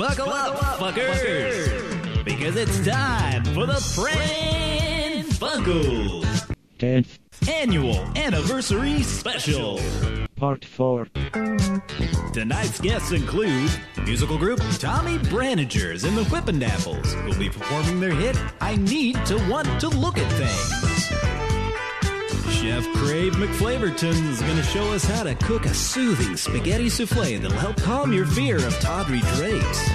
Buckle up, fuckers! Because it's time for the Pran Funkels 10th Annual Anniversary Special. Part 4 Tonight's guests include musical group Tommy Branagers and the Whippin' Apples, who'll be performing their hit I Need to Want to Look at Things. Chef Crave is gonna show us how to cook a soothing spaghetti souffle that'll help calm your fear of tawdry drapes.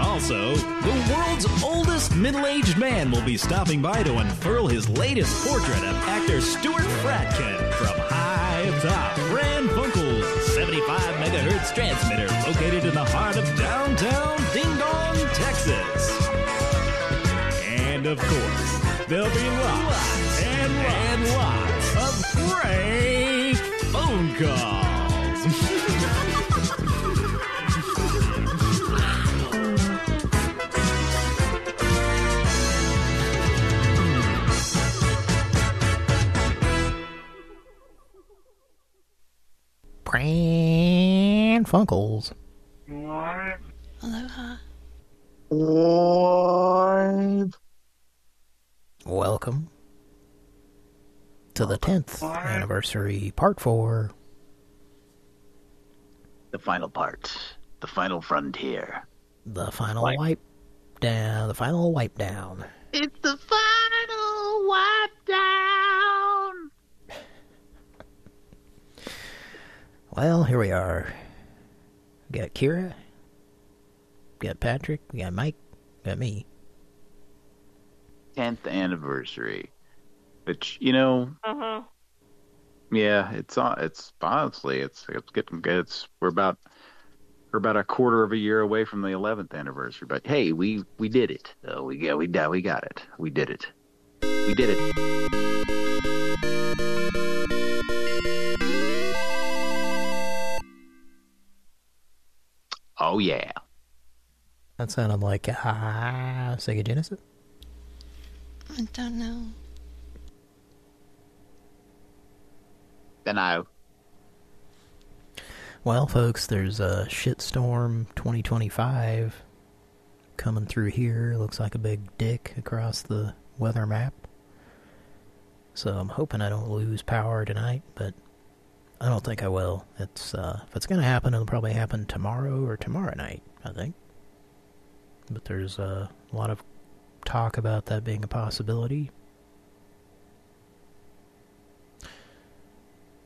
Also, the world's oldest middle-aged man will be stopping by to unfurl his latest portrait of actor Stuart Fratkin from high atop Pran Funkel's 75 megahertz transmitter located in the heart of downtown Ding Dong, Texas. And of course, there'll be lots and lots, and lots of prank phone calls. Pran Funkels. Aloha. Welcome to the 10th anniversary, part 4. The final part. The final frontier. The final Wipe. wipe down. The final wipe down. It's the final wipe down. Well, here we are. We got Kira. We got Patrick. We got Mike. We got me. 10th anniversary. Which, you know, yeah, it's on it's honestly it's it's getting good. It's we're about we're about a quarter of a year away from the 11th anniversary, but hey, we we did it. though. we got we got we got it. We did it. We did it. Oh yeah. That sounded like ah, Sega Genesis. I don't know. Then I Well, folks, there's a shitstorm 2025 coming through here. Looks like a big dick across the weather map. So I'm hoping I don't lose power tonight, but I don't think I will. It's uh, if it's gonna happen, it'll probably happen tomorrow or tomorrow night, I think. But there's uh, a lot of talk about that being a possibility.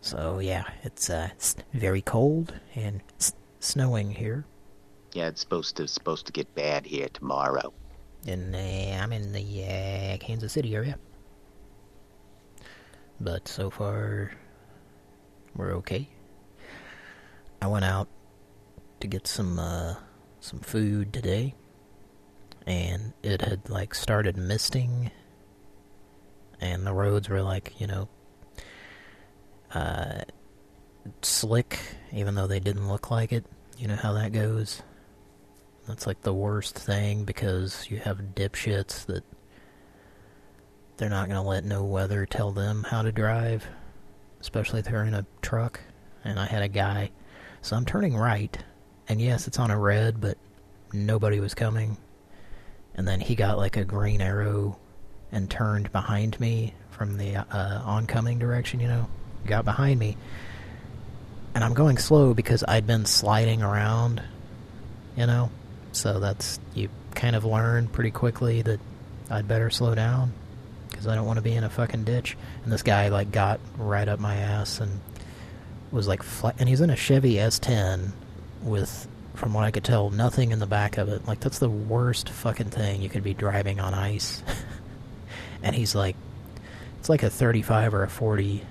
So yeah, it's uh, very cold and snowing here. yeah, it's supposed to supposed to get bad here tomorrow. And uh, I'm in the uh, Kansas City area. But so far, we're okay. I went out to get some uh, some food today, and it had like started misting, and the roads were like you know uh, slick, even though they didn't look like it. You know how that goes. That's like the worst thing because you have dipshits that they're not going to let no weather tell them how to drive, especially if they're in a truck. And I had a guy, so I'm turning right, and yes, it's on a red, but nobody was coming. And then he got like a green arrow and turned behind me from the uh, oncoming direction, you know, got behind me. And I'm going slow because I'd been sliding around, you know, so that's, you kind of learn pretty quickly that I'd better slow down because I don't want to be in a fucking ditch. And this guy, like, got right up my ass and was like, fla- and he's in a Chevy S10 with, from what I could tell, nothing in the back of it. Like, that's the worst fucking thing you could be driving on ice. and he's like, it's like a 35 or a 40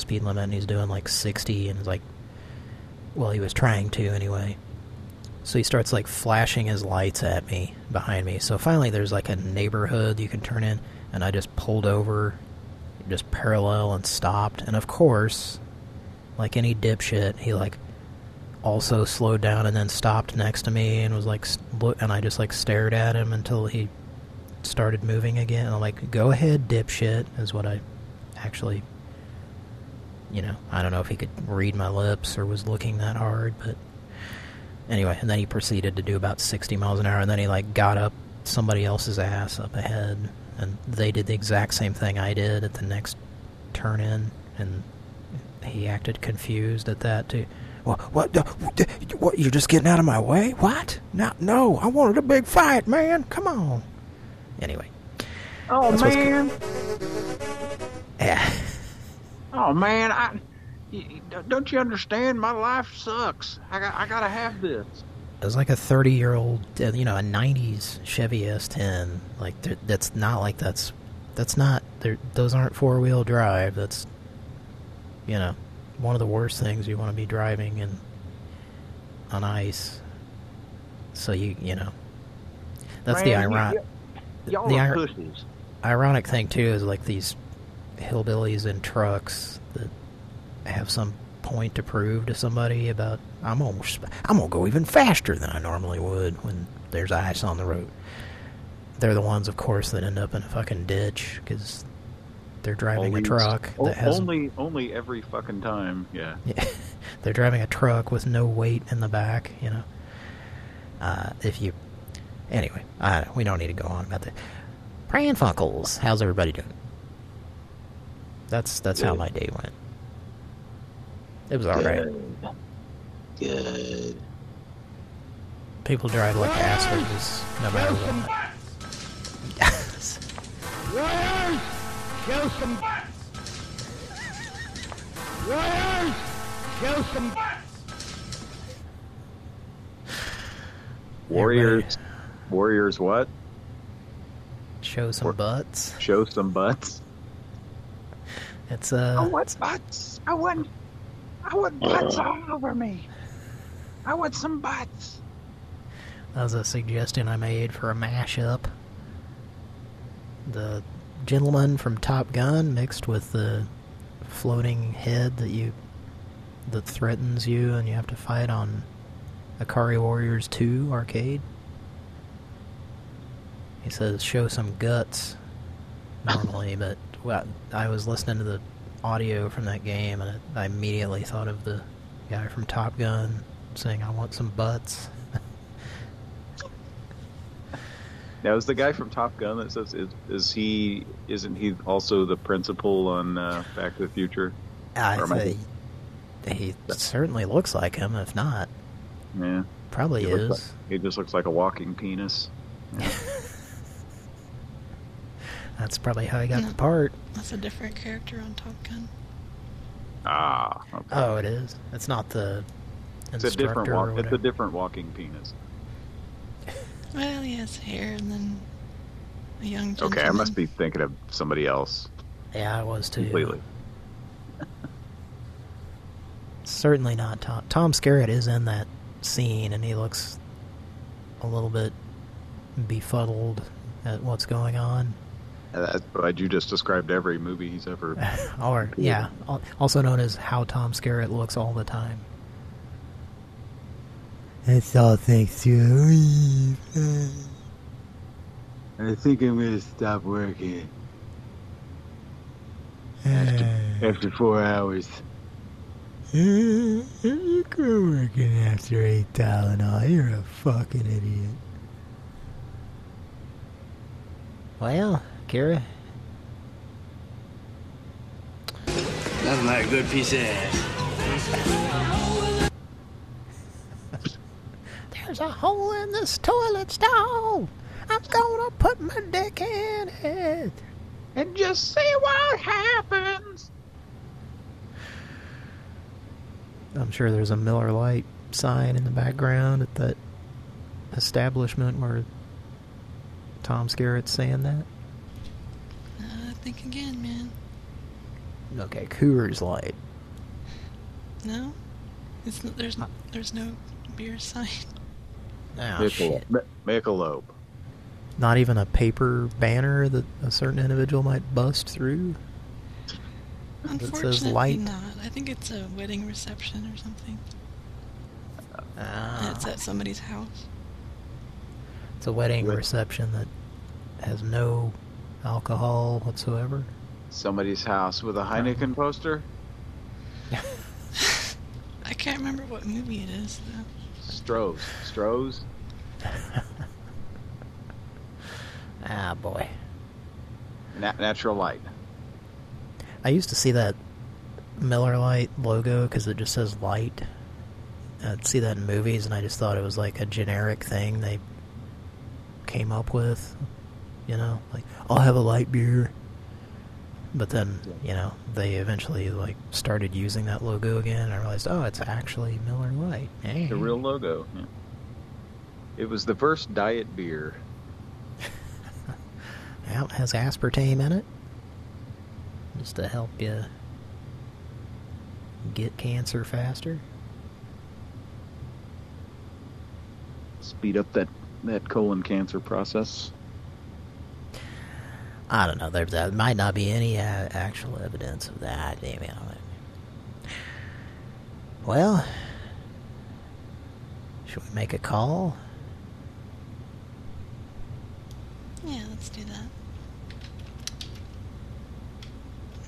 speed limit, and he's doing like 60, and like, well, he was trying to anyway. So he starts like flashing his lights at me behind me. So finally there's like a neighborhood you can turn in and I just pulled over just parallel and stopped. And of course, like any dipshit, he like also slowed down and then stopped next to me and was like and I just like stared at him until he started moving again. I'm like, "Go ahead, dipshit," is what I actually you know, I don't know if he could read my lips or was looking that hard, but Anyway, and then he proceeded to do about 60 miles an hour, and then he like got up somebody else's ass up ahead, and they did the exact same thing I did at the next turn in, and he acted confused at that too. What? What? What? You're just getting out of my way? What? No, no. I wanted a big fight, man. Come on. Anyway. Oh That's what's man! Yeah. Oh man! I don't you understand? My life sucks. I got I gotta have this. It was like a 30 year old, uh, you know, a 90s Chevy S10. Like that's not like that's that's not. Those aren't four wheel drive. That's you know one of the worst things you want to be driving in on ice. So you you know that's the Man, you- ironic the ir- pussies. ironic thing too is like these hillbillies in trucks that have some point to prove to somebody about I'm gonna I'm gonna go even faster than I normally would when there's ice on the road. They're the ones, of course, that end up in a fucking ditch because they're driving Always- a truck that has only only every fucking time. Yeah. yeah, they're driving a truck with no weight in the back. You know, uh, if you anyway, I, we don't need to go on about that. Pran Funkels, how's everybody doing? That's that's how my day went. It was all right. Good. Good. People drive like assholes, no matter what. Warriors, show some butts. Warriors, show some butts. Warriors. Warriors. What? Show some Or- butts. Show some butts. It's uh, I want butts. I want. I want butts all over me. I want some butts. That was a suggestion I made for a mashup. The gentleman from Top Gun mixed with the floating head that you that threatens you and you have to fight on Ikari Warriors 2 arcade. He says show some guts normally, but well, I was listening to the audio from that game and I immediately thought of the guy from Top Gun saying I want some butts. Now, is the guy from Top Gun that says is, is he? Isn't he also the principal on uh, Back to the Future? I Or am I think he certainly looks like him. If not, Yeah. probably He is. like, he just looks like a walking penis. That's probably how he got No. the part. That's a different character on Top Gun. Ah. Okay. Oh, it is. It's not the it's a different instructor walk. It's a different walking penis. Well, he has hair and then a young gentleman. Okay, I must be thinking of somebody else yeah, I was too. completely. Certainly not Tom. Tom Skerritt is in that scene, and he looks a little bit befuddled at what's going on. And That's but you just described every movie he's ever. or yeah, al- also known as how Tom Skerritt looks all the time. It's all thanks to I think I'm gonna stop working after four hours. If You quit working after eight Tylenol. You're a fucking idiot. Well, Kira, Nothing like a good piece of ass. there's a hole in this toilet stall. I'm gonna put my dick in it. And just see what happens. I'm sure there's a Miller Lite sign in the background at that establishment where Tom Skerritt's saying that. Think again, man. Okay, Coors Light. No, it's n- there's n- there's no beer sign. Oh, shit. Michelob. Mi- Michelob. Not even a paper banner that a certain individual might bust through? says Unfortunately, light. not. I think it's a wedding reception or something. And Ah, it's at somebody's house. it's a wedding reception that has no alcohol whatsoever. Somebody's house with a Heineken poster. I can't remember what movie it is though. Stroh's. Stroh's. Ah, boy. Na- natural light. I used to see that Miller Lite logo because it just says light. I'd see that in movies, and I just thought it was like a generic thing they came up with. You know, like I'll have a light beer. But then, you know, they eventually like started using that logo again. And I realized, oh, it's actually Miller Lite. Hey. The real logo. Yeah. It was the first diet beer. Yeah, it has aspartame in it. Just to help you get cancer faster. Speed up that, that colon cancer process. I don't know. There, there might not be any uh, actual evidence of that. I mean, well, should we make a call? Yeah, let's do that.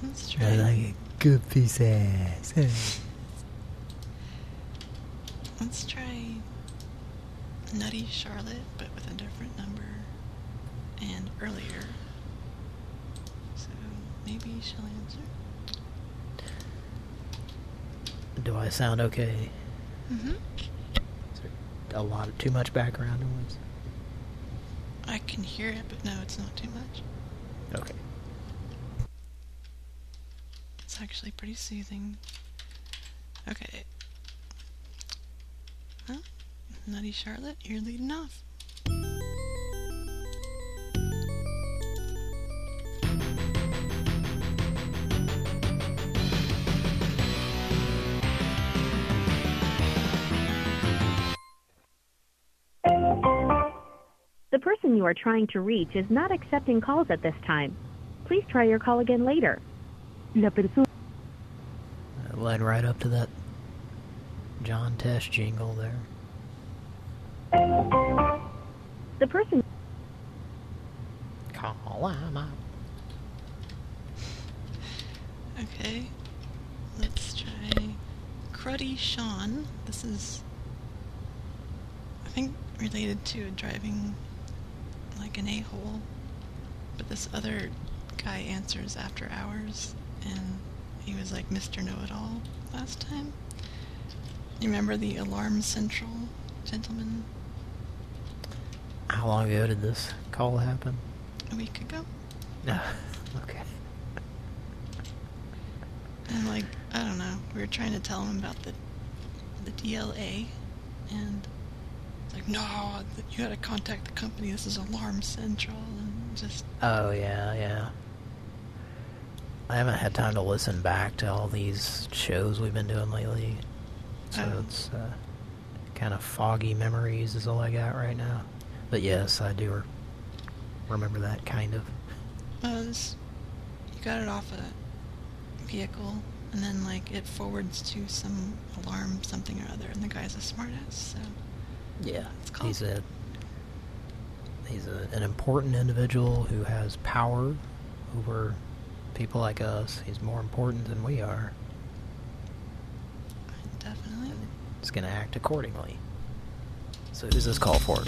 Let's try. I like a good piece of ass. Let's try Nutty Charlotte, but with a different number and earlier. Maybe she'll answer. Do I sound okay? Mm-hmm. Is there a lot of too much background noise? I can hear it, but no, it's not too much. Okay. It's actually pretty soothing. Okay. Huh? Nutty Charlotte, you're leading off. The person you are trying to reach is not accepting calls at this time. Please try your call again later. La persona That led right up to that John Tesh jingle there. the person Call him up. Okay. Let's try Cruddy Sean. This is, I think, related to a driving like an a-hole. But this other guy answers after hours, and he was like Mr. Know-It-All last time. You remember the Alarm Central gentleman How long ago did this call happen? a week ago? okay. And like, I don't know, we were trying to tell him about the the DLA, and like, no, you gotta contact the company. This is Alarm Central, and just Oh, yeah, yeah. I haven't had time to listen back to all these shows we've been doing lately. So Oh. it's uh, kind of foggy memories is all I got right now. But yes, I do re- remember that kind of. was you got it off a vehicle, and then like it forwards to some alarm something or other, and the guy's a smartass. So Yeah, It's called- he's a he's a, an important individual who has power over people like us. He's more important than we are. definitely. He's going to act accordingly. So who's this call for?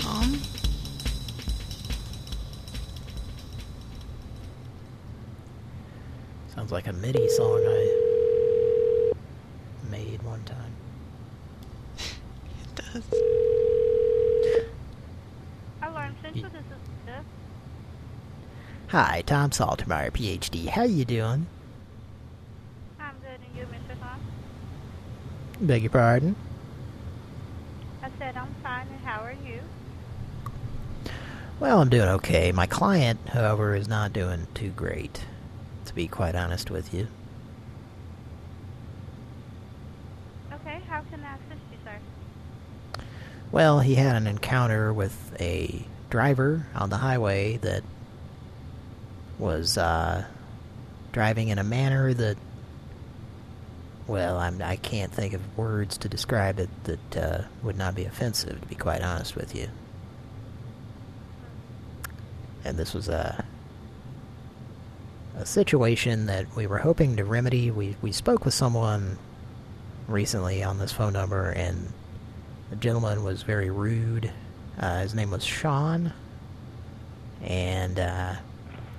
Tom, Sounds like a MIDI song I made one time. it does. Alarm Central, this is. Hi, Tom Saltermeyer, PhD. How you doing? I'm good, and you, Mr. Tom? Beg your pardon? I said I'm fine, and how are you? Well, I'm doing okay. My client, however, is not doing too great, to be quite honest with you. Okay, how can I assist you, sir? Well, he had an encounter with a driver on the highway that was uh, driving in a manner that, well, I'm, I can't think of words to describe it that uh, would not be offensive, to be quite honest with you. And this was a a situation that we were hoping to remedy. We we spoke with someone recently on this phone number, and the gentleman was very rude. Uh, his name was Sean, and uh,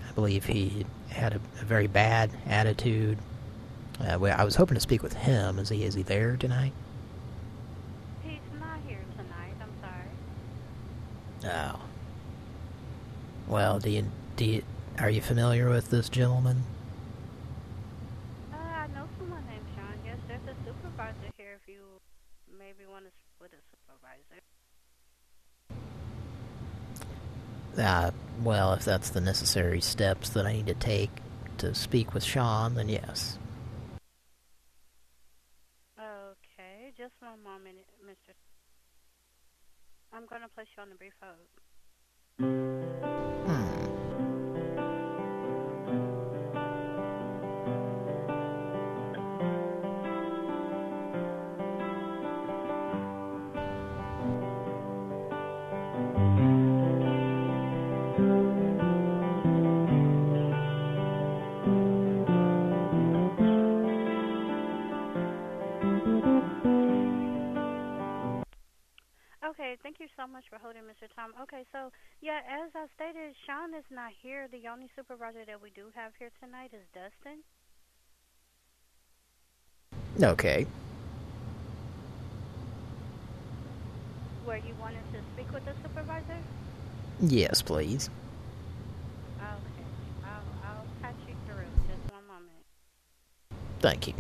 I believe he had a, a very bad attitude. Uh, well, I was hoping to speak with him. Is he is he there tonight? He's not here tonight. I'm sorry. Oh. Well, do you do you, are you familiar with this gentleman? Uh, I know someone named Sean. Yes, there's a supervisor here if you maybe want to split a supervisor. Uh, well, if that's the necessary steps that I need to take to speak with Sean, then yes. Okay, just one moment, Mr. I'm going to place you on a brief hold. Okay, thank you so much for holding, Mr. Tom. Okay, so yeah, as I stated, Sean is not here. The only supervisor that we do have here tonight is Dustin. Okay. Where you wanted to speak with the supervisor? Yes, please. Okay, I'll, I'll patch you through. Just one moment. Thank you.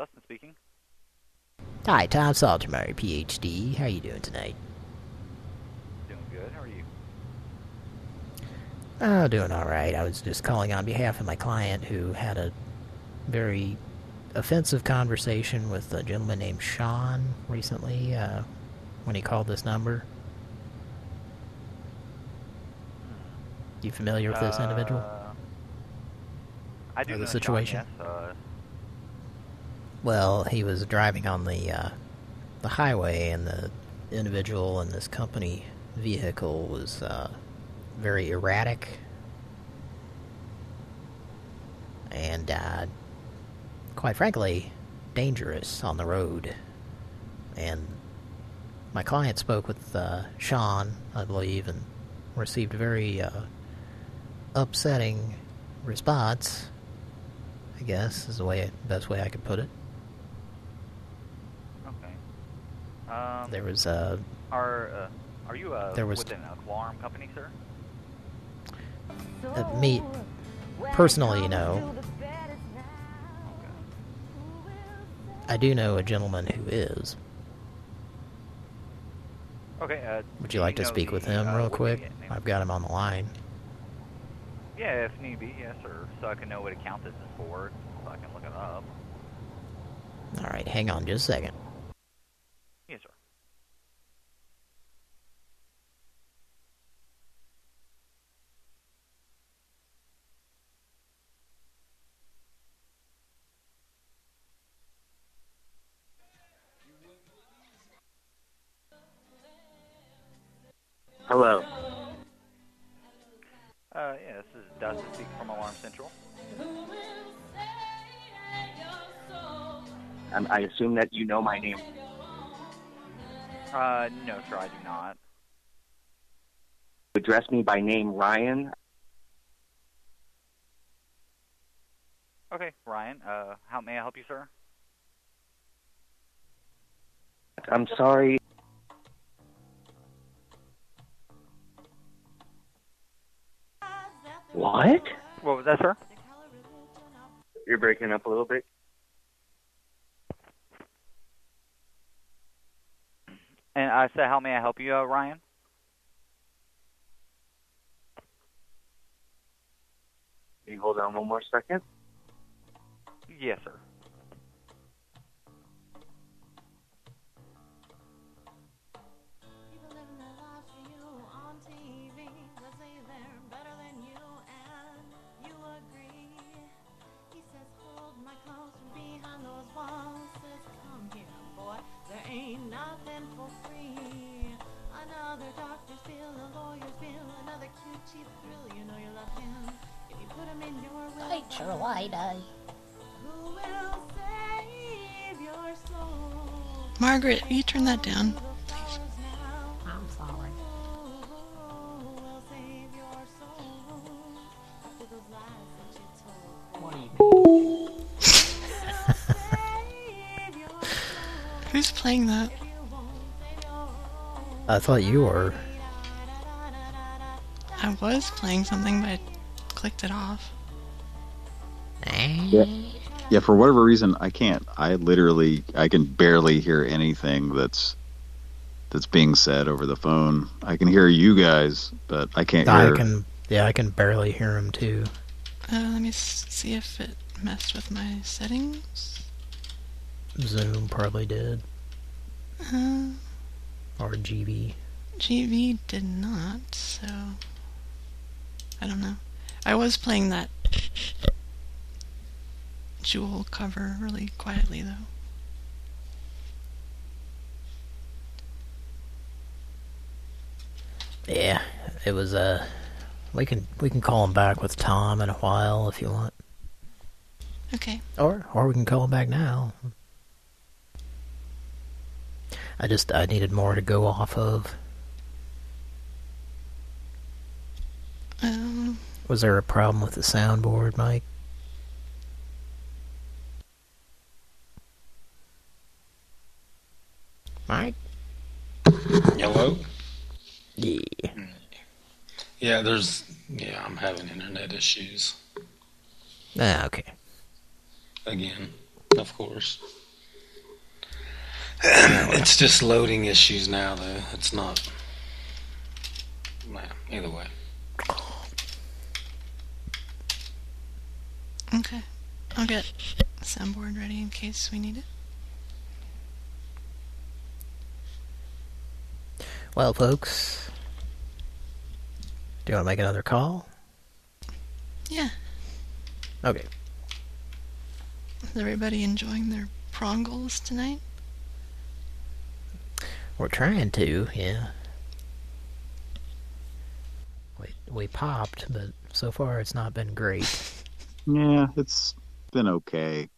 Dustin speaking. Hi, Tom Saltermeyer, PhD. How are you doing tonight? Doing good. How are you? Oh, doing all right. I was just calling on behalf of my client who had a very offensive conversation with a gentleman named Sean recently uh, when he called this number. You familiar with this individual? Uh, I do Or know the Sean, situation? yes. Uh, Well, he was driving on the uh, the highway, and the individual in this company vehicle was uh, very erratic, and uh, quite frankly, dangerous on the road. And my client spoke with uh, Sean, I believe, and received a very uh, upsetting response. I guess is the way best way I could put it. okay. Um, There was uh, Are uh, are you uh, there was- with an alarm company, sir? uh, me personally, no. I do know a gentleman who is. Okay. Uh, Would you like to speak the, with him uh, real quick? I've got him on the line. Yeah, if need be, yes, sir. So I can know what account this is for, so I can look it up. All right, hang on just a second. Hello. Uh, yeah, this is Dustin speaking from Alarm Central. Um, I assume that you know my name. Uh, no, sir, I do not. Address me by name, Ryan. Okay, Ryan. Uh, how may I help you, sir? I'm sorry. What? What was that, sir? You're breaking up a little bit. And I said, how may I help you, uh, Ryan? Can you hold on one more second? Yes, sir. bill, lawyer's bill, another thrill, you know you love him. If you put him in your will, I sure why die. Who will save your soul? Margaret, will you turn that down, please? I'm sorry. What you Who's playing that? I thought you were. I was playing something, but I clicked it off. Yeah. Yeah, for whatever reason, I can't. I literally, I can barely hear anything that's that's being said over the phone. I can hear you guys, but I can't I hear. can, yeah, I can barely hear him too. Uh, let me see if it messed with my settings. Zoom probably did, Uh, or GB. GV did not, so I don't know. I was playing that Jewel cover really quietly though. Yeah, it was. Uh, we can we can call him back with Tom in a while if you want, Okay. or or we can call him back now. I just I needed more to go off of. Um, Was there a problem with the soundboard, Mike? Mike? Hello? Yeah. Yeah, there's, yeah, I'm having internet issues. Ah, okay. Again, of course. it's just loading issues now, though. It's not. Nah, either way. Okay. I'll get the soundboard ready in case we need it. Well, folks, do you want to make another call? Yeah. Okay. Is everybody enjoying their prongles tonight? We're trying to, yeah. We we popped, but so far it's not been great. Yeah, it's been okay.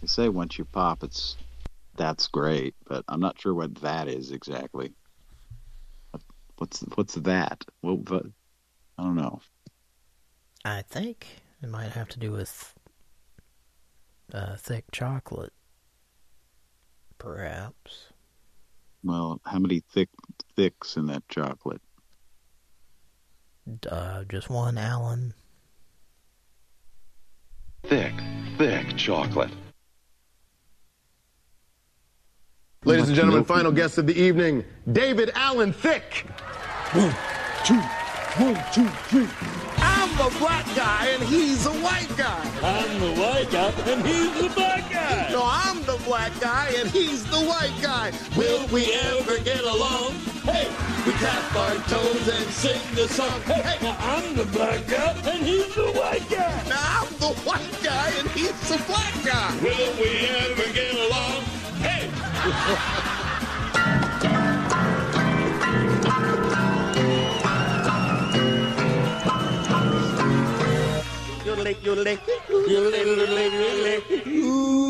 They say once you pop, it's that's great, but I'm not sure what that is exactly. What's what's that? Well, but I don't know. I think it might have to do with uh, thick chocolate, perhaps. Well, how many thick thicks in that chocolate? Uh, just one Allen. Thick, thick chocolate. Ladies and gentlemen, final guest of the evening, David Allen Thick. One, two, one, two, three. I'm the black guy and he's a white guy. I'm the white guy and he's the black guy. No, I'm the black guy and he's the white guy. Will we ever get along? Hey, we tap our toes and sing the song. Hey, hey, now I'm the black guy and he's the white guy. Now I'm the white guy and he's the black guy. Will we ever get along? Hey. Yodeling, yodeling, yodeling, yodeling, yodeling. Ooh.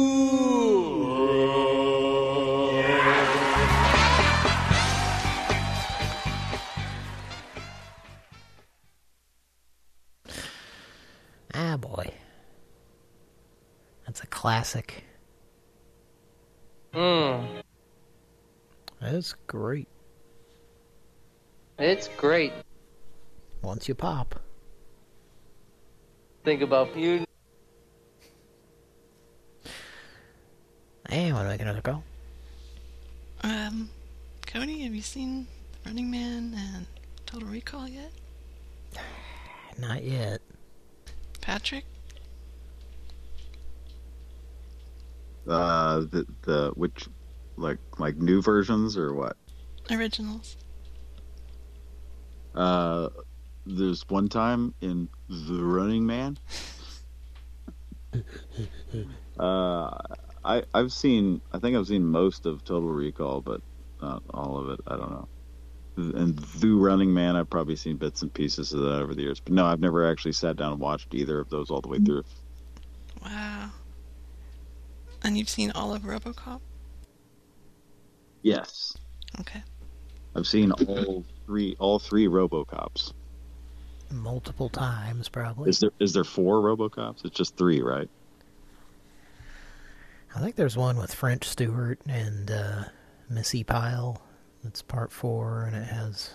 Ah, boy. That's a classic. Mmm. That's great. It's great. Once you pop. Think about you. Hey, want to make another call? Um, Cody, have you seen Running Man and Total Recall yet? Not yet. Patrick? Uh, the the which like like new versions or what? Originals. Uh, there's one time in The Running Man. uh, I I've seen I think I've seen most of Total Recall, but not all of it. I don't know. And The Running Man, I've probably seen bits and pieces of that over the years, but no, I've never actually sat down and watched either of those all the way through. Wow. And you've seen all of RoboCop? Yes. Okay. I've seen all three all three RoboCops. Multiple times, probably. Is there is there four RoboCops? It's just three, right? I think there's one with French Stewart and uh, Missy Pyle. That's part four, and it has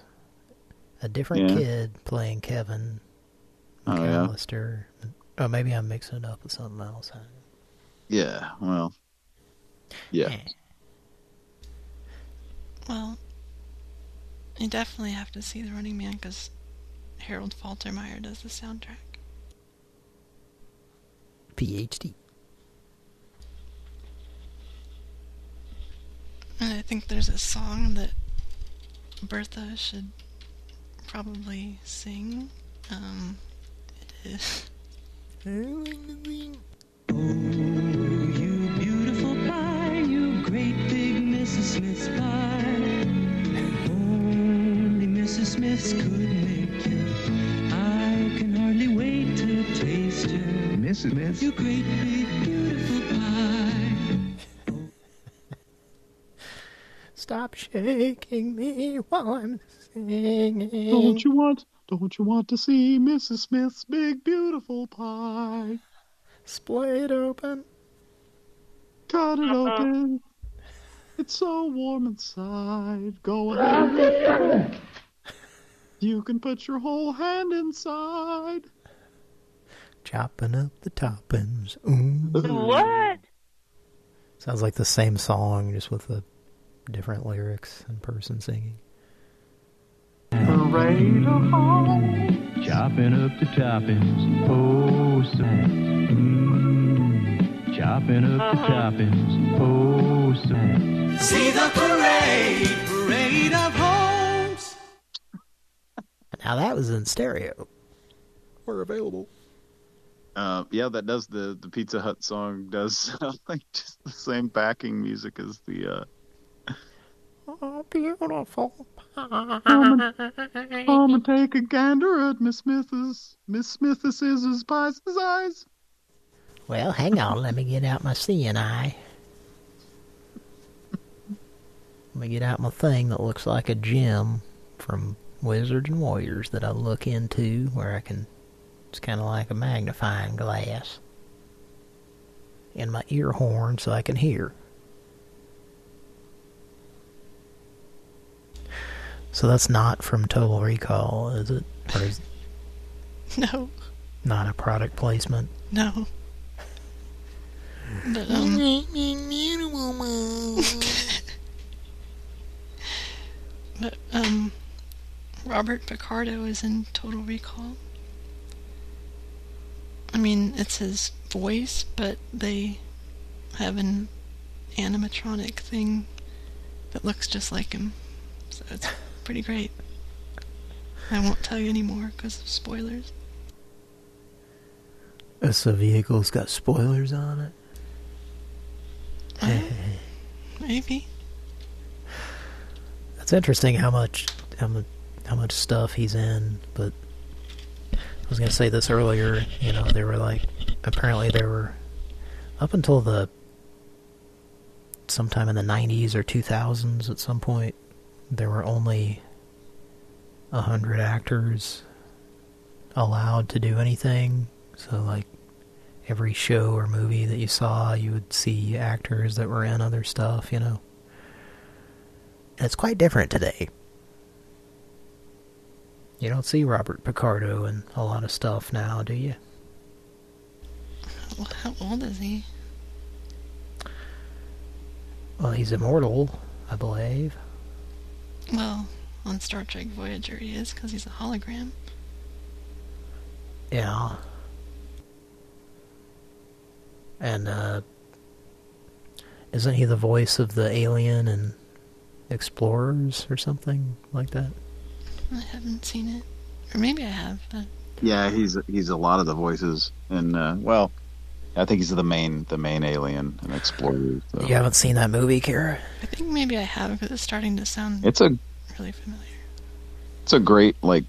a different Yeah. kid playing Kevin Oh, yeah? McAllister. Oh, maybe I'm mixing it up with something else. Yeah. Well. Yeah. Well, you definitely have to see The Running Man because Harold Faltermeyer does the soundtrack. PhD. And I think there's a song that Bertha should probably sing. Um, it is. Beautiful pie, you great big Mrs. Smith's pie. Only Mrs. Smith's could make you. Mrs. Smith. You great big beautiful pie. Stop shaking me while I'm singing. Don't you want don't you want to see Mrs. Smith's big beautiful pie? Split it open. Cut it uh-huh. open. It's so warm inside. Go ahead. You can put your whole hand inside. Chopping up the toppings. Ooh. What? Sounds like the same song, just with the different lyrics and person singing. Parade of home. Chopping up the toppings. Oh, so. Mm. Chopping up the toppings. Oh, so. See the parade. Parade of homes. Now that was in stereo. We're available. Uh, yeah, that does the the Pizza Hut song does sound like just the same backing music as the uh Oh, beautiful pie. And, come and take a gander at Miss Smith's Miss Smith's pies eyes. Well, hang on. Let me get out my seeing eye. Let me get out my thing that looks like a gem from Wizards and Warriors that I look into where I can... It's kind of like a magnifying glass. In my ear horn so I can hear. So that's not from Total Recall, is it? Or is No, not a product placement? no. But, um, but, um, Robert Picardo is in Total Recall. I mean, it's his voice, but they have an animatronic thing that looks just like him. So it's pretty great. I won't tell you anymore because of spoilers. Uh, So vehicle's got spoilers on it? Maybe. It's interesting how much how much how much stuff he's in, but I was gonna say this earlier. You know, there were like apparently there were up until the sometime in the '90s or 2000s. At some point, there were only a hundred actors allowed to do anything. So like every show or movie that you saw, you would see actors that were in other stuff. You know. And it's quite different today. You don't see Robert Picardo in a lot of stuff now, do you? Well, how old is he? Well, he's immortal, I believe. Well, on Star Trek Voyager he is because he's a hologram. Yeah. And, uh... Isn't he the voice of the alien and Explorers or something like that? I haven't seen it. Or maybe I have, but Yeah, he's he's a lot of the voices, and uh, well, I think he's the main the main alien and explorer. So. You haven't seen that movie, Kara? I think maybe I have because it's starting to sound It's a really familiar. it's a great like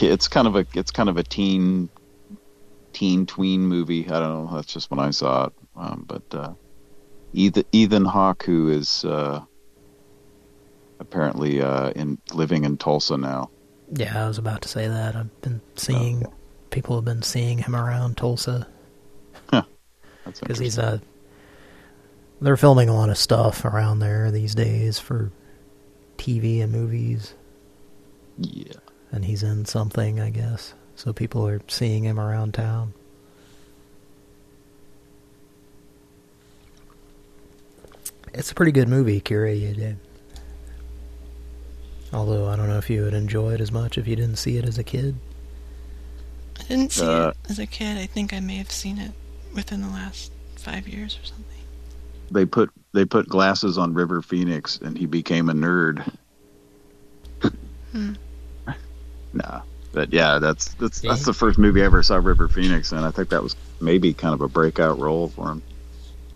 it's kind of a it's kind of a teen teen tween movie. I don't know. That's just when I saw it. Um, but uh, Ethan, Ethan Hawke, who is uh, apparently uh, in living in Tulsa now. Yeah, I was about to say that. I've been seeing people have been seeing him around Tulsa That's because he's uh they're filming a lot of stuff around there these days for TV and movies. Yeah. And he's in something, I guess. So people are seeing him around town. It's a pretty good movie, Kira. You did. Although I don't know if you would enjoy it as much if you didn't see it as a kid. I didn't see Uh, it as a kid. I think I may have seen it within the last five years or something. They put they put glasses on River Phoenix, and he became a nerd. Hmm. Nah, but yeah, that's that's that's the first movie I ever saw River Phoenix, and I think that was maybe kind of a breakout role for him,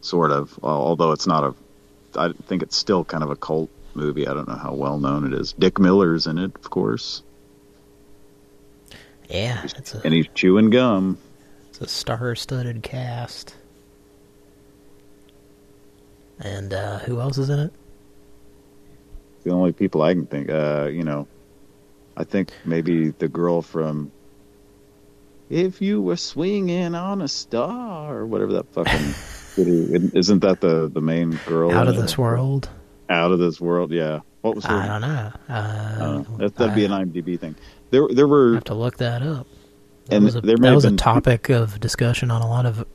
sort of. Although it's not a, I think it's still kind of a cult movie. I don't know how well known it is. Dick Miller's in it, of course, Yeah, a and he's chewing gum. it's a star-studded cast. And uh, who else is in it? The only people I can think, uh, you know, I think maybe the girl from "If You Were Swinging on a Star" or whatever that fucking. Isn't that the the main girl? Out of this world. Out of this world, yeah. What was her? I don't know. Uh, that, that'd be an IMDb thing. There, there were. have to look that up. That And was a, there that was a been- topic of discussion on a lot of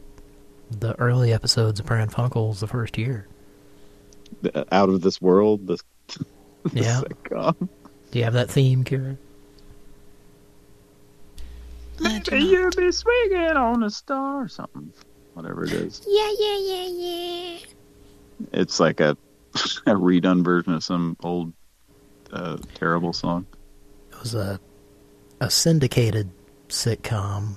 the early episodes of Pran Funkels the first year. Out of this world. This, Yeah. sitcom. Do you have that theme, Kira? you'll be swinging on a star or something. Whatever it is. Yeah, yeah, yeah, yeah. It's like a, a redone version of some old uh, terrible song. It was a a syndicated sitcom,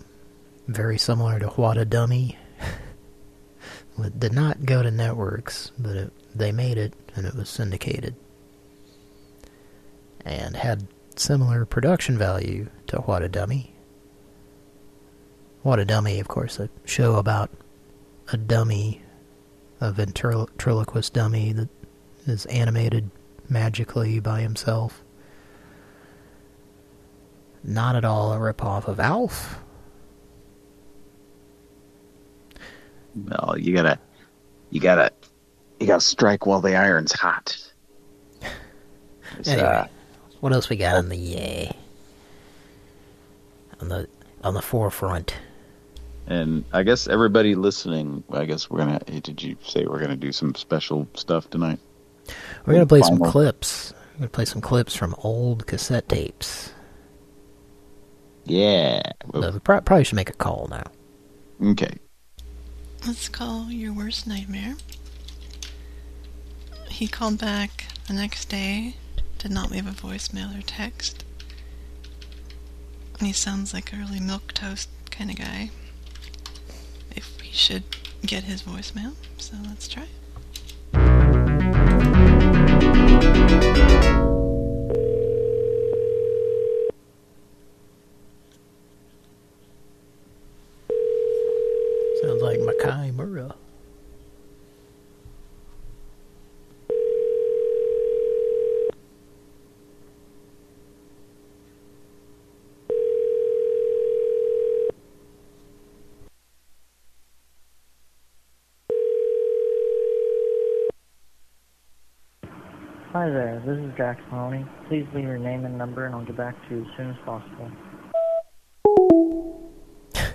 very similar to What a Dummy. it did not go to networks, but it, they made it, and it was syndicated. And had similar production value to What a Dummy. What a Dummy, of course, a show about a dummy, a ventriloquist dummy that is animated magically by himself. Not at all a ripoff of Alf. Well, you gotta, you gotta, you gotta strike while the iron's hot. Anyway, uh, what else we got on the yay? On the on the forefront. and I guess everybody listening, I guess we're gonna. Did you say we're gonna do some special stuff tonight? We're gonna play some Final- clips. We're gonna play some clips from old cassette tapes. Yeah. So we probably should make a call now. Okay. Let's call your worst nightmare. He called back the next day, did not leave a voicemail or text. And he sounds like a really milk toast kind of guy. If we should get his voicemail, so let's try. Sounds Hi there, this is Jack Maloney. Please leave your name and number and I'll get back to you as soon as possible.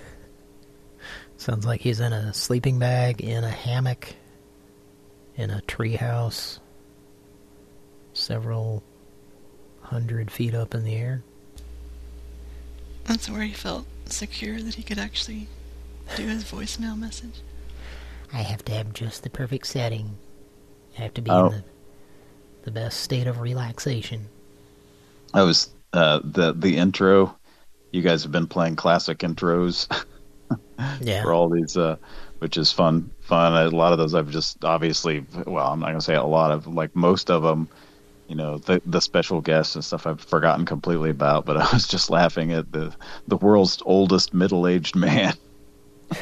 Sounds like he's in a sleeping bag, in a hammock, in a treehouse, several hundred feet up in the air. That's where he felt secure that he could actually do his voicemail message. I have to have just the perfect setting. I have to be Oh. in the the best state of relaxation. I was uh, the the intro. You guys have been playing classic intros Yeah. for all these, uh, which is fun. Fun. A lot of those I've just obviously. Well, I'm not gonna say a lot of like most of them. You know the the special guests and stuff I've forgotten completely about. But I was just laughing at the the world's oldest middle aged man.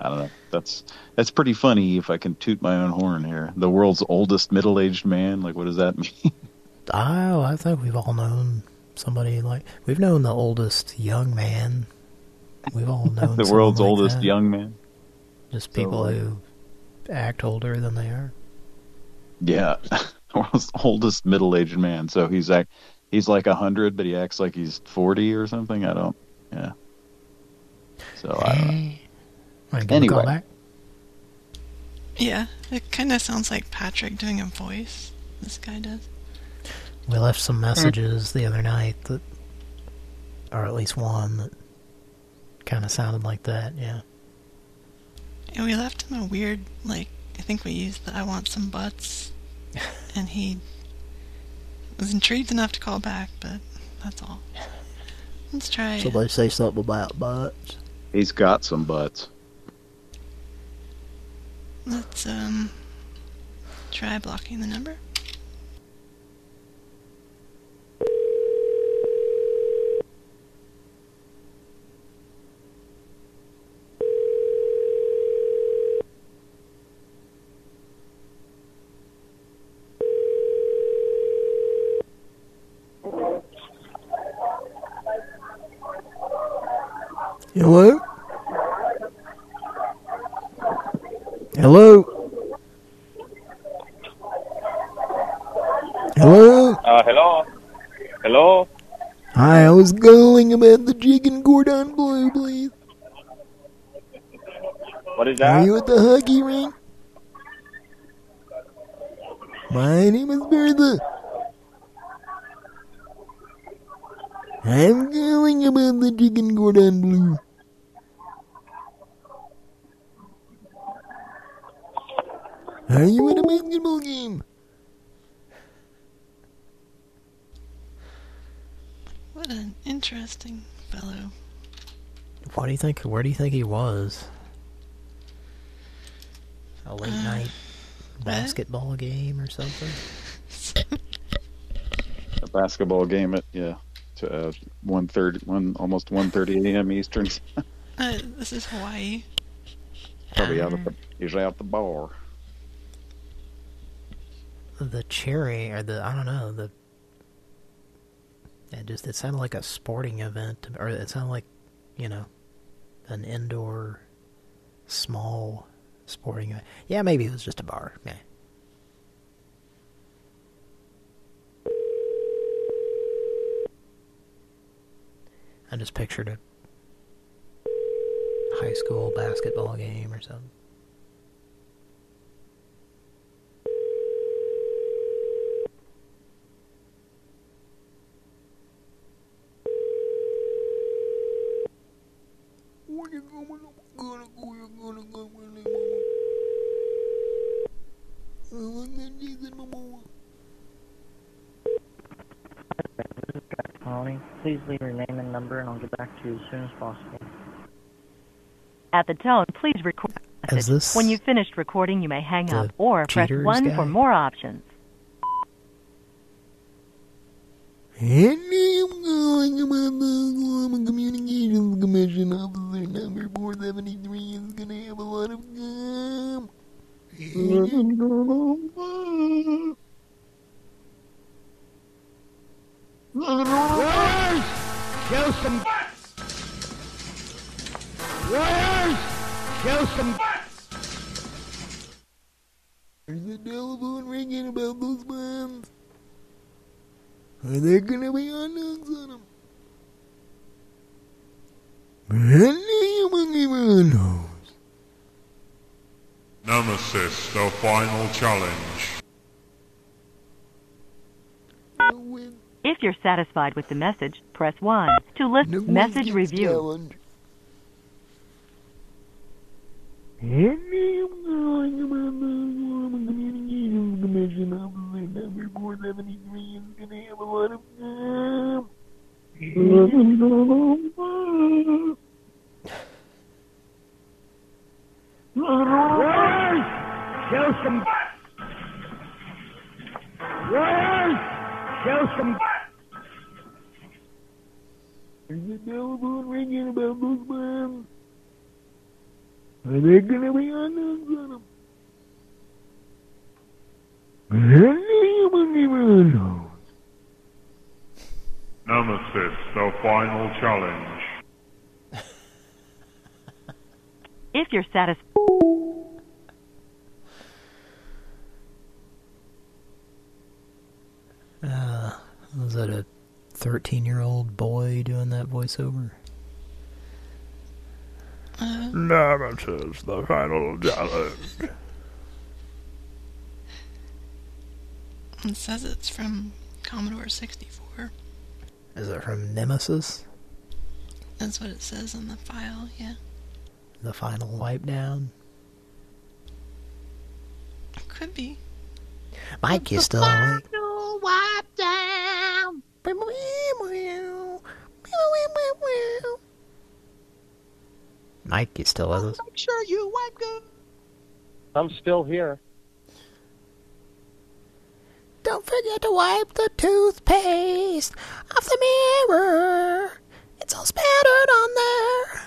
I don't know. That's that's pretty funny if I can toot my own horn here. The world's oldest middle-aged man. Like, what does that mean? Oh, I think we've all known somebody like we've known the oldest young man. We've all known the world's like oldest that. young man. Just people So, who act older than they are. Yeah, world's oldest middle-aged man. So he's like, he's like a hundred, but he acts like he's forty or something. I don't. Yeah. So I don't Anyway. back? Yeah, it kind of sounds like Patrick doing a voice. This guy does. We left some messages the other night that, or at least one that kind of sounded like that. Yeah. And we left him a weird, like, I think we used the I want some butts. and he was intrigued enough to call back, but that's all. Let's try. Somebody say something about butts. He's got some butts. Let's, um, try blocking the number. Hello? Hello? Uh, hello? Hello? Hi, I was calling about the chicken cordon bleu, please. What is Are that? you at the hockey rink? My name is Bertha. I'm calling about the chicken cordon bleu. Are you at a basketball game? What an interesting fellow. What do you think? Where do you think he was? A late Uh, night basketball game or something? A basketball game at yeah, to uh, one thirty, one almost one thirty a.m. Eastern. Uh, this is Hawaii. Probably out at the usually out the bar. The cherry or the I don't know the. It just it sounded like a sporting event, or it sounded like, you know, an indoor, small sporting event. Yeah, maybe it was just a bar. Yeah. I just pictured a high school basketball game or something. Colony, please leave your name and number and I'll get back to you as soon as possible. At the tone, please record. Is this when you've finished recording, you may hang up or press 1 guy? for more options. And I'm calling about the Global Communications Commission officer number 473 is gonna have a lot of gum. Warriors, show some butts. Warriors, show some butts. There's a telephone ringing about those bombs. Are there gonna be hot dogs on them? Anyone knows. Nemesis, the final challenge. If you're satisfied with the message, press 1. To list message review. calling about the Global Communications Commission officer number 473 is gonna have a lot of gum. Warriors, show some. Warriors, show some. There's a telephone ringing about those bombs. Are they gonna be on the Nemesis, the final challenge. If you're satisfied. Uh, was that a 13 year old boy doing that voiceover? Uh, Nemesis, the final challenge. it says it's from Commodore 64. Is it from Nemesis? That's what it says in the file, yeah. The final wipe down? Could be. Mike is still awake. No wipe down. Mike is still with us. Make sure you wipe good. I'm still here. Don't forget to wipe the toothpaste off the mirror. It's all spattered on there.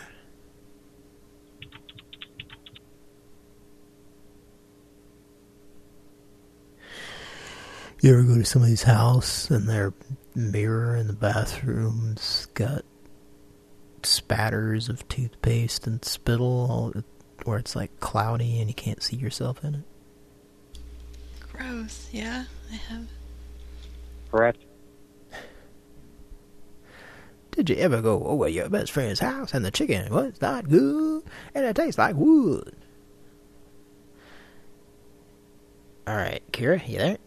You ever go to somebody's house and their mirror in the bathroom's got spatters of toothpaste and spittle all, where it's like cloudy and you can't see yourself in it? Gross, yeah, I have. Correct. Did you ever go over your best friend's house and the chicken was not good and it tastes like wood? Alright, Kira, you there?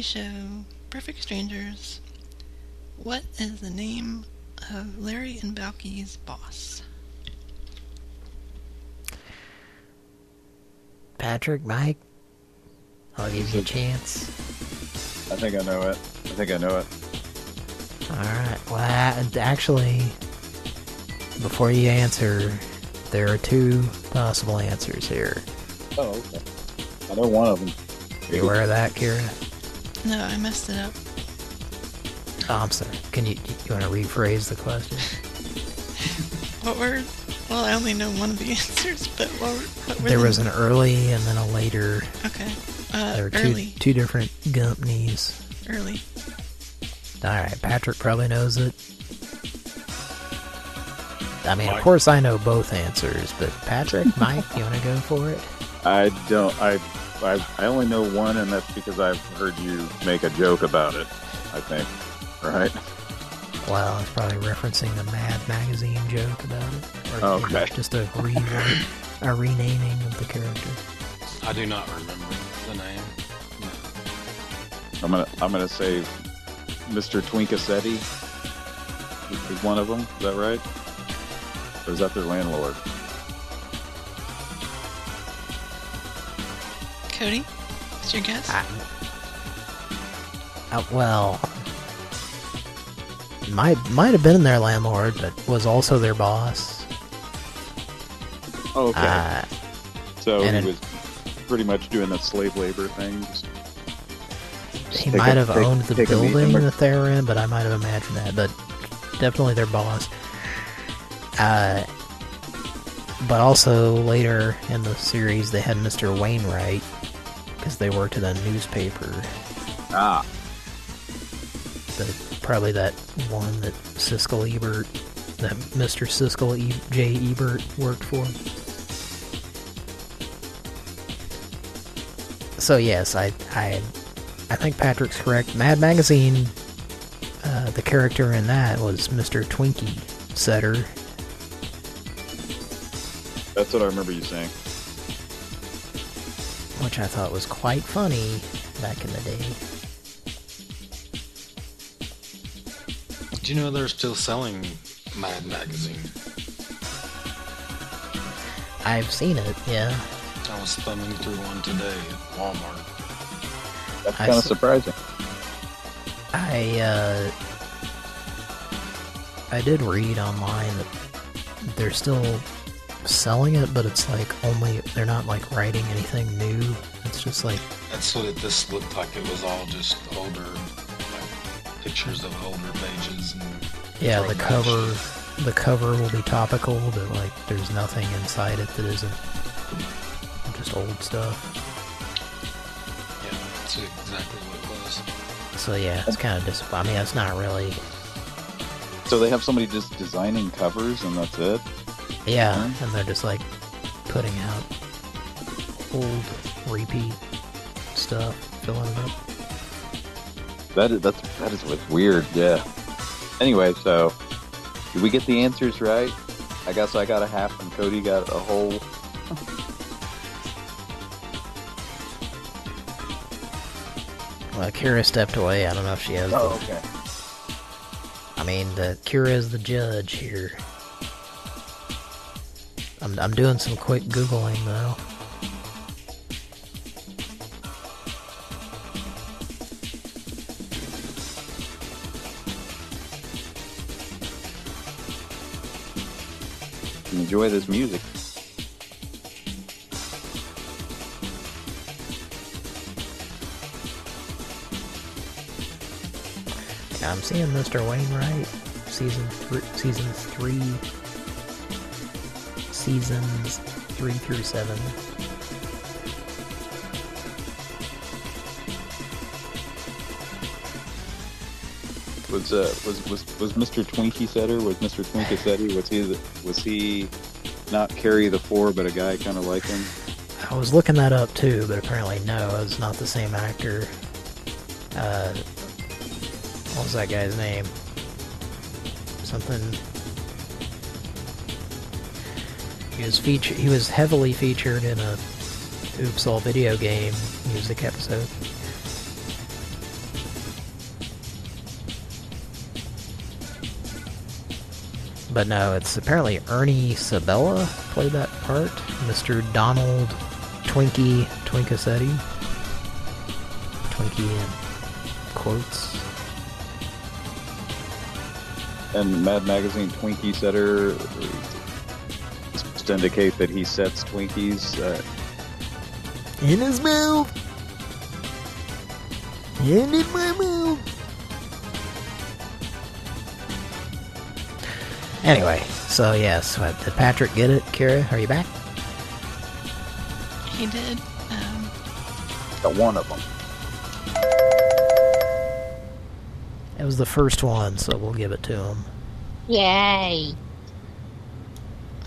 TV show Perfect Strangers, what is the name of Larry and Balky's boss? Patrick, Mike? I'll give you a chance. I think I know it. I think I know it. Alright, well, a- actually, before you answer, there are two possible answers here. Oh, okay. I know one of them. Are You aware of that, Kira? No, I messed it up. Oh, I'm sorry. Can you, you want to rephrase the question? What were? Well, I only know one of the answers, but what were, what were There the- was an early and then a later. Okay. Uh, there were two, early. two different companies. Early. Alright, Patrick probably knows it. I mean, of course I know both answers, but Patrick, Mike, you want to go for it? I don't. I, I I only know one, and that's because I've heard you make a joke about it. I think. Right. Well, it's probably referencing the Mad Magazine joke about it. Or you Okay. just a reword, a renaming of the character. I do not remember the name. I'm gonna I'm gonna say Mr. Twinkacetti is is one of them. Is that right? Or is that their landlord? Cody, what's your guess? Uh, well, might might have been their landlord, but was also their boss. Oh, okay. Uh, so he it- was pretty much doing the slave labor thing. Just, just he might a- have take- owned the take a meat building that they were in, but I might have imagined that. But definitely their boss. Uh, but also later in the series, they had Mr. Wainwright because they worked at a newspaper. Ah. The, probably that one that Siskel Ebert, that Mr. Siskel e, J. Ebert worked for. So yes, I I I think Patrick's correct. Mad Magazine, uh, the character in that was Mr. Twinkie Setter. That's what I remember you saying. Which I thought was quite funny back in the day. Do you know they're still selling Mad Magazine? I've seen it, yeah. I was thumbing through one today at Walmart. That's kind of s- surprising. I uh, I did read online that they're still selling it, but it's like only they're not like writing anything new. It's just like That's what it, this looked like. It was all just older, like pictures of older pages. And yeah, the cover shit. the cover will be topical, but like there's nothing inside it that isn't just old stuff. Yeah, that's exactly what it was. So yeah, it's kind of disappointing. I mean, it's not really. So they have somebody just designing covers, and that's it. Yeah, and they're just like putting out old repeat stuff, filling it up. That is that's that is what's weird. Yeah. Anyway, so did we get the answers right? I guess I got a half, and Cody got a whole. Well, Kira stepped away. I don't know if she has. Oh, the- okay. I mean, the Kira is the judge here. I'm I'm doing some quick googling though. Enjoy this music. I'm seeing Mr. Wainwright, season three, season three, seasons three through seven. Was uh was was was Mr. Twinkie Setter? Was Mr. Twinkie Setter? Was he was he not carry the four, but a guy kind of like him? I was looking that up too, but apparently no, it's not the same actor. Uh, what was that guy's name? Something. He was featured. He was heavily featured in a Oops All video game music episode. But no, it's apparently Ernie Sabella played that part. Mr. Donald Twinkie Twinkacetti. Twinkie in quotes. And Mad Magazine Twinkie Setter to indicate that he sets Twinkies. Uh, In his mouth. And in my mouth. Anyway, so yes, what, did Patrick get it? Kira, are you back? He did. Um, the one of them. It was the first one, so we'll give it to him. Yay!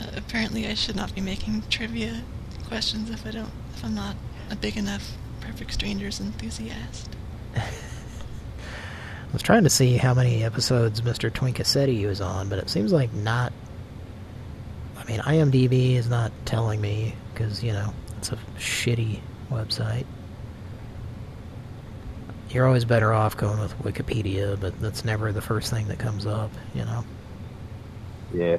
Uh, apparently, I should not be making trivia questions if I don't, if I'm not a big enough Perfect Strangers enthusiast. I was trying to see how many episodes Mr. Twinkacetti was on, but it seems like not... I mean, IMDb is not telling me, because, you know, it's a shitty website. You're always better off going with Wikipedia, but that's never the first thing that comes up, you know? Yeah.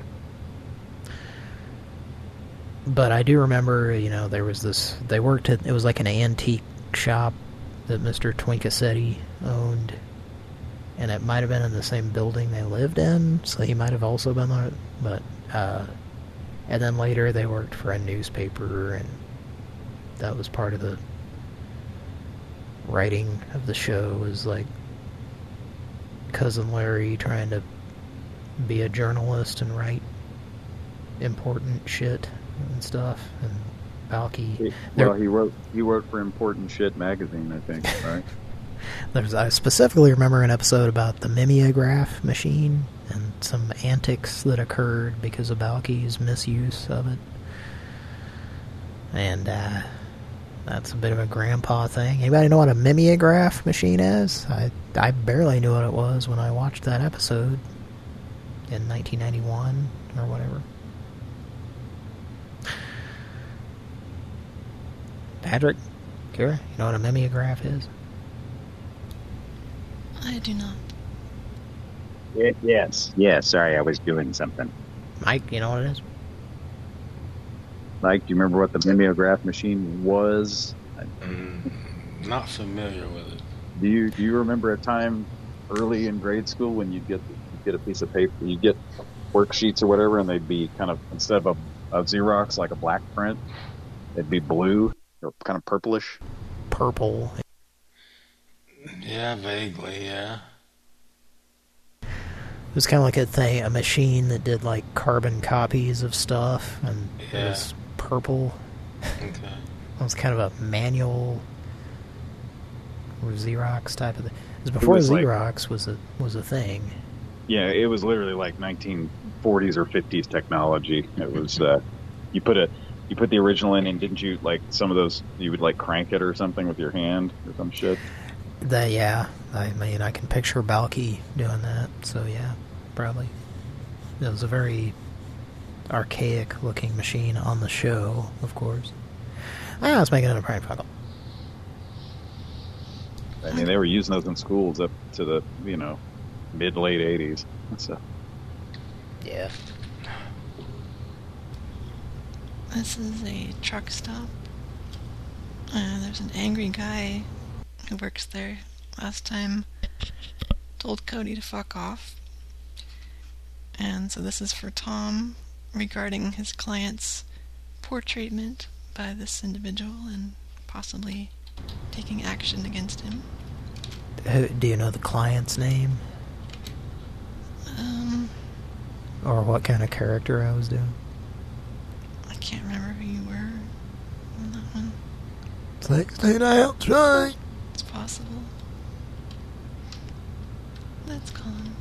But I do remember, you know, there was this... They worked at... It was like an antique shop that Mr. Twinkacetti owned. And it might have been in the same building they lived in, so he might have also been there. But, uh... And then later they worked for a newspaper, and that was part of the writing of the show, was like Cousin Larry trying to be a journalist and write important shit and stuff, and Balky. Well, he wrote he wrote for Important Shit magazine, I think, right? There's, I specifically remember an episode about the mimeograph machine and some antics that occurred because of Balky's misuse of it. And uh, that's a bit of a grandpa thing. Anybody know what a mimeograph machine is? I I barely knew what it was when I watched that episode in 1991 or whatever. Patrick, Kira, you know what a mimeograph is? I do not. Y- yes, yes. Sorry, I was doing something. Mike, you know what it is? Mike, do you remember what the mimeograph machine was? Mm, not familiar with it. Do you do you remember a time early in grade school when you'd get you'd get a piece of paper, you get worksheets or whatever, and they'd be kind of instead of a, a Xerox like a black print, it'd be blue or kind of purplish. Purple. Yeah, vaguely, yeah. It was kind of like a thing, a machine that did like carbon copies of stuff, and it was purple. Okay. It was kind of a manual or Xerox type of thing. It was before was like- Xerox was a was a thing. Yeah, it was literally like 1940s or 50s technology. It was uh, you put a you put the original in, and didn't you like some of those? You would like crank it or something with your hand or some shit. That yeah, I mean I can picture Balky doing that. So yeah, probably. It was a very archaic looking machine on the show, of course. Ah, let's make it into prank. I mean, they were using those in schools up to the you know mid late 80s. So Yeah. This is a truck stop. Uh, there's an angry guy who works there. Last time told Cody to fuck off. And so this is for Tom regarding his client's poor treatment by this individual and possibly taking action against him. Who, do you know the client's name Um, or what kind of character I was doing? I can't remember who you were on that one. Sixteen outside. It's possible. Let's call him.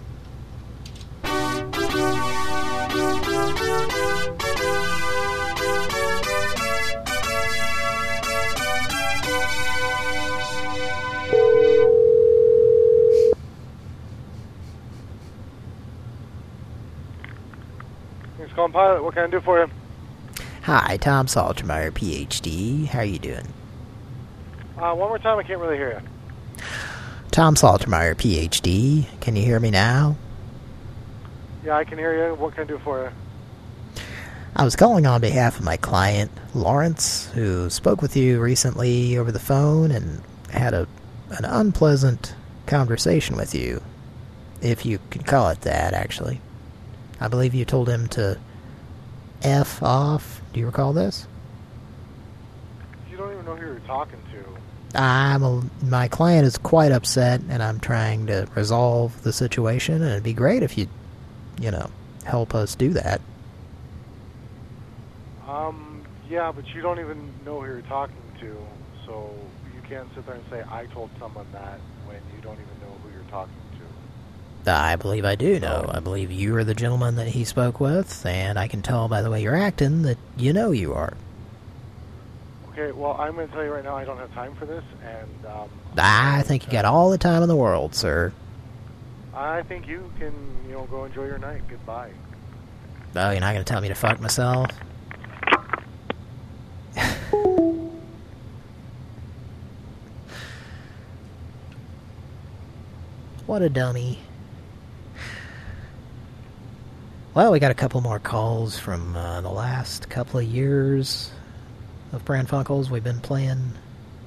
Thanks, calling pilot. What can I do for you? Hi, Tom Saltermeyer, PhD. How are you doing? Uh, one more time. I can't really hear you. Tom Saltermeyer, PhD. Can you hear me now? Yeah, I can hear you. What can I do for you? I was calling on behalf of my client, Lawrence, who spoke with you recently over the phone and had a an unpleasant conversation with you. If you could call it that, actually. I believe you told him to F off. Do you recall this? You don't even know who you're talking to. I'm a, my client is quite upset, and I'm trying to resolve the situation, and it'd be great if you, you know, help us do that. Um, yeah, but you don't even know who you're talking to, so you can't sit there and say, I told someone that when you don't even know who you're talking to. I believe I do know. I believe you are the gentleman that he spoke with, and I can tell by the way you're acting that you know you are. Okay, well, I'm going to tell you right now I don't have time for this, and um, I think you got all the time in the world, sir. I think you can, you know, go enjoy your night. Goodbye. Oh, you're not going to tell me to fuck myself? what a dummy. Well, we got a couple more calls from uh, the last couple of years of Pran Funkels. We've been playing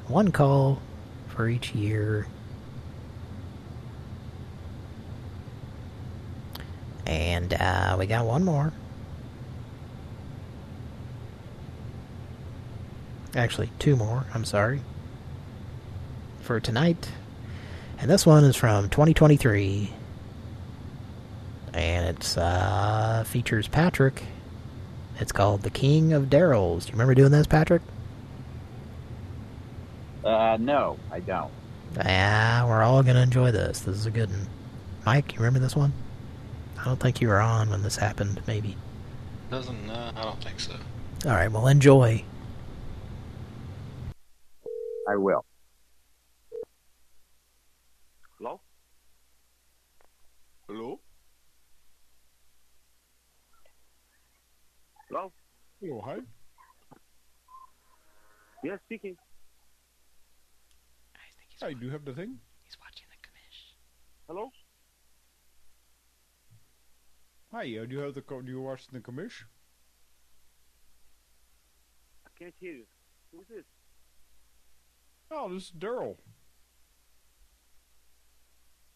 one call for each year. And uh, we got one more. Actually, two more, I'm sorry. For tonight. And this one is from 2023. And it's uh, features Patrick. It's called The King of Darrells. Do you remember doing this, Patrick? Uh, no, I don't. Yeah, we're all going to enjoy this. This is a good one. Mike, you remember this one? I don't think you were on when this happened, maybe. Doesn't, uh, I don't think so. All right, well, enjoy. I will. Hello? Hello? Hello? Hello, hi. Yes, speaking. Hi, do you have the thing? He's watching the commish. Hello? Hi, uh, do you have the co- do you watch the commish? I can't hear you. Who's this? Oh, this is Daryl.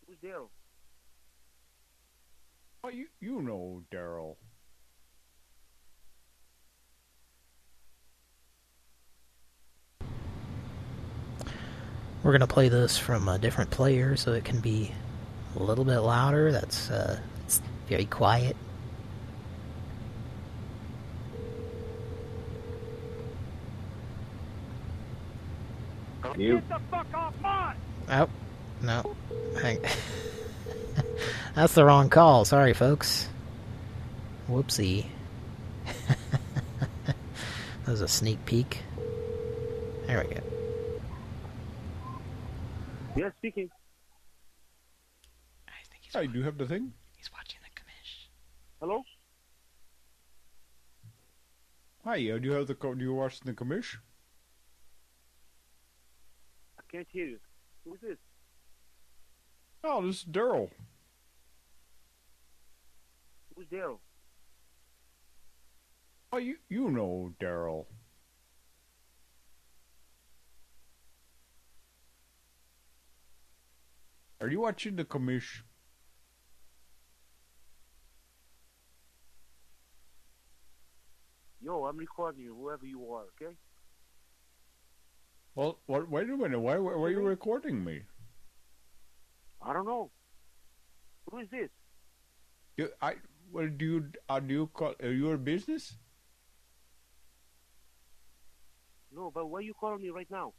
Who's Daryl? Oh, you you know Daryl. We're gonna play this from a different player, so it can be a little bit louder. That's uh, it's very quiet. You. Get the fuck off mine! Oh, no. Hang. That's the wrong call. Sorry, folks. Whoopsie. that was a sneak peek. There we go. Yes, speaking. Hey, do you have the thing? He's watching the commish. Hello? Hi, uh, do you have the do you watch the commish? I can't hear you. Who's this? Oh, this is Daryl. Who's Daryl? Oh, you you know Daryl. Are you watching the commish? Yo, I'm recording you, whoever you are, okay? Well, what, wait a minute. Why, why, are you recording me? I don't know. Who is this? You, I, well, do you, do you call, are you a business? No, but why are you calling me right now?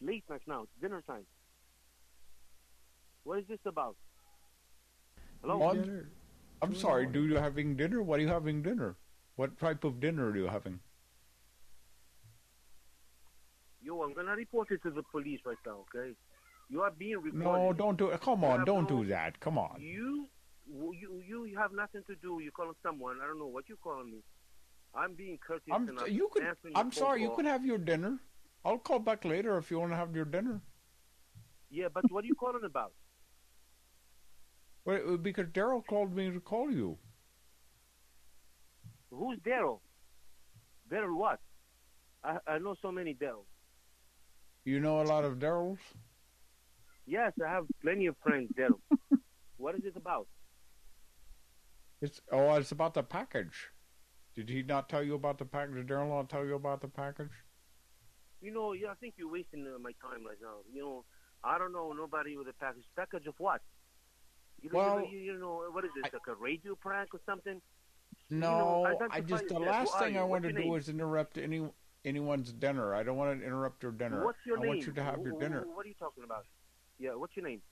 Late night now. It's dinner time. What is this about? Hello? I'm, I'm sorry. Do you having dinner? What are you having dinner? What type of dinner are you having? Yo, I'm gonna report it to the police right now, okay? You are being recorded. No, don't do it. Come on, don't no- do that. Come on. You, you, you, you have nothing to do. You're calling someone? I don't know what you're calling me. I'm being courteous I'm, and I'm you could. I'm phone sorry. You call. could have your dinner. I'll call back later if you want to have your dinner. Yeah, but what are you calling about? Well, because Daryl called me to call you. Who's Daryl? Daryl what? I, I know so many Daryl. You know a lot of Daryls. Yes, I have plenty of friends, Daryl. what is it about? It's oh, it's about the package. Did he not tell you about the package? Did Daryl not tell you about the package? You know, yeah, I think you're wasting uh, my time right now. You know, I don't know nobody with a package. Package of what? You, Well, you, you know, what is this, like a radio prank or something? No, You know, I just the last Who thing? I want to do name? is interrupt any anyone's dinner. I don't want to interrupt your dinner. What's your I name? want you to have your dinner. What are you talking about? Yeah, what's your name?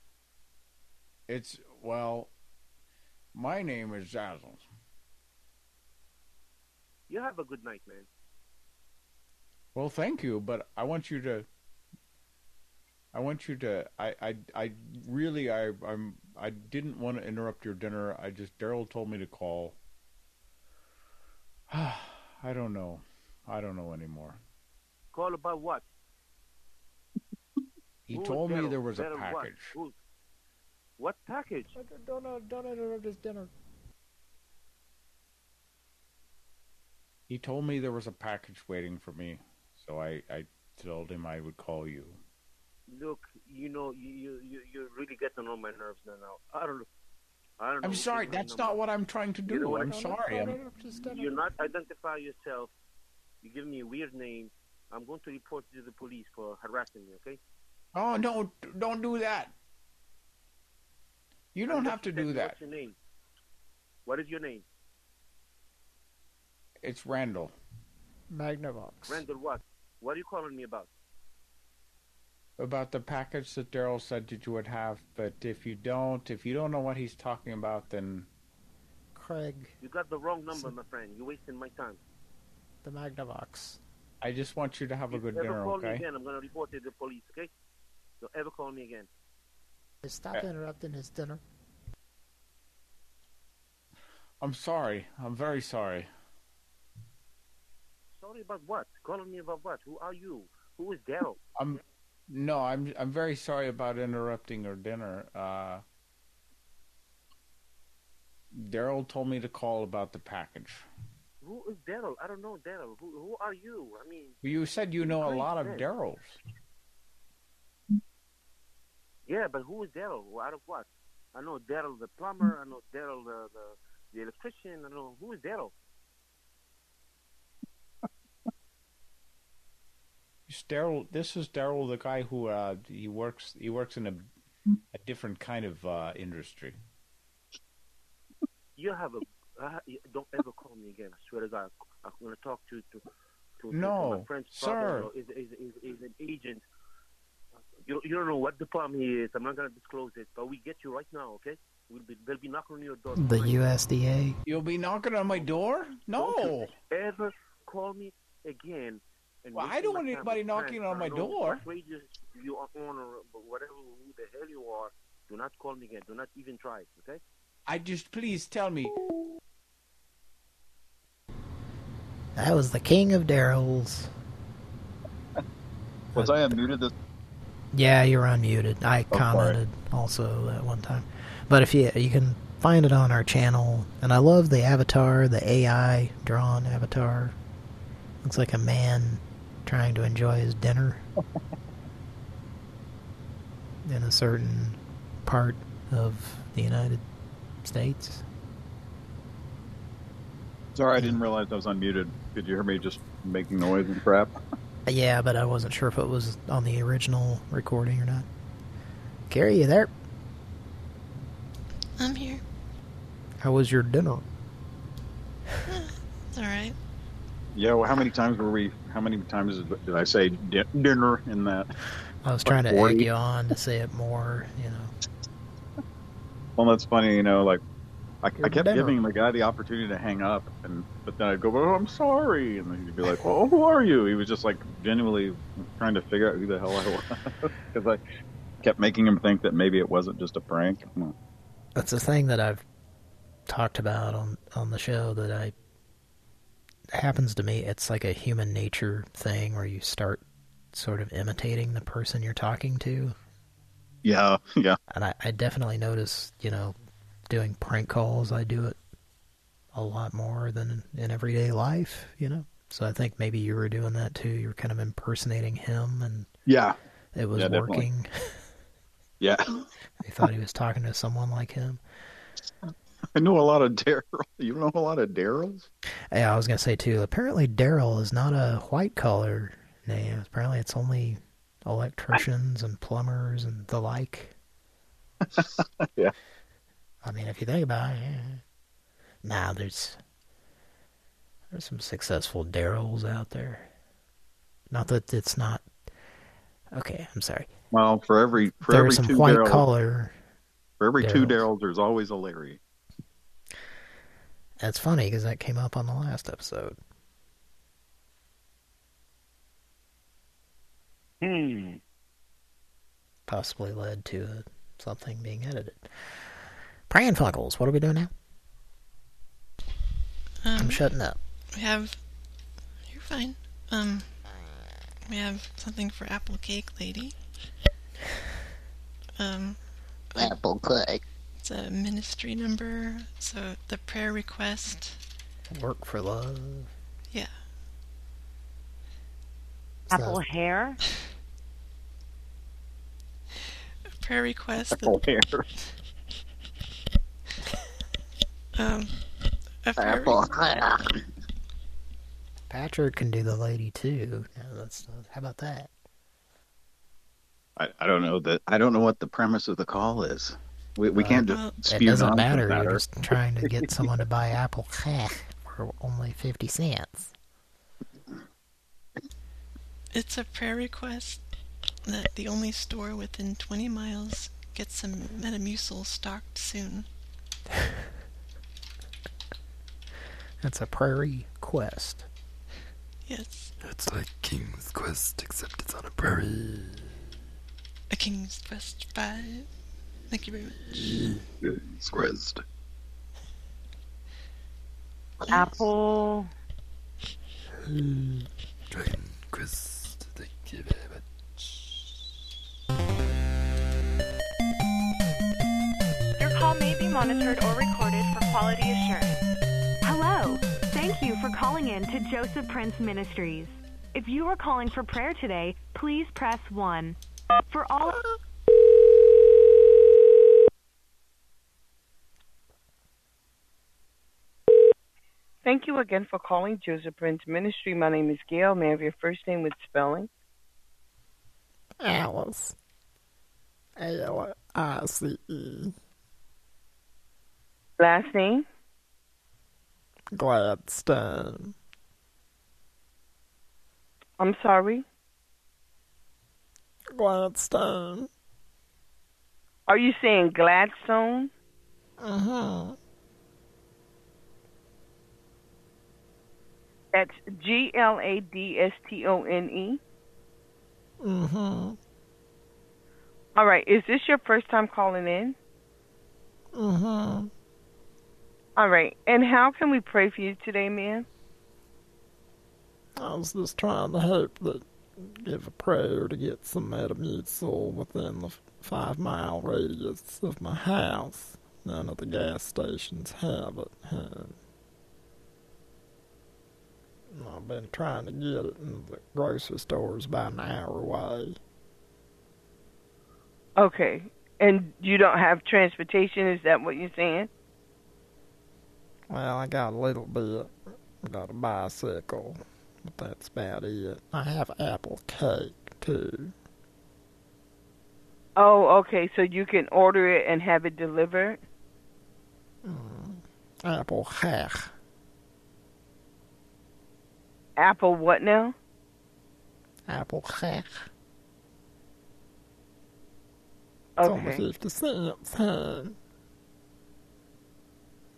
It's well, my name is Zazzle. You have a good night, man. Well, thank you, but I want you to. I want you to. I. I. I really. I. I'm. I didn't want to interrupt your dinner. I just. Daryl told me to call. I don't know. I don't know anymore. Call about what? He Who is told me Daryl? there was a Daryl what? package. Who- What package? Don't don't interrupt his dinner. He told me there was a package waiting for me, so I. I told him I would call you. Look, you know, you you you you're really getting on my nerves now. now. I don't. I don't know. I'm sorry. That's not what I'm trying to You know do. I'm sorry. I'm, You're not identify yourself. You give me a weird name. I'm going to report you to the police for harassing me. Okay? Oh no! Don't do that. You don't have to do that. What's your name? What is your name? It's Randall. Magnavox. Randall. What? What are you calling me about? About the package that Daryl said that you would have, but if you don't, if you don't know what he's talking about, then Craig, You got the wrong number, my friend. You're wasting my time. the Magnavox. I just want you to have a If good you ever dinner, call me again, I'm going to report you to the police. Okay? Don't ever call me again. Stop Uh, interrupting his dinner. I'm sorry. I'm very sorry. Sorry about what? Calling me about what? Who are you? Who is Daryl? I'm no, I'm I'm very sorry about interrupting your dinner. Uh Daryl told me to call about the package. Who is Daryl? I don't know Daryl. Who who are you? I mean, You said you know a lot of. Daryls. yeah, but who is Daryl? Out of what? I know Daryl the plumber. I know Daryl the, the the electrician. I know who is Daryl. Daryl. This is Daryl, the guy who uh, he works. He works in a a different kind of uh, industry. You have a. Uh, don't ever call me again. I swear to God. I'm going to talk to to to, to No, my friend's sir. father. Is, is is is an agent. You you don't know what department he is. I'm not going to disclose it, but we get you right now. Okay? We'll be they'll be knocking on your door. The USDA. You'll be knocking on my door? No. Don't you ever call me again. And Well, I don't my want anybody knocking on my door. What you are on or whatever who the hell you are. Do not call me again. Do not even try. it, Okay? I just please tell me. That was the king of Daryls. Was I unmuted this? Yeah, you're unmuted. I Oh, sorry. commented also at one time. But if you you can find it on our channel, and I love the avatar, the AI drawn avatar. Looks like a man trying to enjoy his dinner in a certain part of the United States. Sorry, I didn't realize I was unmuted. Did you hear me just making noise and crap? Yeah, but I wasn't sure if it was on the original recording or not. Carrie, you there? I'm here. How was your dinner? It's all right. Yeah. Well, how many times were we? How many times did I say di- dinner in that? I was Like trying to 40? egg you on to say it more, you know. Well, that's funny. You know, like I, I kept dinner. giving the guy the opportunity to hang up, and but then I'd go, "Oh, I'm sorry," and then he'd be like, "Well, who are you?" He was just like genuinely trying to figure out who the hell I was because I kept making him think that maybe it wasn't just a prank. That's a thing that I've talked about on on the show that I happens to me. It's like a human nature thing where you start sort of imitating the person you're talking to. Yeah, yeah. And I, I definitely notice, you know, doing prank calls, I do it a lot more than in everyday life, you know? So I think maybe you were doing that too. You were kind of impersonating him and Yeah. it was Yeah, working. Yeah. he thought he was talking to someone like him. I know a lot of Daryl. You know a lot of Daryls? Yeah, I was going to say too, apparently Daryl is not a white collar name. Apparently it's only electricians and plumbers and the like. yeah. I mean, if you think about it, yeah. Now there's there's some successful Daryls out there. Not that it's not. Okay, I'm sorry. Well, for every for There every some two white Daryls, collar for every two Daryls. Daryls, there's always a Larry. That's funny because that came up on the last episode. Hmm. Possibly led to uh, something being edited. Pran Funkels, what are we doing now? I'm Um, shutting up. We have. You're fine. Um, we have something for Apple Cake Lady. Um, Apple cake. It's a ministry number. So the prayer request. Work for love. Yeah. Apple hair. Prayer request. Apple hair. Um, a Apple hair. Patrick can do the lady too. Now, that's, how about that? I, I don't know that. I don't know what the premise of the call is. We we can't just Uh, It doesn't nonsense matter. You're just trying to get someone to buy Apple for only 50 cents. It's a prayer request that the only store within 20 miles gets some Metamucil stocked soon. It's a prairie quest. Yes, It's like King's Quest, except it's on a prairie. a King's Quest 5. Thank you very much. King's Quest. Apple. Dragon Quest, thank you very much. Your call may be monitored or recorded for quality assurance. Hello. Thank you for for calling in to Joseph Prince Ministries. If you are calling for prayer today, please press 1. For all Thank you again for calling Joseph Prince Ministry. My name is Gail. May I have your first name with spelling? Alice. A-L-I-C-E. Last name? Gladstone. I'm sorry? Gladstone. Are you saying Gladstone? Uh-huh. That's G L A D S T O N E. Mm-hmm. All right. Is this your first time calling in? Mm-hmm. All right. And how can we pray for you today, ma'am? I was just trying to hope that give a prayer to get some Metamucil within the five mile radius of my house. None of the gas stations have it. I've been trying to get it in the grocery stores about an hour away. Okay. And you don't have transportation? Is that what you're saying? Well, I got a little bit. I got a bicycle, but that's about it. I have apple cake, too. Oh, okay. So you can order it and have it delivered? Mm-hmm. Apple cake. Apple what now? Apple only Okay. 50 cents, huh?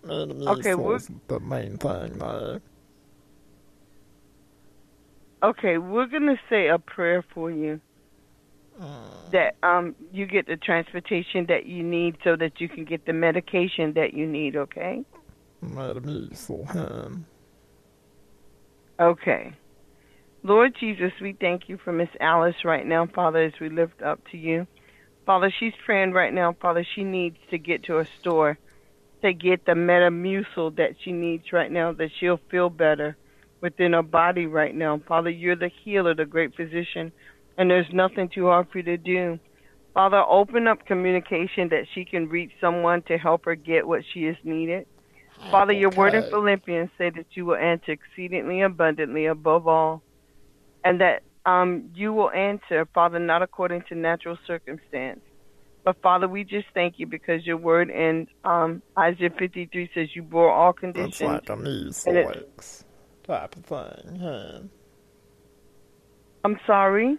Okay, we're- Metamucil's the main thing there. Okay, we're gonna say a prayer for you. That um you get the transportation that you need so that you can get the medication that you need, okay? Huh? Okay. Lord Jesus, we thank you for Miss Alice right now, Father, as we lift up to you. Father, she's praying right now, Father, she needs to get to a store to get the Metamucil that she needs right now, that she'll feel better within her body right now. Father, you're the healer, the great physician, and there's nothing too hard for you to do. Father, open up communication that she can reach someone to help her get what she is needed. Father, your word in Philippians say that you will answer exceedingly abundantly above all, and that um, you will answer, Father, not according to natural circumstance. But Father, we just thank you because your word in um, Isaiah 53 says you bore all It's conditions. like a measles type of thing, huh? I'm sorry.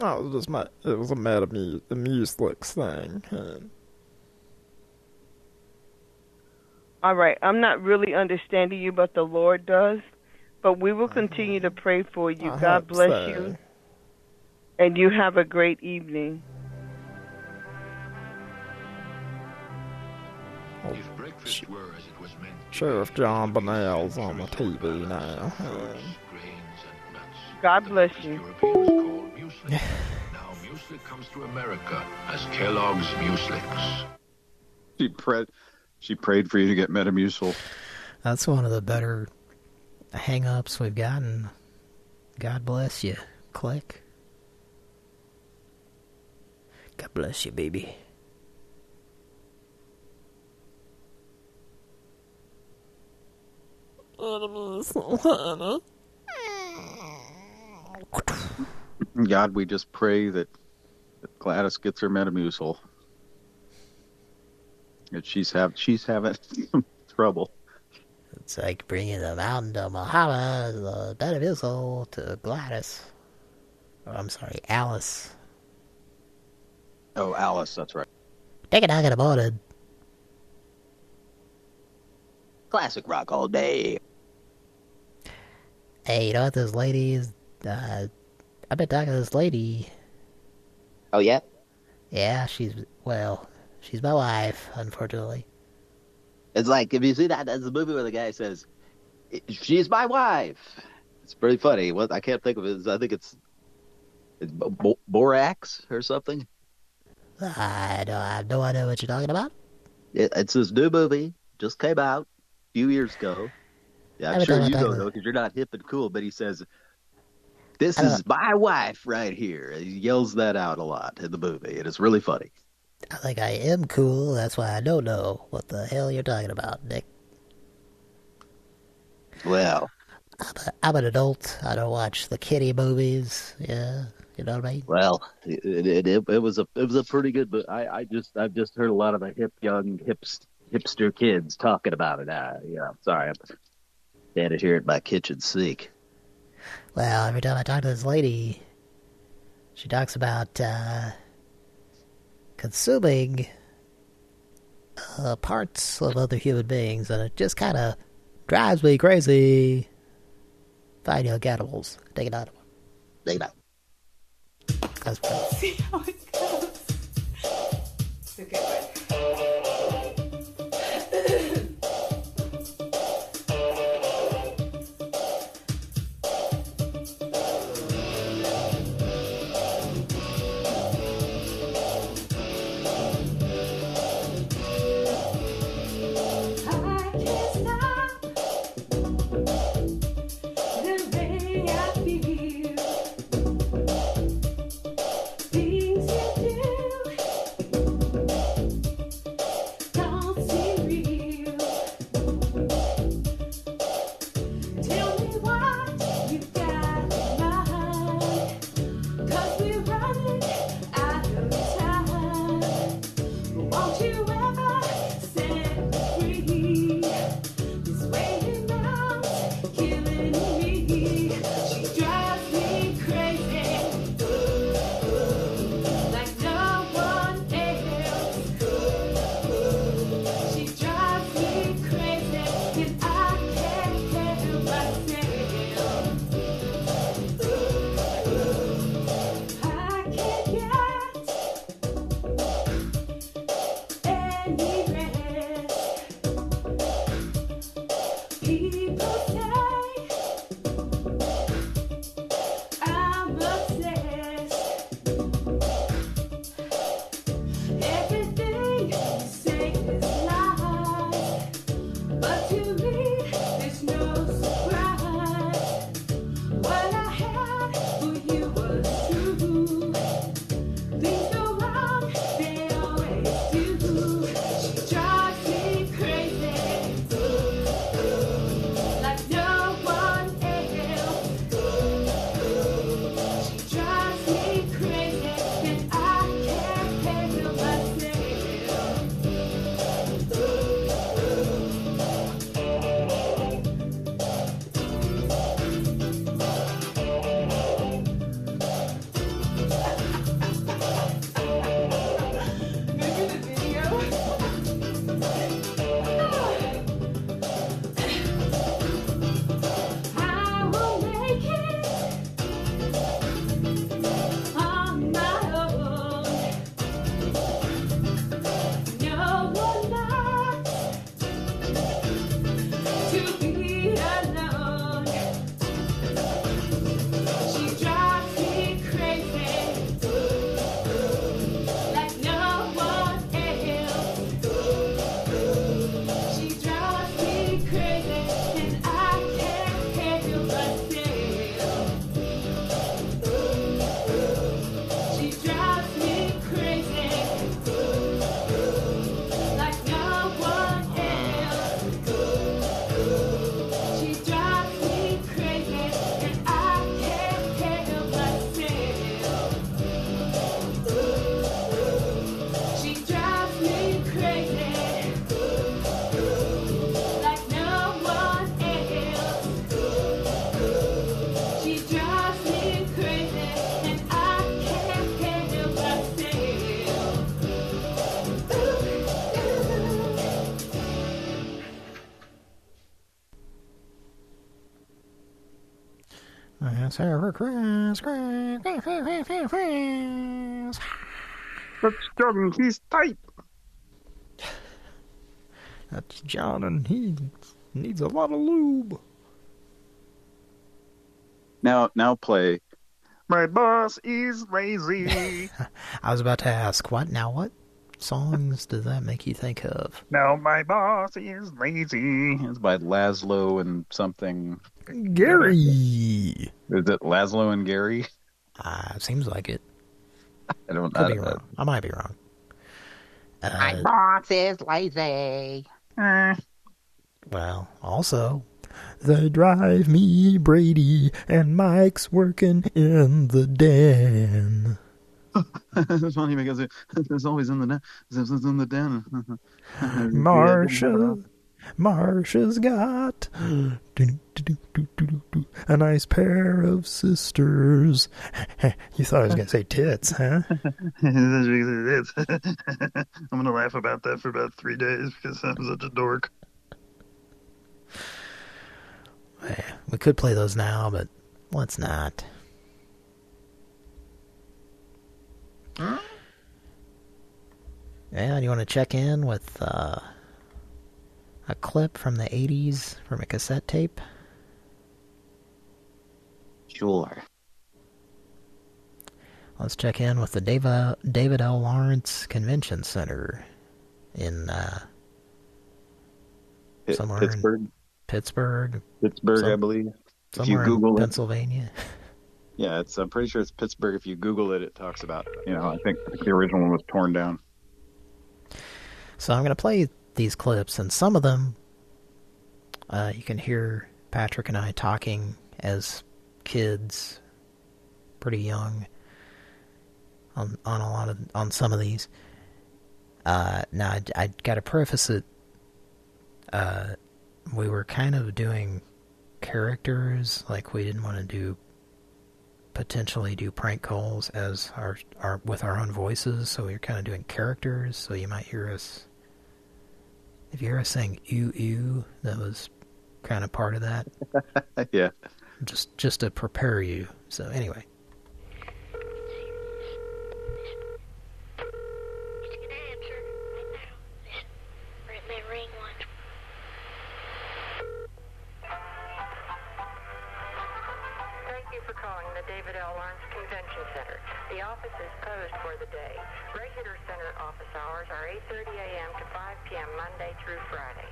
Oh, it was just my, it was a Metamucil thing, huh? All right, I'm not really understanding you, but the Lord does. But we will continue to pray for you. I God bless so. you. And you have a great evening. If breakfast were as it was meant, Sheriff John Bonnell's on the TV now. huh? God bless you. now muesli comes to America as Kellogg's Mueslix. She prayed. For you to get Metamucil. That's one of the better hang-ups we've gotten. God bless you. Click. God bless you, baby. God, we just pray that, that Gladys gets her Metamucil. She's have she's having trouble. It's like bringing the mountain to Muhammad, the bed Metamucil to Gladys. Oh, I'm sorry, Alice. Oh, Alice, that's right. Take a knock in the morning. Classic rock all day. Hey, you know what this lady is? Uh, I've been talking to this lady. Oh, yeah? Yeah, she's, well, she's my wife, unfortunately. It's like, if you see that, that's the movie where the guy says, She's my wife. It's pretty funny. What I can't think of it. I think it's, it's Bo- Bo- Borax or something. I, don't, I have no idea what you're talking about. It, it's this new movie, just came out a few years ago. Yeah, I'm sure you don't know because you're not hip and cool. But he says, "This is my wife right here." He yells that out a lot in the movie, and it's really funny. I think I am cool. That's why I don't know what the hell you're talking about, Nick. Well, I'm an adult. I don't watch the kiddie movies. Yeah, you know what I mean. well, it it, it, it was a it was a pretty good. But I I just I've just heard a lot of the hip young hips hipster kids talking about it. Uh, yeah, sorry, I'm it here at my kitchen sink. Well, every time I talk to this lady, she talks about uh, consuming uh, parts of other human beings, and it just kind of drives me crazy. Fine young animals. Take it out. Take it out. That's See how it goes. It's a good. Let's have a Chris, Chris, Chris, Chris, Chris, Chris. That's John. He's tight. That's John, and he needs a lot of lube. Now, now play. My boss is lazy. I was about to ask, what? Now what? Songs does that make you think of? No, my boss is lazy. It's by Laszlo and something. Gary. Is it Laszlo and Gary? Uh, seems like it. I don't Could I be don't- wrong. I might be wrong. My Uh, boss is lazy. well, also, they drive me Brady, and Mike's working in the den. it's funny because it, it's always in the den. It's in the den. Marsha, Marsha's got a nice pair of sisters. you thought I was going to say tits, huh? I'm gonna laugh about that for about three days because I'm such a dork. We could play those now, but let's not. Yeah, you want to check in with uh, a clip from the 80s from a cassette tape? Sure. Let's check in with the David, David L. Lawrence Convention Center in uh, somewhere Pittsburgh? in Pittsburgh. Pittsburgh, I Some- believe. If you Somewhere Google in it, Pennsylvania. yeah, it's. I'm pretty sure it's Pittsburgh. If you Google it, it talks about. You know, I think the original one was torn down. So I'm going to play these clips, and some of them uh, you can hear Patrick and I talking as kids, pretty young, on on a lot of on some of these. Uh, now I, I got to preface it. Uh, we were kind of doing characters, like we didn't want to do potentially do prank calls as our our with our own voices, so you're kind of doing characters. So you might hear us if you hear us saying "ew ew," that was kind of part of that. yeah. Just just to prepare you. So anyway. Is closed for the day. Regular center office hours are 8.30 a.m. to 5 p.m. Monday through Friday.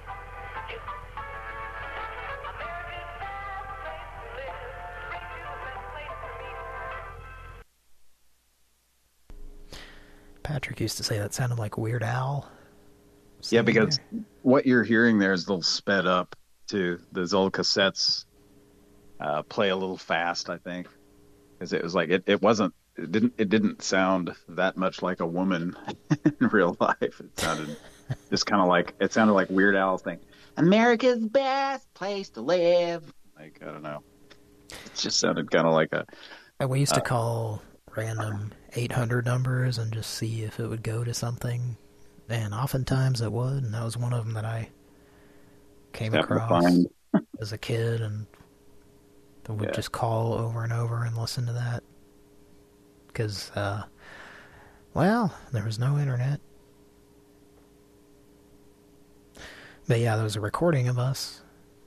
Patrick used to say that sounded like Weird Al. Yeah, because what you're hearing there is a little sped up to those old cassettes. Uh, play a little fast, I think, because it was like it, it wasn't it didn't it didn't sound that much like a woman in real life. It sounded just kind of like it sounded like Weird Al's thing. America's best place to live. Like I don't know, it just sounded kind of like a. And we used to uh, call random 800 numbers and just see if it would go to something. And oftentimes it would, and that was one of them that I came across as a kid and would Yeah. just call over and over and listen to that. Because, uh, well, there was no internet. But yeah, there was a recording of us.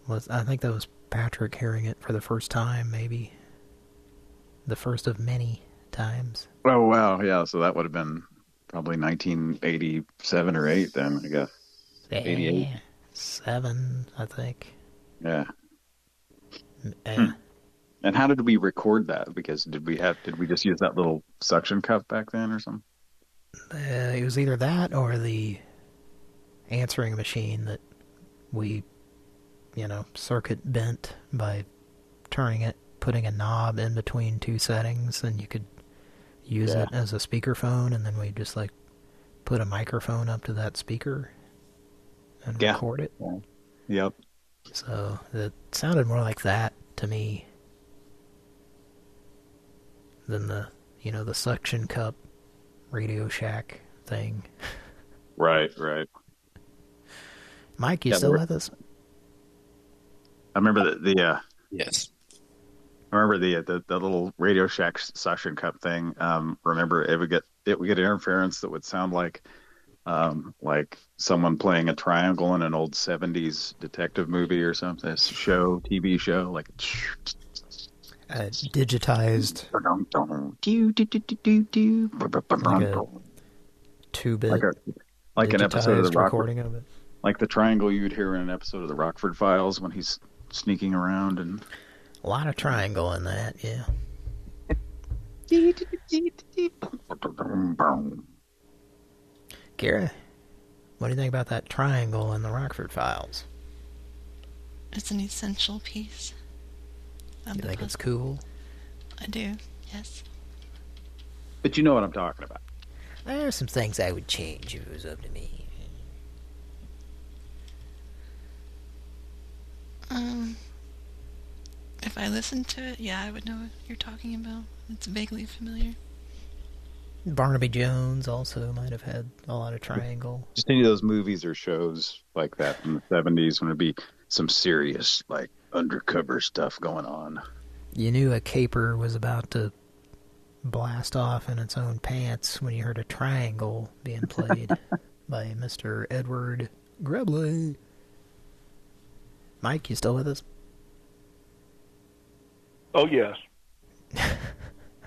Was I think that was Patrick hearing it for the first time, maybe. The first of many times. Oh wow, yeah. So that would have been probably 1987 or eight then, I guess. 88. Seven, I think. Yeah. Eh. And how did we record that? Because did we have did we just use that little suction cup back then or something? Uh, it was either that or the answering machine that we, you know, circuit bent by turning it, putting a knob in between two settings, and you could use Yeah. it as a speakerphone, and then we just like put a microphone up to that speaker and Yeah. record it. Yeah. Yep. So it sounded more like that to me than the, you know, the suction cup Radio Shack thing. Right, right. Mike, you Yeah, still we're- with us? I remember the, the uh Yes. I remember the, the the little Radio Shack suction cup thing. Um, remember it would get it would get interference that would sound like um like someone playing a triangle in an old 70s detective movie or something show TV show like Uh, digitized like a two-bit like a like an episode of the Rockford, recording of it. like the triangle you'd hear in an episode of the Rockford Files when he's sneaking around and A lot of triangle in that, yeah. Kira, what do you think about that triangle in the Rockford Files? It's an essential piece. Of You the think it's cool? I do. Yes. But you know what I'm talking about. There are some things I would change if it was up to me. Um, if I listened to it, yeah, I would know what you're talking about. It's vaguely familiar. Barnaby Jones also might have had a lot of triangle. Just any of those movies or shows like that from the 70s when it'd be some serious like undercover stuff going on. You knew a caper was about to blast off in its own pants when you heard a triangle being played by Mr. Edward Grebley. Mike, you still with us? Oh yes.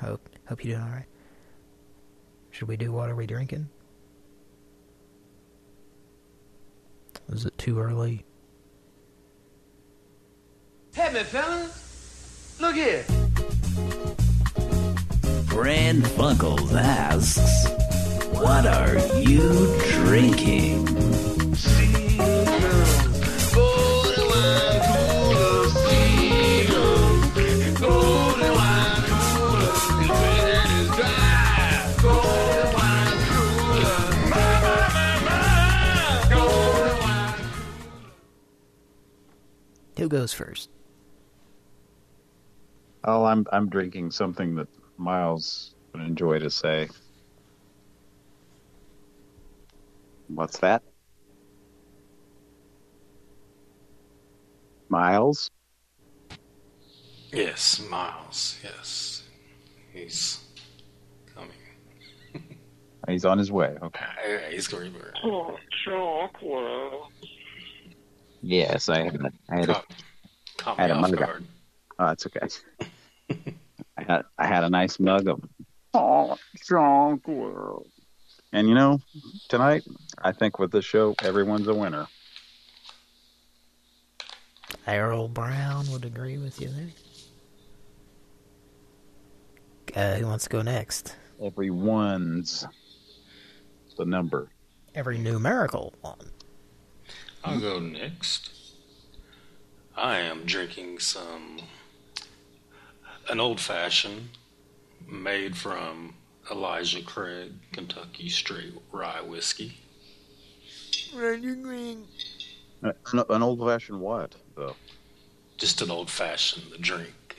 Hope hope you're doing all right. Should we do what are we drinking? Is it too early? Hey, me fellas. Look here. Pran Funkels asks, What are you drinking? Who goes first? Oh, I'm I'm drinking something that Miles would enjoy to say. What's that? Miles? Yes, Miles. Yes, he's coming. He's on his way. Okay. Uh, yeah, he's going to Oh, chocolate. Yes, I had a, I had a, Caught I had me a off mug. guard. Oh, that's okay. I had I had a nice mug of oh chocolate. And you know, tonight I think with this show, everyone's a winner. Errol Brown would agree with you there. Uh, who wants to go next? Everyone's the number. Every numerical one. I'll go next. I am drinking some an old fashioned made from Elijah Craig Kentucky straight rye whiskey. Roger Green. An, an old fashioned what though? Just an old fashioned drink.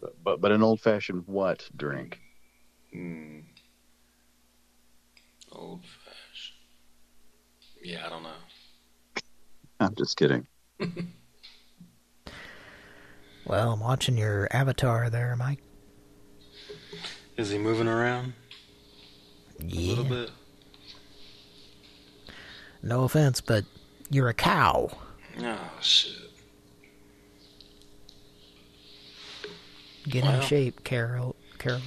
But but, but an old fashioned what drink? Hmm. Old fashioned. Yeah, I don't know. I'm just kidding. Well, I'm watching your avatar there, Mike. Is he moving around? Yeah. A little bit. No offense, but you're a cow. Oh shit. Get in shape, Carol. Carol.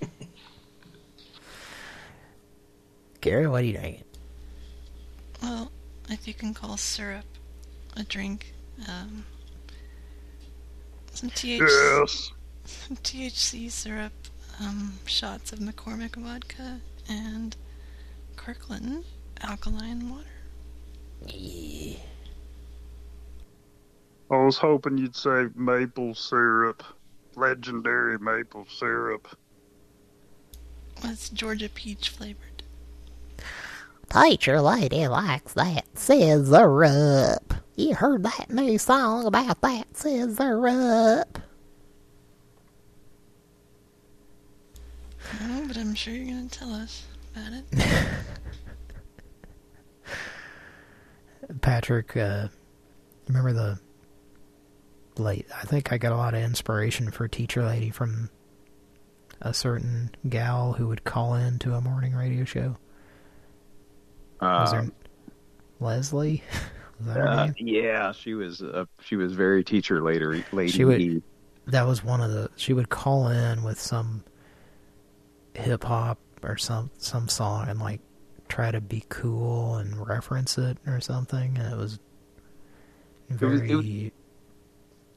Carol, what are you drinking? Well, if you can call syrup a drink, um, some THC, Yes. THC syrup, um, shots of McCormick vodka, and Kirkland alkaline water. Yeah. I was hoping you'd say maple syrup. Legendary maple syrup. Well, Georgia peach flavored. Teacher lady likes that scissor up. You heard that new song about that scissor up? No, but I'm sure you're gonna tell us about it. Patrick, uh, remember the late? I think I got a lot of inspiration for Teacher Lady from a certain gal who would call in to a morning radio show. Was there Um, Leslie? Was that her uh, name? yeah, she was uh, she was very teacher later lady. She would. That was one of the. She would call in with some hip hop or some some song and like try to be cool and reference it or something, and it was It was- very. it was-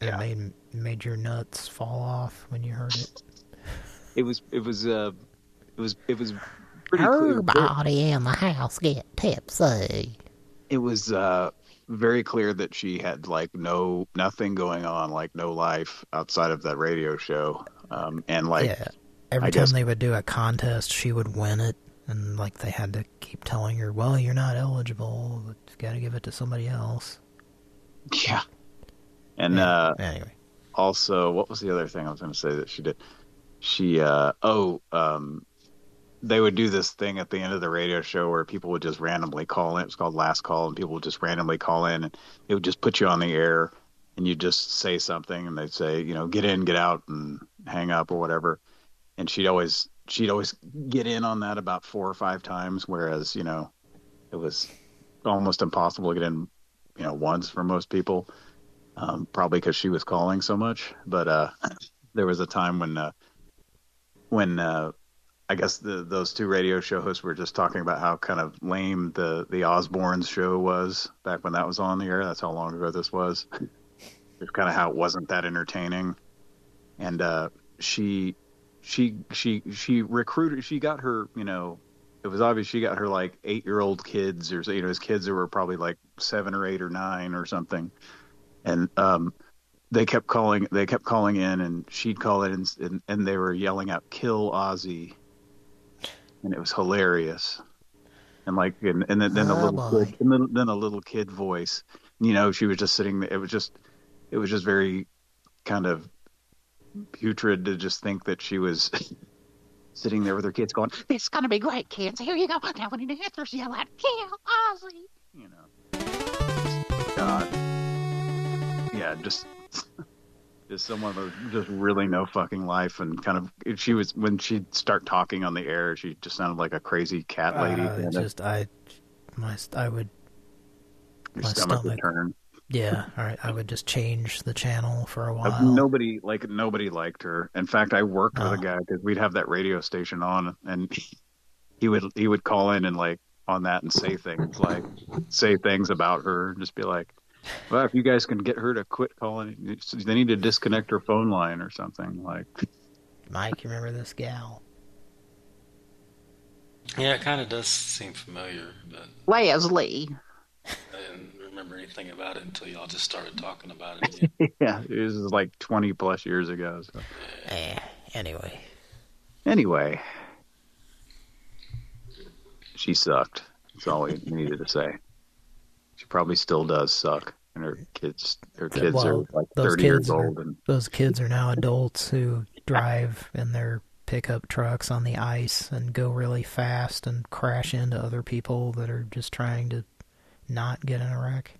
it made made your nuts fall off when you heard it. It was it was uh it was it was pretty clear. Everybody in the house get tipsy. It was uh very clear that she had like no nothing going on, like no life outside of that radio show. Um and like yeah, every I time guess- they would do a contest, she would win it, and like they had to keep telling her, "Well, you're not eligible. But you got to give it to somebody else." Yeah. And uh anyway. also what was the other thing I was gonna say that she did? She uh oh, um they would do this thing at the end of the radio show where people would just randomly call in. It was called Last Call, and people would just randomly call in, and it would just put you on the air, and you'd just say something, and they'd say, you know, get in, get out, and hang up or whatever. And she'd always she'd always get in on that about four or five times, whereas you know it was almost impossible to get in, you know, once for most people, um, probably because she was calling so much. But uh, there was a time when uh, when uh, I guess the those two radio show hosts were just talking about how kind of lame the the Osbournes show was back when that was on the air. That's how long ago this was. It's kind of how it wasn't that entertaining, and uh, she she she she recruited. She got her you know. It was obvious she got her like eight year old kids or you know his kids that were probably like seven or eight or nine or something, and um, they kept calling they kept calling in and she'd call in and, and, and they were yelling out kill ozzy and it was hilarious and like and, and then, then the Oh, little boy. kid, and then, then a little kid voice you know she was just sitting there it was just it was just very kind of putrid to just think that she was sitting there with her kids going "This is gonna be great, kids. Here you go. Now when the answers yell out, kill Ozzy. you know god yeah just just someone with just really no fucking life and kind of she was when she'd start talking on the air she just sounded like a crazy cat lady Uh, just I, my I would your my stomach, would stomach- turn yeah, all right. I would just change the channel for a Uh, while. nobody like nobody liked her in fact i worked with a guy because we'd have that radio station on and he would he would call in and like on that and say things like say things about her and just be like well if you guys can get her to quit calling they need to disconnect her phone line or something like Mike, you remember this gal? Yeah, it kind of does seem familiar, but Leslie. I didn't remember anything about it until y'all just started talking about it. yeah it was like 20 plus years ago so Eh, anyway. anyway she sucked that's all we needed to say she probably still does suck and her kids her kids Well, are like those 30 years are- old and Those kids are now adults who drive in their pickup trucks on the ice and go really fast and crash into other people that are just trying to not get in a wreck.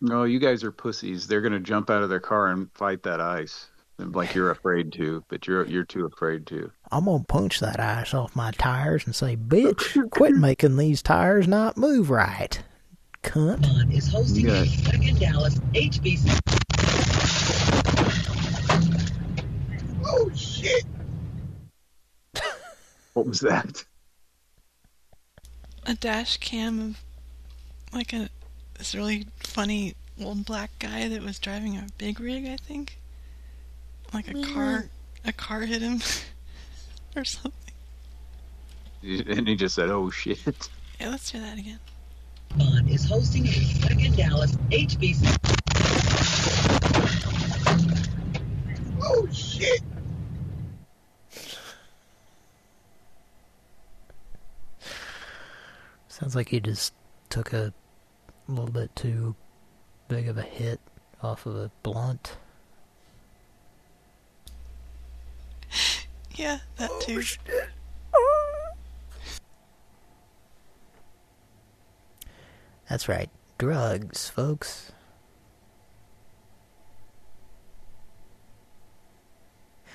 No, you guys are pussies. They're gonna jump out of their car and fight that ice, like you're afraid to, but you're you're too afraid to. I'm gonna punch that ice off my tires and say, "Bitch, quit making these tires not move right, cunt." is hosting Yeah. a second Dallas HBC. Oh shit! What was that? a dash cam of like a this really funny old black guy that was driving a big rig, I think. Like a mm-hmm. car, a car hit him or something. And he just said, "Oh shit." Yeah, let's do that again. Bond is hosting a second Dallas HBC. Oh shit! Sounds like he just took a little bit too big of a hit off of a blunt. Yeah, that oh, too. That's right, drugs, folks.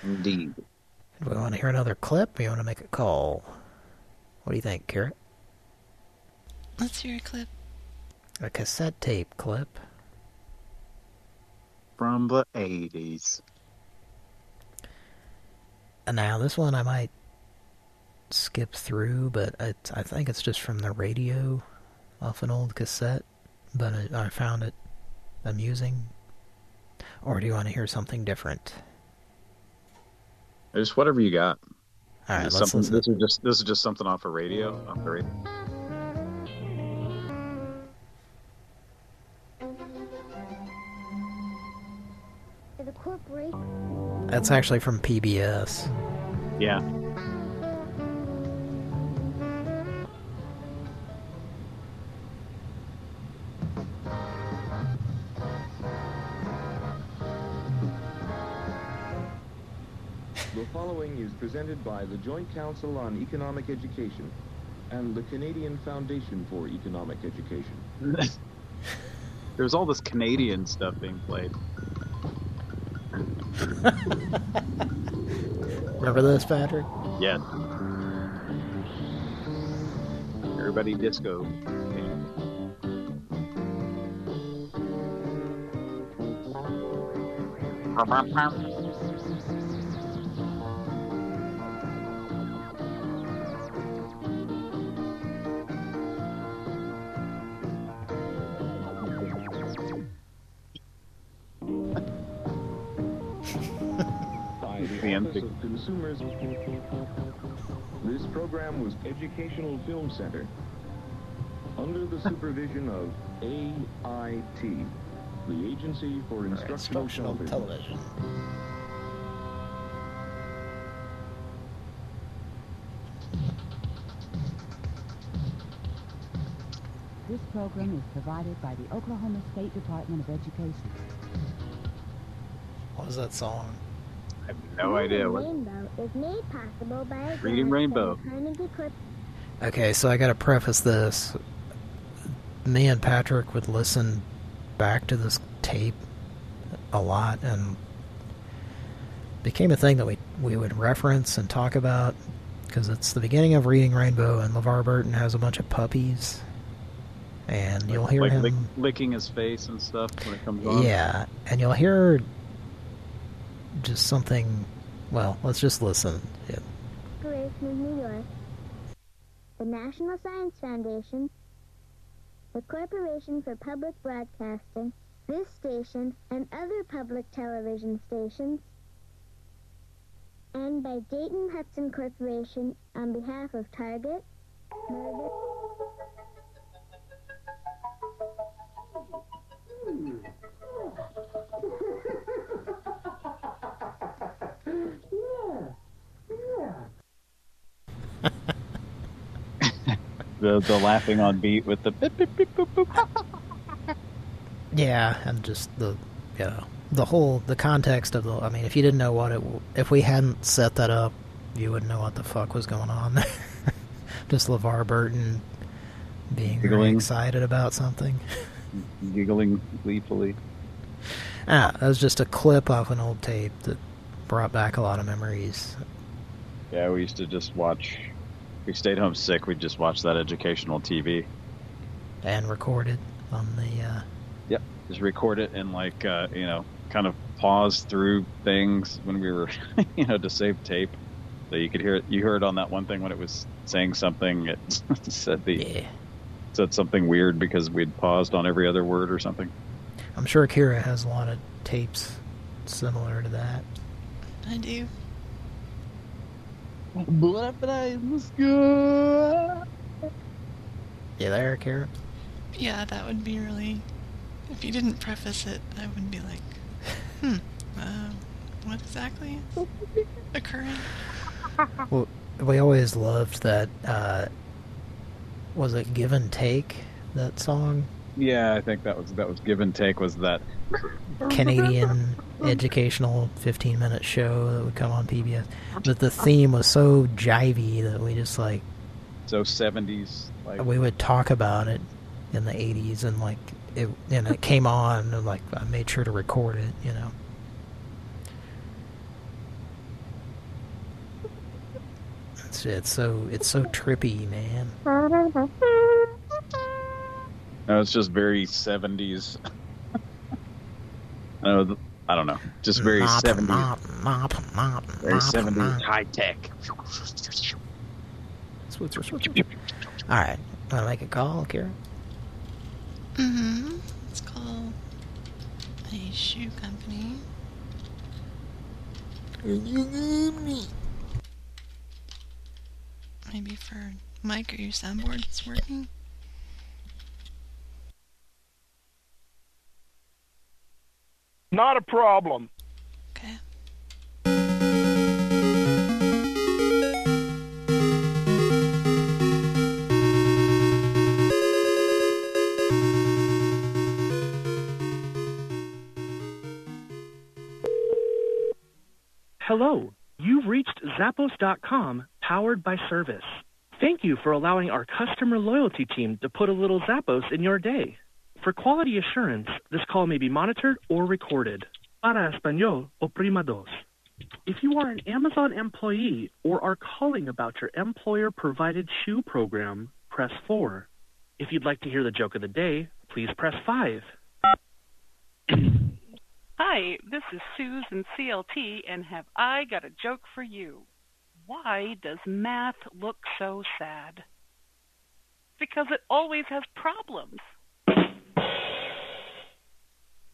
Indeed. Do we want to hear another clip or you want to make a call? What do you think, Carrot? Let's hear a clip. A cassette tape clip. From the eighties. And now this one I might skip through, but it, I think it's just from the radio off an old cassette. But I, I found it amusing. Or do you want to hear something different? Just whatever you got. All right, This let's listen. This is just this is just something off a radio. Off the radio. The corporation. That's actually from PBS. Yeah. Following is presented by the Joint Council on Economic Education and the Canadian Foundation for Economic Education. There's all this Canadian stuff being played. Remember this, Patrick? Yeah. Everybody disco. by the The Office empty- of Consumers. This program was Educational Film Center under the supervision of AIT, the Agency for Instructional, Instructional Television. This program is provided by the Oklahoma State Department of Education. What was that song? I have no idea. What, Rainbow is made possible by a Reading Rainbow. from the Carnegie Corp- Okay, so I gotta preface this. Me and Patrick would listen back to this tape a lot, and became a thing that we we would reference and talk about because it's the beginning of Reading Rainbow, and LeVar Burton has a bunch of puppies, and you'll hear like him. lick, licking his face and stuff when it comes on. Yeah, and you'll hear just something. Well, let's just listen. Yeah. Corporation of New York, the National Science Foundation, the Corporation for Public Broadcasting, this station, and other public television stations, and by Dayton Hudson Corporation on behalf of Target, Murder. The the laughing on beat with the beep, beep, beep, boop, boop. Yeah, and just the, you know, the whole, the context of the, I mean, if you didn't know what it, if we hadn't set that up, you wouldn't know what the fuck was going on there. just LeVar Burton being Giggling. excited about something. giggling gleefully. Ah, that was just a clip off an old tape that brought back a lot of memories. Yeah, we used to just watch. We stayed home sick. We'd just watched that educational TV. And recorded on the, uh, Yep. Just record it and like uh, you know, kind of pause through things when we were, you know, to save tape. So you could hear it. You heard on that one thing when it was saying something. It said the Yeah. said something weird because we'd paused on every other word or something. I'm sure Kira has a lot of tapes similar to that. I do. You there, Kira? Yeah, that would be really. If you didn't preface it, I would be like, hmm, uh, what exactly is occurring? Well, we always loved that, uh, was it Give and Take, that song? Yeah, I think that was that was give and take. Was that Canadian educational 15 minute show that would come on PBS. But the theme was so jivey that we just like. So 70s. Like, we would talk about it in the 80s and like it and it came on and like I made sure to record it, you know. It's it's so it's so trippy, man. No, it's just very 70s. Uh, I don't know. Just very 70s. Very 70s high tech. All right. Want to make a call, Kira? Mm-hmm. Let's call a shoe company. Maybe for Mike or your soundboard it's working. Not a problem. Okay. Hello, you've reached Zappos.com, powered by Service. Thank you for allowing our customer loyalty team to put a little Zappos in your day. For quality assurance, this call may be monitored or recorded. Para español, oprima dos. If you are an Amazon employee or are calling about your employer-provided shoe program, press 4. If you'd like to hear the joke of the day, please press 5. Hi, this is Susan CLT, and have I got a joke for you? Why does math look so sad? Because it always has problems.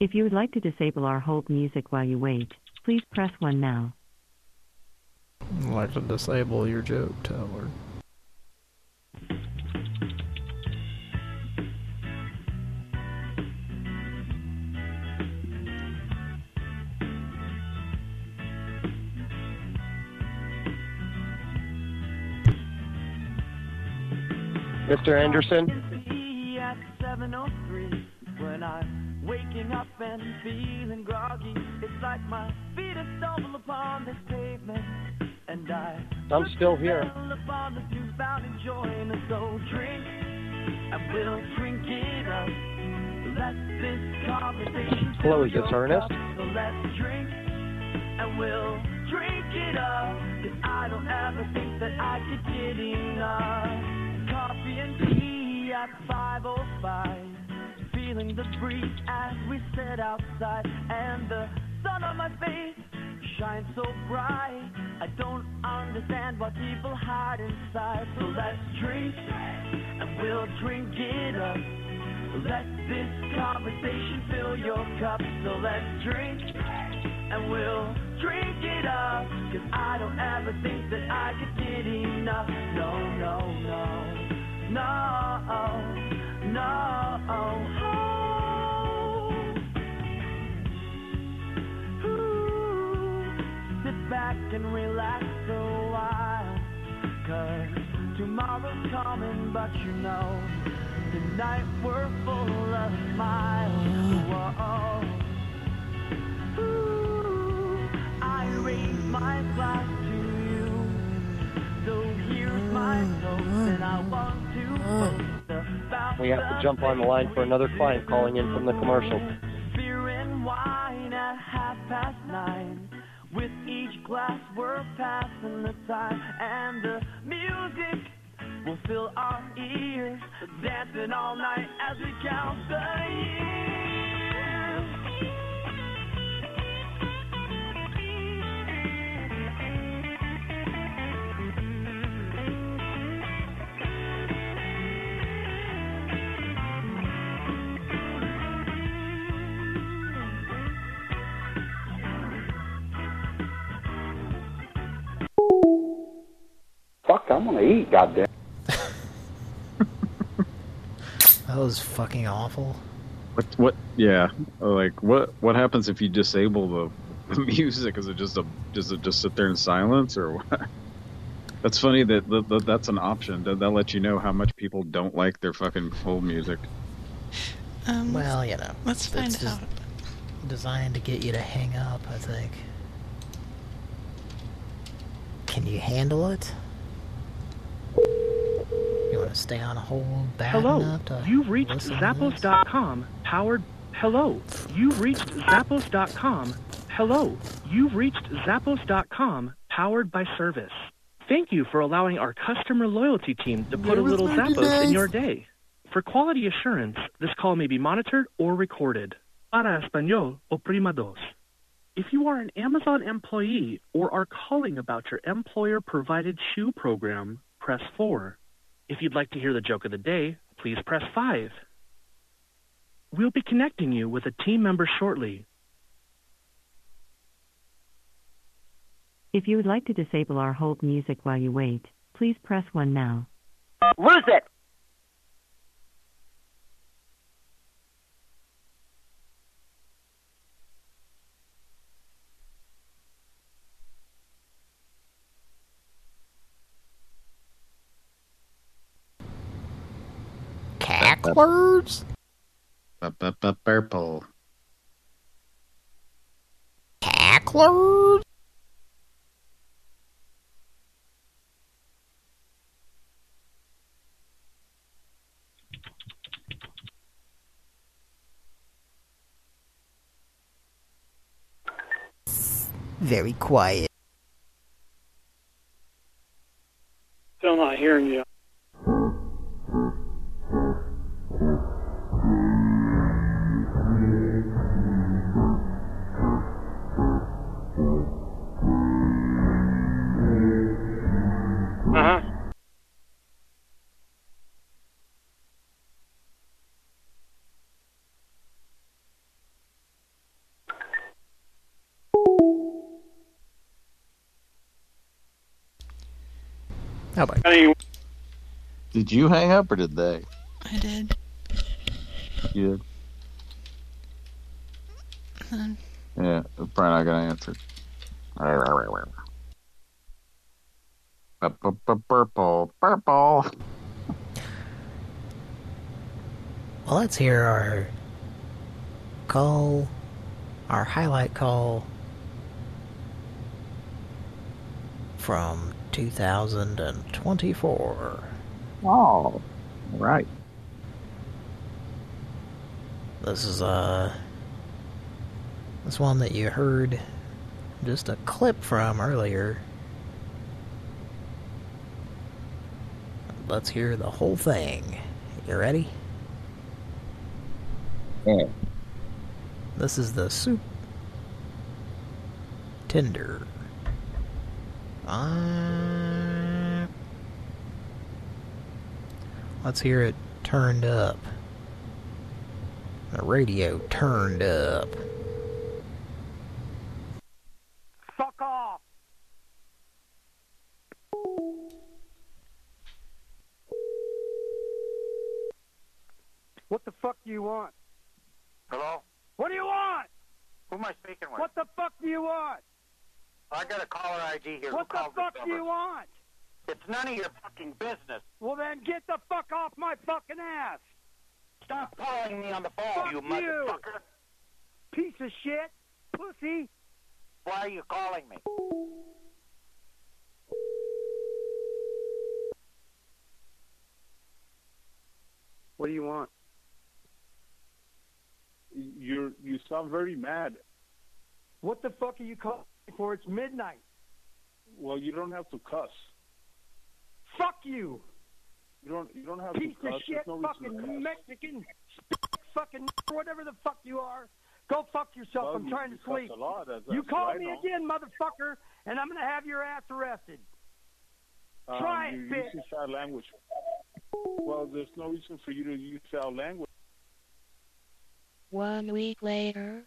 If you would like to disable our hold music while you wait, please press 1 now. I'd like to disable your joke teller. Mr. Anderson? Waking up and feeling groggy. It's like my feet have stumbled upon this pavement and I I'm still here. upon this newfound enjoyment. So drink and we'll drink it up. Let this conversation Hello, is this Ernest? So let's drink and we'll drink it up. Cause I don't ever think that I could get enough. Coffee and tea at 5.05. Feeling the breeze as we sit outside. And the sun on my face shines so bright. I don't understand what people hide inside. So let's drink and we'll drink it up. Let this conversation fill your cup. So let's drink and we'll drink it up. Cause I don't ever think that I could get enough. No, no, no, no, no. Sit back and relax a while. Tomorrow's coming, but you know, tonight we're full of smiles. I want to We have to jump on the line for another client calling in from the commercial. beer and wine at half past nine. With each glass, we're passing the time, and the music will fill our ears, dancing all night as we count the years. Fuck, I'm gonna eat, goddamn. That was fucking awful. What? What? Yeah. Like what? What happens if you disable the, the music? Is it just a? Does it just sit there in silence or what? That's funny that, that, that that's an option. That that lets you know how much people don't like their fucking full music. Um, Well, you know. Let's find it's out. Designed to get you to hang up, I think. Can you handle it? You to stay on hold bad Hello, enough to you've reached listen to this? Zappos.com, powered. Hello, you've reached Zappos.com. Hello, you've reached Zappos.com, powered by Service. Thank you for allowing our customer loyalty team to put a little Zappos in your day. For quality assurance, this call may be monitored or recorded. Para español, oprima dos. If you are an Amazon employee or are calling about your employer-provided shoe program, press 4. If you'd like to hear the joke of the day, please press 5. We'll be connecting you with a team member shortly. If you would like to disable our hold music while you wait, please press 1 now. Lose it! Cacklers? Purple. Cacklers? Very quiet. How about Did you hang up or did they? I did. You did. Um, Yeah, probably not gonna answer. Purple, purple. Well, let's hear our call, our highlight call from 2024. Oh, right. This is uh this one that you heard just a clip from earlier. Let's hear the whole thing. You ready? Yeah. This is the soup tender. Uh, let's hear it turned up. The radio turned up. Fuck off! What the fuck do you want? Hello? What do you want? Who am I speaking with? What the fuck do you want? I got a caller ID here. What Who the fuck do you want? It's none of your fucking business. Well then get the fuck off my fucking ass! Stop calling me on the phone, Fuck you you. motherfucker. Piece of shit! Pussy! Why are you calling me? What do you want? You're you sound very mad. What the fuck are you calling for? It's midnight. Well, you don't have to cuss. Fuck you! You don't you don't have Piece to cuss. Piece of shit, There's no fucking. Mexican, fucking whatever the fuck you are. Go fuck yourself. Well, I'm you- trying to sleep. a lot, as- you as call I me know. again, motherfucker, and I'm gonna have your ass arrested. Um, Try it, you're bitch. using foul language. Well, there's no reason for you to use foul language. One week later.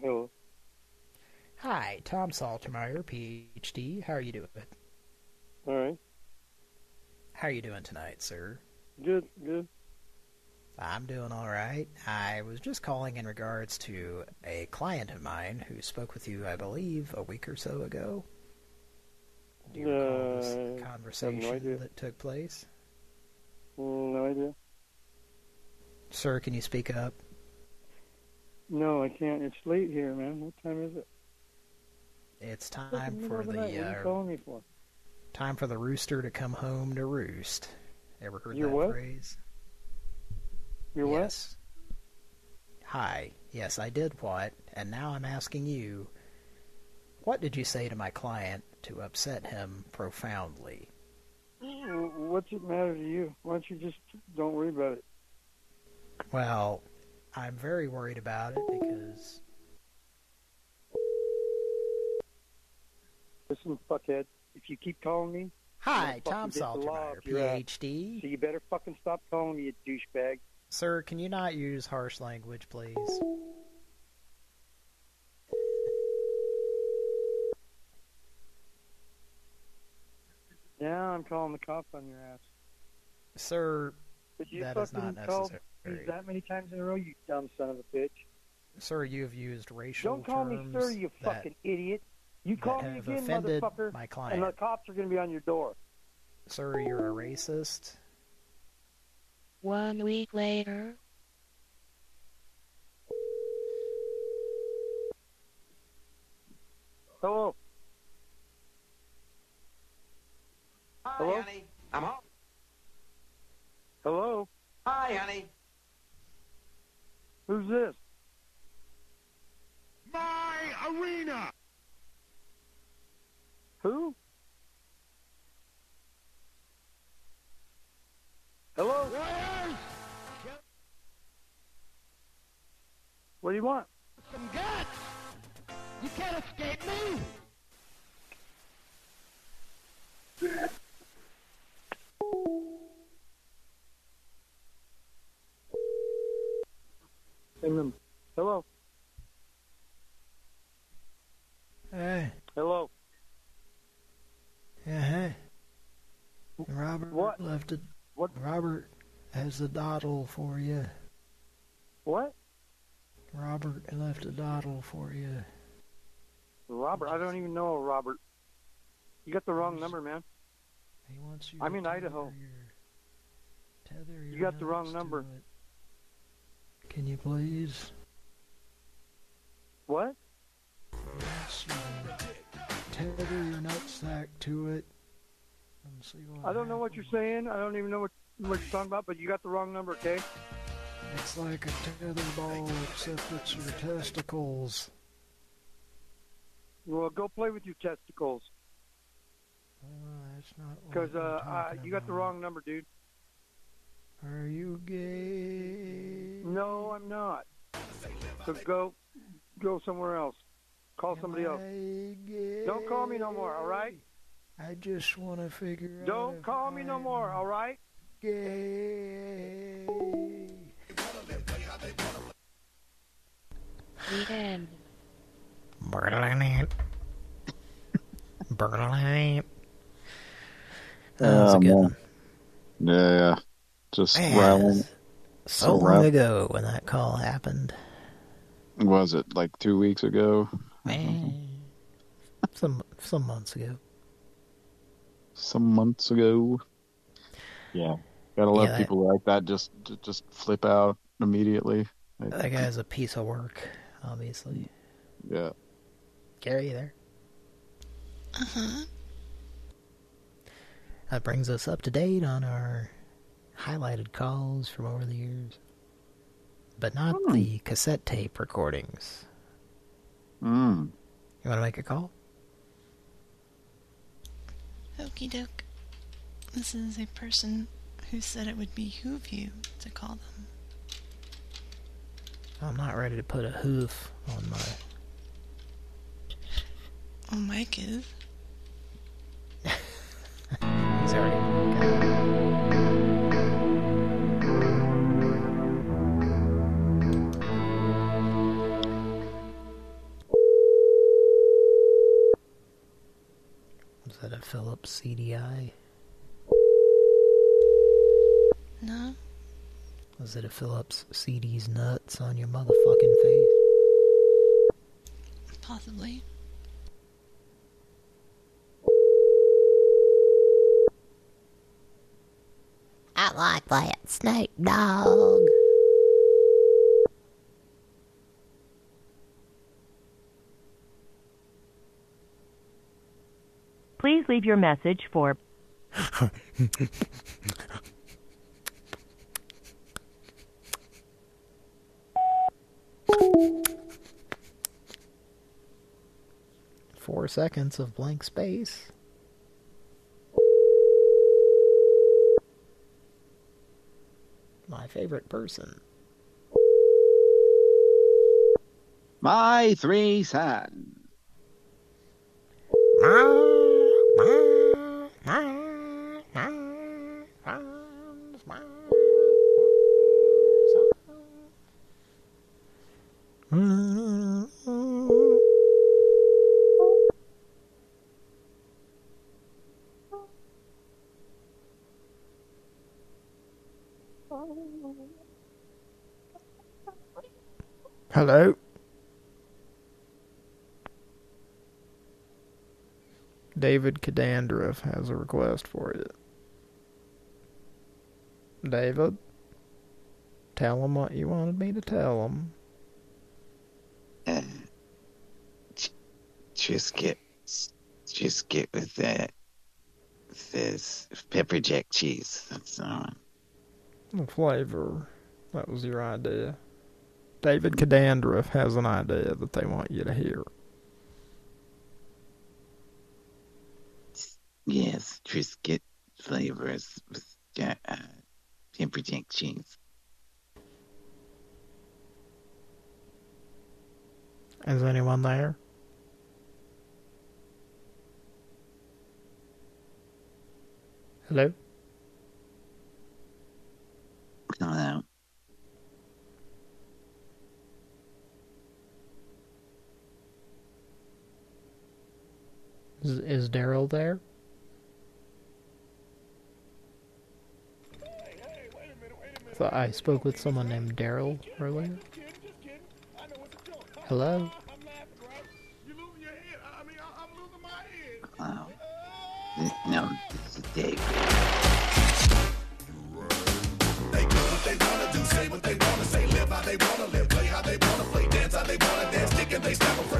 Hello. Hi, Tom Saltermeyer, PhD. How are you doing? All right. How are you doing tonight, sir? Good. Good. I'm doing all right. I was just calling in regards to a client of mine who spoke with you, I believe, a week or so ago. Do you recall Uh, this I have no conversation that took place? Mm, no idea. Sir, can you speak up? No, I can't. It's late here, man. What time is it? It's time for the night. What are you uh, calling me for? time for the rooster to come home to roost. Ever heard Your that what? phrase? Your what? Hi. Yes, I did what, and now I'm asking you, what did you say to my client to upset him profoundly? What's it matter to you? Why don't you just don't worry about it? Well, I'm very worried about it because Listen, fuckhead. If you keep calling me, Hi, Tom fucking get the law Saltermeyer, ass. PhD. So you better fucking stop calling me a douchebag. Sir, can you not use harsh language, please? Now I'm calling the cops on your ass. Sir, you that is not necessary. that many times in a row, you dumb son of a bitch. Sir, you have used racial Don't call me sir, you fucking idiot. You that call me have again, offended motherfucker, my and the cops are going to be on your door. Sir, you're a racist. One week later. Hello. Hi, Hello? honey. I'm home. Hello. Hi, honey. Who's this? My arena. Who? Hello. What do you want? Some guts. You can't escape me. Hello. Hey. Hello. Hey. Robert What? left it. What? Robert has a dottle for you. What? Robert left a dottle for you. Robert. I don't even know Robert. You got the wrong number, man. He wants you. I'm to in Idaho. Your, tether your You got the wrong number. Can you please? What? Yes, tether your to it. And see what I don't know what you're saying. I don't even know what, what you're talking about, but you got the wrong number, okay? It's like a tether ball, except it's your testicles. Well, go play with your testicles. Uh, that's not Because uh, uh, you got the wrong number, dude. Are you gay? No, I'm not. So go, go somewhere else. Call somebody else. Don't call me no more, all right? I just want to figure out. Don't if call me no more, all right? Gay. Weekend. Berlin. Berlin. That was oh, a Oh, good man. one. Yeah, yeah. Just Man, rattling. So long ago when that call happened. Was it like two weeks ago? Man. some some months ago. Some months ago. Yeah. Gotta love Yeah, that- people like that. Just, just flip out immediately. Like, That guy's a piece of work, obviously. Yeah. Gary, there? Uh-huh. That brings us up to date on our highlighted calls from over the years. But not the cassette tape recordings. Mm. You want to make a call? Okey doke. This is a person who said it would behoove you to call them. I'm not ready to put a hoof on my... Oh, Mike is. He's already... that a Philips CDI? No? Was it a Philips CD's nuts on your motherfucking face? Possibly. I like that Snoop Dogg. Please leave your message for Four seconds of blank space. My favorite person. My three sons. My Hello? David Cadandriff has a request for you. David? Tell him what you wanted me to tell him. Uh, just get, just get with that. This pepper jack cheese. That's all. The flavor. That was your idea. David Cadandriff has an idea that they want you to hear. Yes, Triscuit flavors with uh, jack cheese. Is anyone there? Hello? Hello. Is, is Daryl there? I spoke with someone named Daryl earlier. Hello? Hello. No, this is Dave. Don't disturb the patrons. This doesn't feel right. Prize rises. I don't know. Just kicking it around the house. When I'm knocking, knocking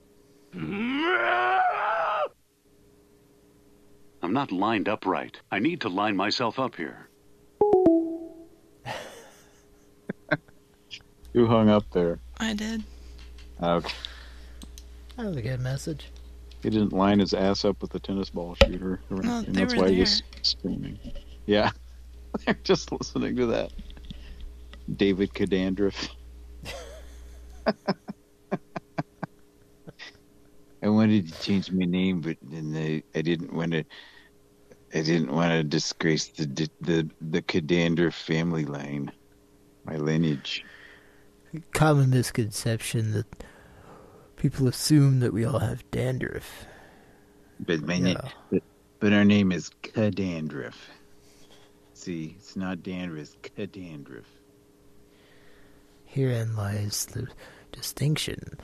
I'm not lined up right. I need to line myself up here. Who hung up there? I did. Okay. That was a good message. He didn't line his ass up with the tennis ball shooter. or Well, anything. they That's were why he was screaming. Yeah. They're just listening to that. David Cadandriff. I wanted to change my name, but then I, I didn't want to. I didn't want to disgrace the the the Cadander family line, my lineage. Common misconception that people assume that we all have dandruff. But my Yeah. but, but our name is Cadandriff. See, it's not dandruff, it's Cadandriff. Herein lies the distinction.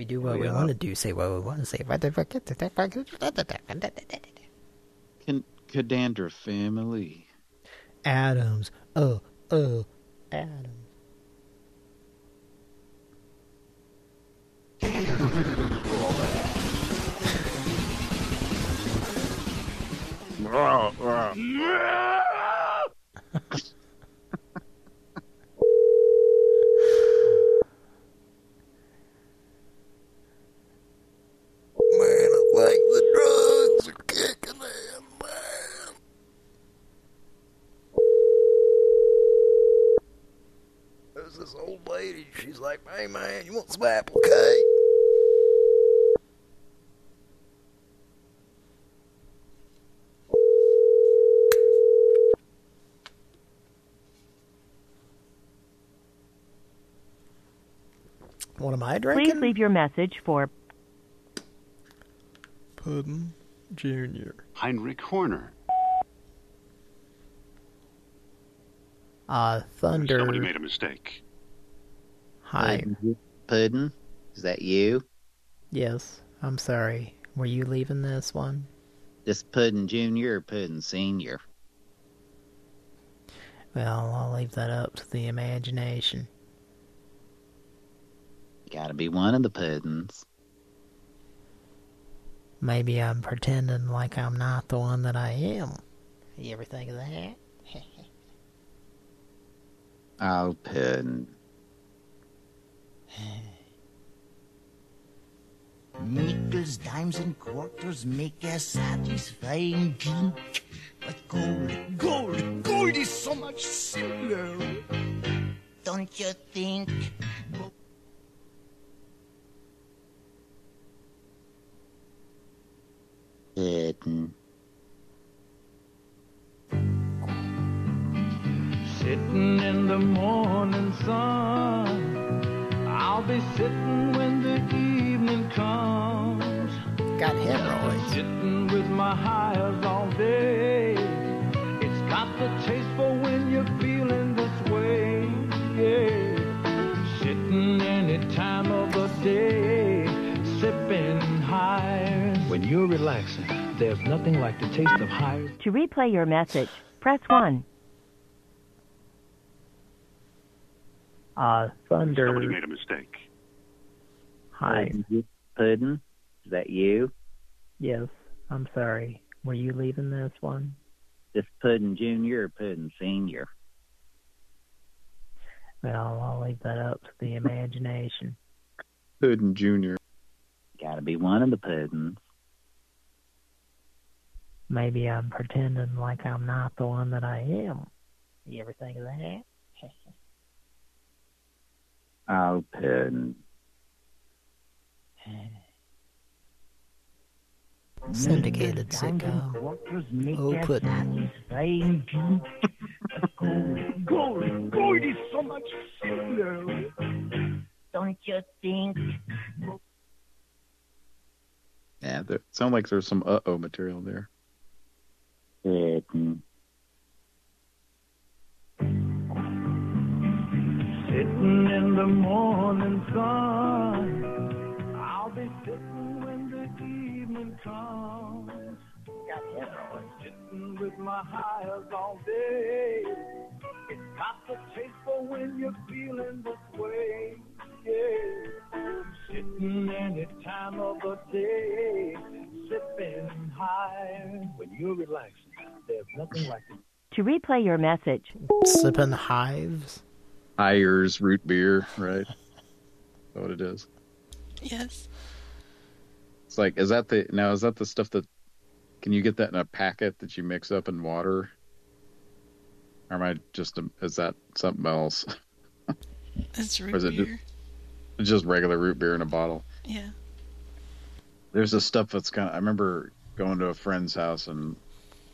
We do oh, what we Yeah. want to do, say what we want to say. Can Cadandriff family. Adams. Oh, oh, Adams. Man, I think the drugs are kicking in, man. There's this old lady. She's like, hey, man, you want some apple cake? What am I drinking? Please leave your message for Puddin Jr. Heinrich Horner. Uh, Thunder. Somebody made a mistake. Hi. Puddin, Puddin? Is that you? Yes, I'm sorry. Were you leaving this one? This Puddin Junior or Puddin Senior? Well, I'll leave that up to the imagination. Gotta be one of the Puddins. Maybe I'm pretending like I'm not the one that I am. You ever think of that? Oh, Puddin. Nickels, dimes, and quarters make a satisfying drink. But gold, gold, gold is so much simpler. Don't you think? Hidden. Sitting in the morning sun. I'll be sitting when the evening comes. Got hemorrhoids. Sitting with my Hires all day. It's got the taste for when you're feeling this way. Yeah. Sitting any time of the day. Sipping Hires. When you're relaxing, there's nothing like the taste of high. To replay your message, press 1. Uh, Thunder. Somebody made a mistake. Hi. Puddin', is that you? Yes, I'm sorry. Were you leaving this one? This Puddin' Junior or Puddin' Senior? Well, I'll leave that up to the imagination. Puddin' Junior. Gotta be one of the Puddins. Maybe I'm pretending like I'm not the one that I am. You ever think of that? Puddin'. Syndicated sitcom. Oh, pudding. Gold, gold is so much simpler. Don't you think? Yeah, there sound like there's some uh oh material there. Sitting in the morning sun. I'll be sitting when the evening comes. Sitting with my Hires all day. It's got the taste for when you're feeling this way. Yeah. Sitting any time of the day. Sipping high. When you're relaxing, there's nothing like the To replay your message, Sipping hives. Hires root beer, right? Is that what it is? Yes. It's like, is that the now? Is that the stuff that? Can you get that in a packet that you mix up in water? Or am I just? A, is that something else? It's Or root is it beer. it's just regular root beer in a bottle? Yeah. There's this stuff that's kind of. I remember going to a friend's house and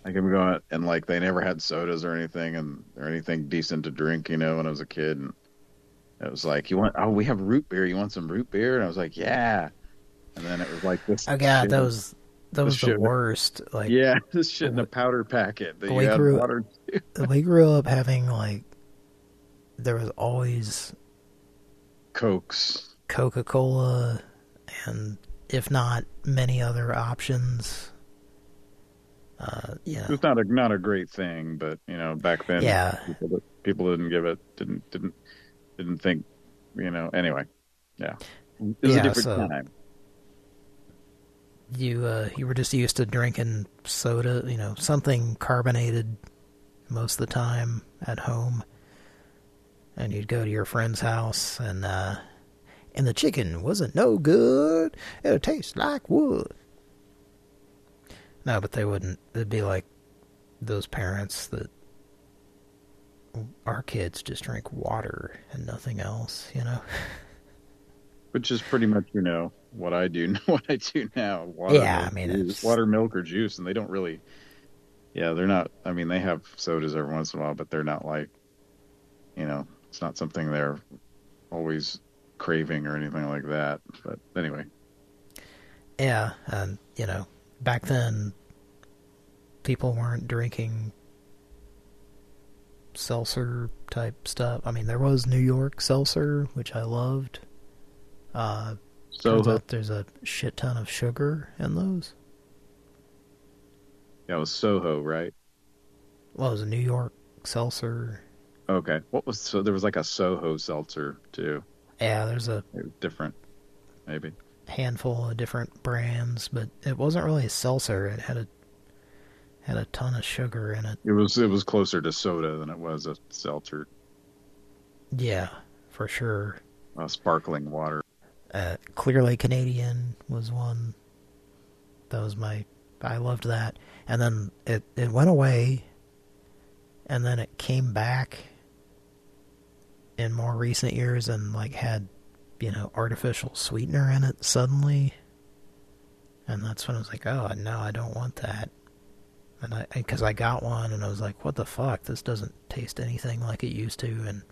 I can go out and like they never had sodas or anything and or anything decent to drink, you know, when I was a kid. And it was like, you want? Oh, we have root beer. You want some root beer? And I was like, yeah. And then it was like this. Oh god, shit- that was that was the worst. Like yeah, this shit in a uh, powder packet that we grew water. we grew up having like there was always Cokes. Coca Cola and if not many other options. Uh, yeah. It was not a not a great thing, but you know, back then, Yeah. people, people didn't give it, didn't didn't didn't think, you know. Anyway, yeah, it was Yeah, a different so- time. You uh you were just used to drinking soda, you know, something carbonated most of the time at home. And you'd go to your friend's house and uh and the chicken wasn't no good. It tastes like wood. No, but they wouldn't. It'd be like those parents that our kids just drink water and nothing else, you know. Which is pretty much, you know, what I do. What I do now. Water, Yeah, milk, I mean, juice, it's- water, milk, or juice, and they don't really. Yeah, they're not. I mean, they have sodas every once in a while, but they're not like, you know, it's not something they're always craving or anything like that. But anyway, Yeah, and you know, back then people weren't drinking seltzer type stuff. I mean, there was New York seltzer, which I loved. Uh, turns Soho. out there's a shit ton of sugar in those. yeah, it was Soho, right? Well, it was a New York seltzer. Okay. What was so? There was like a Soho seltzer too. Yeah, there's a different, maybe. Handful of different brands, but it wasn't really a seltzer. It had a had a ton of sugar in it. It was it was closer to soda than it was a seltzer, Yeah, for sure. uh, sparkling water. Uh, Clearly Canadian was one. That was my. I loved that. And then it, it went away, and then it came back in more recent years and like had, you know, artificial sweetener in it suddenly. And that's when I was like, oh, no, I don't want that. And I, because I got one and I was like, what the fuck? This doesn't taste anything like it used to. And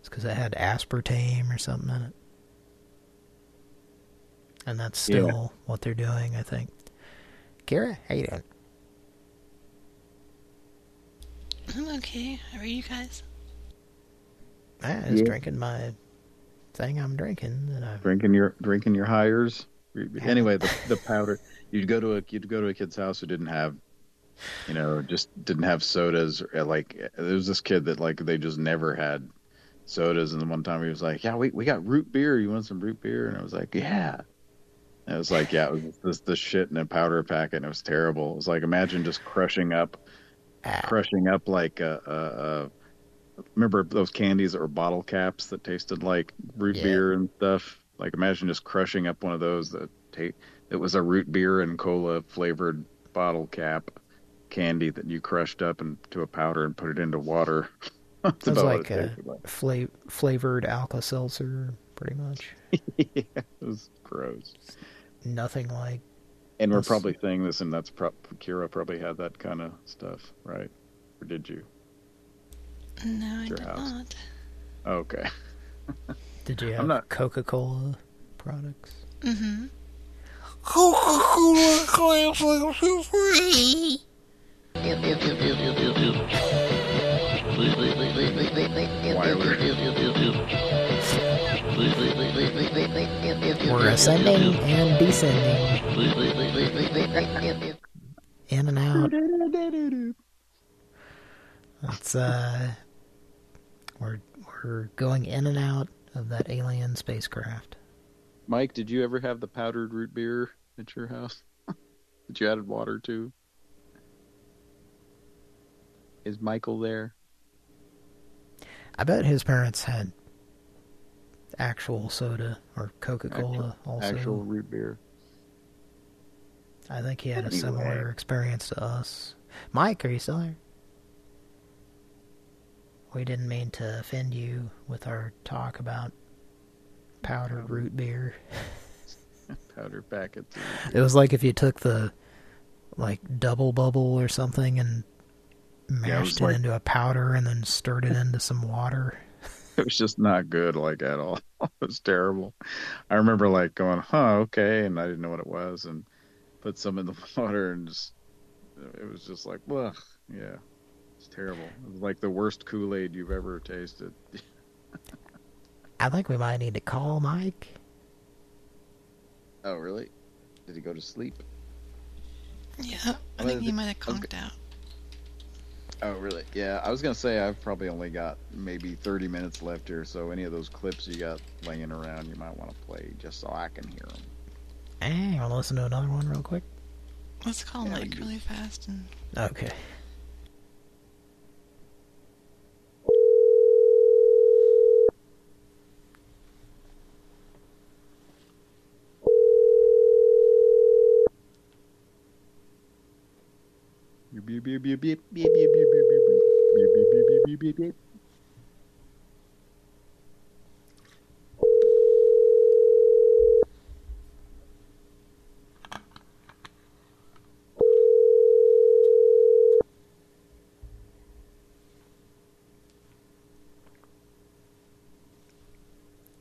it's because it had aspartame or something in it. And that's still Yeah. what they're doing, I think. Kira, how you doing? I'm okay. How are you guys? I was Yeah. drinking my thing I'm drinking, That I'm... drinking your drinking your Hires. Anyway, the the powder. You'd go to a you'd go to a kid's house who didn't have, you know, just didn't have sodas. Or like there was this kid that like they just never had sodas, and the one time he was like, "Yeah, we we got root beer. You want some root beer?" And I was like, "Yeah." And it was like, yeah, it was this this shit in a powder packet, and it was terrible. It was like imagine just crushing up, ah. crushing up like a. a, a remember those candies that were bottle caps that tasted like root Yeah. beer and stuff? Like imagine just crushing up one of those that ta- it was a root beer and cola flavored bottle cap candy that you crushed up into a powder and put it into water. That's it was about like it a like. fla- flavored Alka-Seltzer, pretty much. yeah, it was gross. Nothing like And we're probably saying this, and that's pro- Kira probably had that kind of stuff, right? Or did you? No, I Your did house. not. Okay. Did you I'm have not- Coca-Cola products? Mm-hmm. Coca-Cola classic for free. We're ascending and descending. In and out. That's uh we're we're going in and out of that alien spacecraft. Mike, did you ever have the powdered root beer at your house? that you added water to? Is Michael there? I bet his parents had actual soda or Coca-Cola also. Actual root beer. I think he had a similar experience to us. Mike, are you still there? We didn't mean to offend you with our talk about powdered root beer. Powder packets. It was like if you took the like double bubble or something and Yeah, it mashed it, like- into a powder and then stirred it into some water. It was just not good, like at all. it was terrible. I remember like going, "Huh, okay," and I didn't know what it was, and put some in the water, and just it was just like, ugh, yeah, terrible. Like the worst Kool Aid you've ever tasted. I think we might need to call Mike. Oh, really? Did he go to sleep? Yeah, I Well, think he might have conked out. Oh, really? Yeah, I was gonna say I've probably only got maybe 30 minutes left here, so any of those clips you got laying around, you might want to play just so I can hear them. Hey, you want to listen to another one real quick? Let's call Mike really fast and Okay.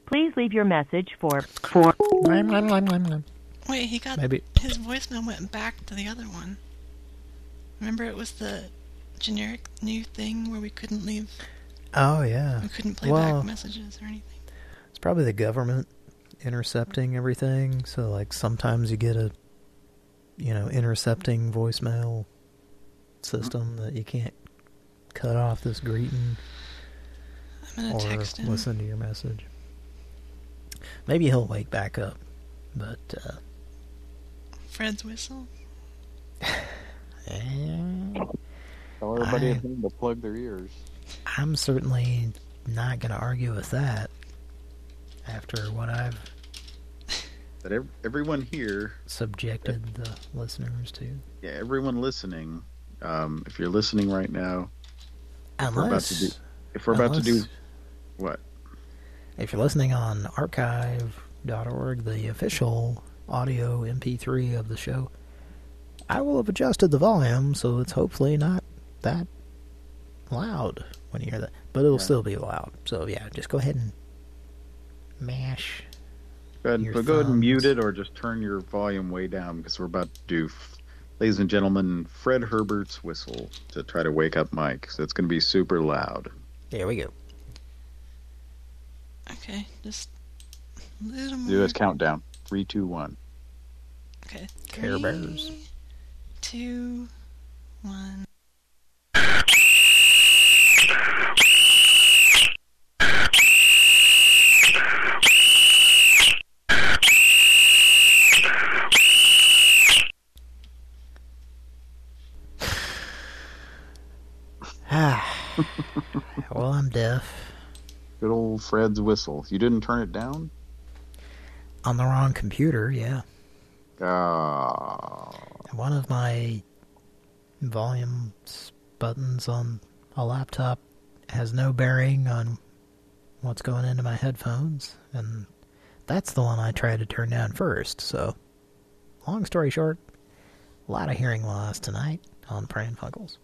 Please leave your message for for wait, he got Maybe- his voicemail went back to the other one. Remember, it was the generic new thing where we couldn't leave, Oh yeah. we couldn't play well, back messages or anything. It's probably the government intercepting everything. So like sometimes you get a, you know, intercepting voicemail system that you can't cut off this greeting I'm gonna or text him. listen to your message. Maybe he'll wake back up, but uh, Fred's whistle. Tell everybody I- at home to plug their ears. I'm certainly not going to argue with that after what I've that ev- everyone here, subjected the listeners to. yeah, everyone listening, um, if you're listening right now, if we're about to do, Unless, if we're about to do, what? if you're listening on archive.org, the official audio MP3 of the show, I will have adjusted the volume so it's hopefully not that loud when you hear that. But it'll Yeah. still be loud. So yeah, just go ahead and mash. Go ahead, Your but go ahead and mute it or just turn your volume way down because we're about to do, ladies and gentlemen, Fred Herbert's whistle to try to wake up Mike. So it's going to be super loud. There we go. Okay, just a little Do more. a countdown. Three, two, one. Okay. Care Bears. Two, one. Well, I'm deaf. Good old Fred's whistle. You didn't turn it down? On the wrong computer, yeah. Ah. One of my volume buttons on a laptop has no bearing on what's going into my headphones, and that's the one I tried to turn down first, so long story short, a lot of hearing loss tonight on Pran Funkels.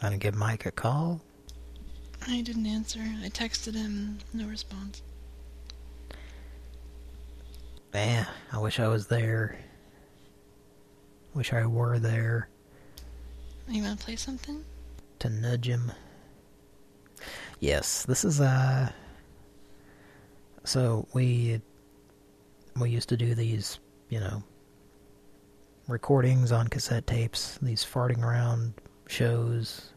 Gonna give Mike a call. I didn't answer. I texted him, no response. Man, I wish I was there. Wish I were there You want to play something? to nudge him. Yes, this is uh so we we used to do these, you know, recordings on cassette tapes, these farting around shows,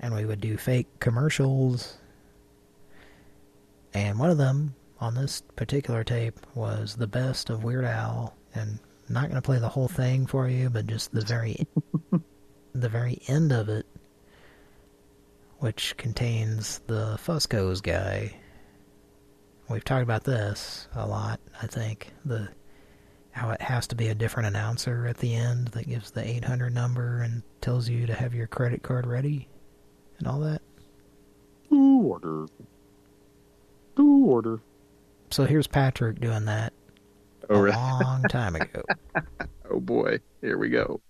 and we would do fake commercials. And one of them on this particular tape was the best of Weird Al, and I'm not going to play the whole thing for you, but just the very the very end of it, which contains the Fusco's guy. We've talked about this a lot, I think. The how it has to be a different announcer at the end that gives the 800 number and tells you to have your credit card ready and all that. To order. To order. So here's Patrick doing that Oh, a really? long time ago. oh boy, here we go.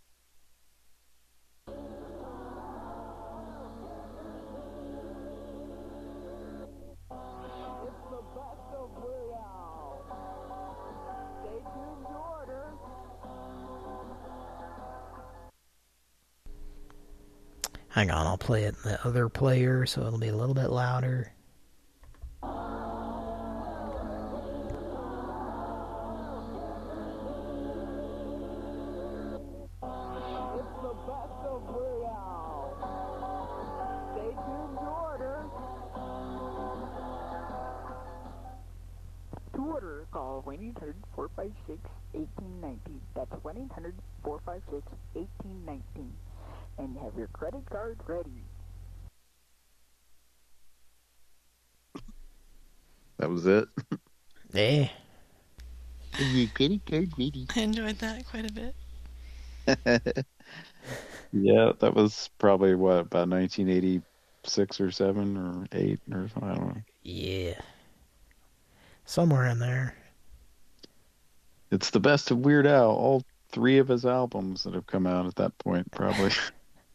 Hang on, I'll play it in the other player so it'll be a little bit louder. That was it. Yeah. Your credit card ready. I enjoyed that quite a bit. yeah, that was probably what about 1986 or seven or eight or something. I don't know. Yeah. Somewhere in there. It's the best of Weird Al. All three of his albums that have come out at that point, probably.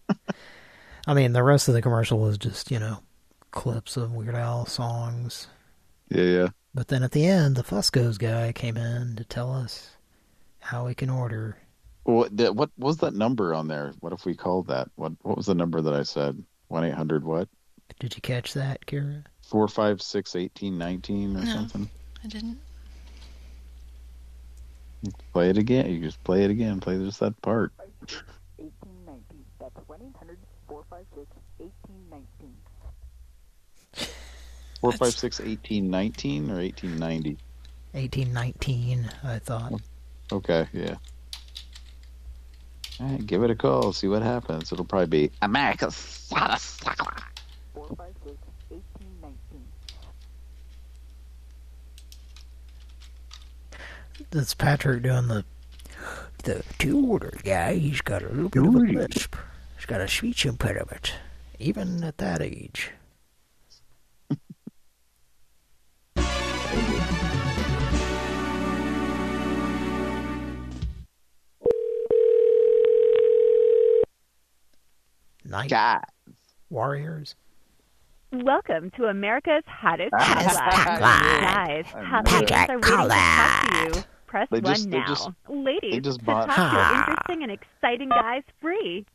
I mean, the rest of the commercial was just, you know, clips of Weird Al songs. Yeah, yeah. But then at the end, the Fusco's guy came in to tell us how we can order. What that, what was that number on there? What if we called that? What what was the number that I said? One eight hundred what? Did you catch that, Kira? Four five six eighteen nineteen or No. something. I didn't. Play it again. You just play it again. Play just that part. 1819. That's 1-800-456-1819. Four five six eighteen nineteen or eighteen ninety. 1819, I thought. Okay, yeah. All right, give it a call. See what happens. It'll probably be America's hottest sucker. Four five six eighteen nineteen. That's Patrick doing the the two order guy. He's got a little bit of a lisp. He's got a speech impediment, even at that age. Night Warriors. Welcome to America's hottest Hottest hotline. hotline. Guys, I hot know ladies are waiting to talk to Patrick you. Press They one just- they now. just- ladies, they just to bought- talk to interesting and exciting guys free.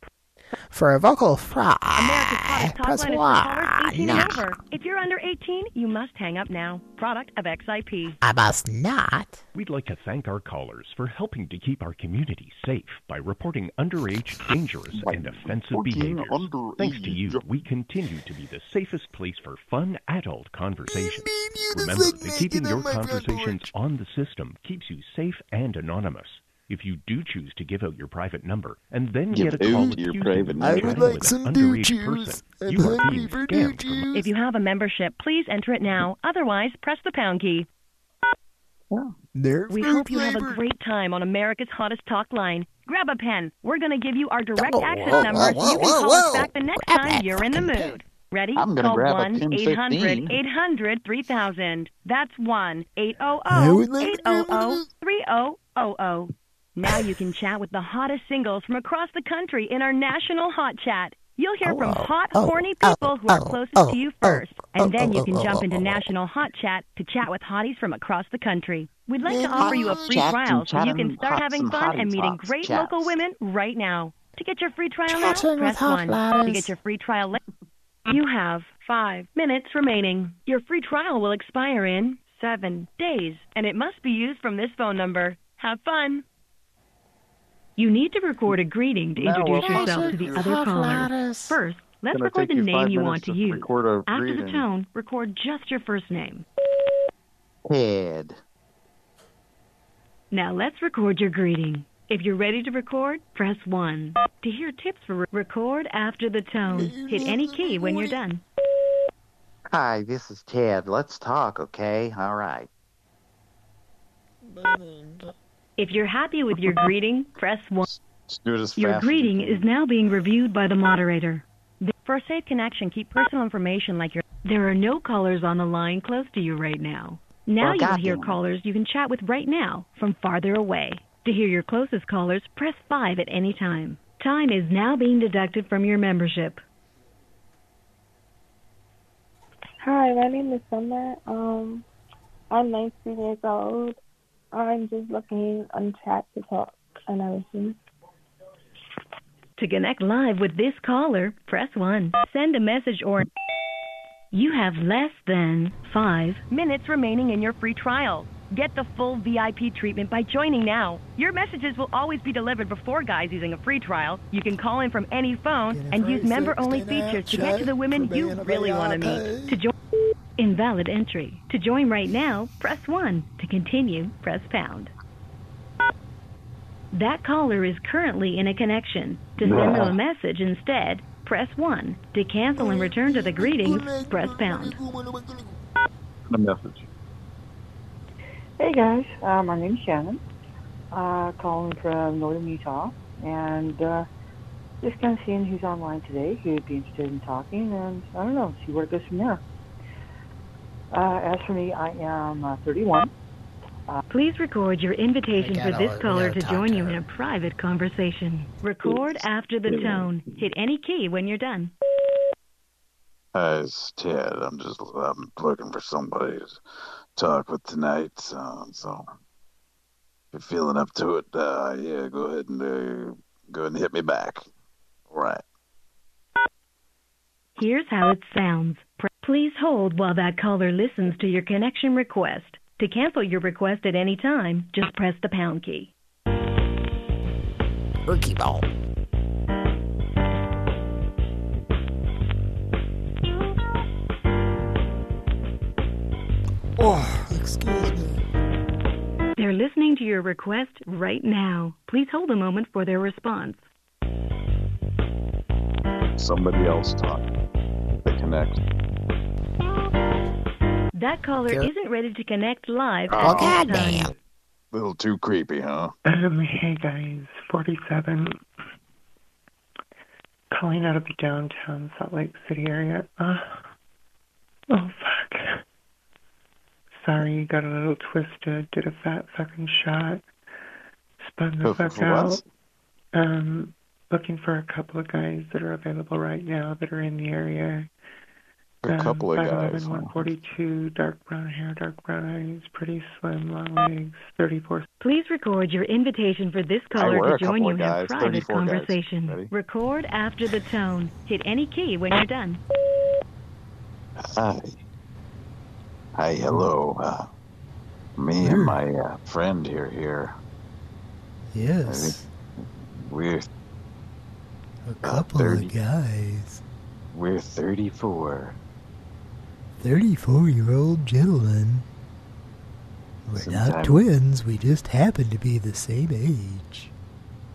For a vocal fry, Hottest press hotline one. callers 18 now. and over. If you're under 18, you must hang up now. Product of XIP. I must not. We'd like to thank our callers for helping to keep our community safe by reporting underage, dangerous, and offensive behaviors. Thanks to you, we continue to be the safest place for fun adult conversation. Remember that keeping your conversations on the system keeps you safe and anonymous. If you do choose to give out your private number and then Give get a call out your accusing private you number. of I would like some an do underage person, you are hungry being for scammed do from If you have a membership, please enter it now. Otherwise, press the pound key. There. We hope you have a great time on America's hottest talk line. Grab a pen. We're going to give you our direct Whoa, access whoa, number whoa, so you can whoa, call whoa. us back the next Grab time you're in the fucking mood. Ready? I'm gonna Call grab 1 pen 800 800 3000. That's 1 I 800 would like to grab 800 3000. Now you can chat with the hottest singles from across the country in our national hot chat. You'll hear oh, from Oh, hot, oh, horny oh, people who are oh, closest oh, to you oh, oh first. oh, And then oh, you oh, can oh, jump oh, into oh, national hot chat to chat with hotties from across the country. We'd like to offer you a free trial so you can start having fun and meeting great chats. local women right now. To get your free trial now, press hot 1. To get your free trial later, you have five minutes remaining. Your free trial will expire in seven days, and it must be used from this phone number. Have fun. You need to record a greeting to introduce yourself to the other callers. First, let's record the name you want to to use. record a After the tone, record just your first name. Head. Now let's record your greeting. If you're ready to record, press 1. To hear tips for re- record after the tone, hit any key when you're done. Hi, this is Ted. Let's talk, okay? All right. If you're happy with your greeting, press 1. do it as Your greeting is now being reviewed by the moderator. For a safe connection, keep personal information like your. There are no callers on the line close to you right now. Now Well, you'll hear callers you can chat with right now from farther away. To hear your closest callers, press 5 at any time. Time is now being deducted from your membership. Hi, my name is Summer. Um, I'm 19 years old. Oh, I'm just looking on chat to talk and everything. To connect live with this caller, press 1. Send a message or. You have less than 5 minutes remaining in your free trial. Get the full VIP treatment by joining now. Your messages will always be delivered before guys using a free trial. You can call in from any phone and use member only features to get to the women you really want to meet. To join. Invalid entry. To join right now, press 1. To continue, press pound. That caller is currently in a connection. To send them a message instead, press 1. To cancel and return to the greetings, press pound. A message. Hey guys, uh, my name's Shannon. Uh, calling from northern Utah, and uh, just kind of seeing who's online today, who would be interested in talking, and I don't know, see where it goes from there. Uh, as for me, I am uh, 31. Uh, Please record your invitation for gotta- this caller gotta join to you in a private conversation. Record after the tone. Hit any key when you're done. Hi, it's Ted. I'm just I'm looking for somebody to talk with tonight. So, so if you're feeling up to it, uh, yeah, go ahead and uh, go ahead and hit me back. All right. Here's how it sounds. Pre- Please hold while that caller listens to your connection request. To cancel your request at any time, just press the pound key. Rookie ball. Oh, excuse me. They're listening to your request right now. Please hold a moment for their response. somebody else talk. They connect. That caller Gar- isn't ready to connect live. Oh, at this goddamn. little too creepy, huh? Um, hey guys, 47. Calling out of the downtown Salt Lake City area. Uh, oh, fuck. Sorry, got a little twisted, did a fat fucking shot. Spun the For- fuck for out. Um, looking for a couple of guys that are available right now that are in the area. A Um, couple of guys. huh? 142, dark brown hair, dark brown eyes, pretty slim, long legs, 34 Please record your invitation for this caller to join you of in a private 34 guys. conversation. Record after the tone. Hit any key when you're done. Hi. Hi, hello. Uh, me and my uh, friend here here. Yes. We're A couple of guys. we're 34. 34 year old gentleman. We're not twins, we just happen to be the same age.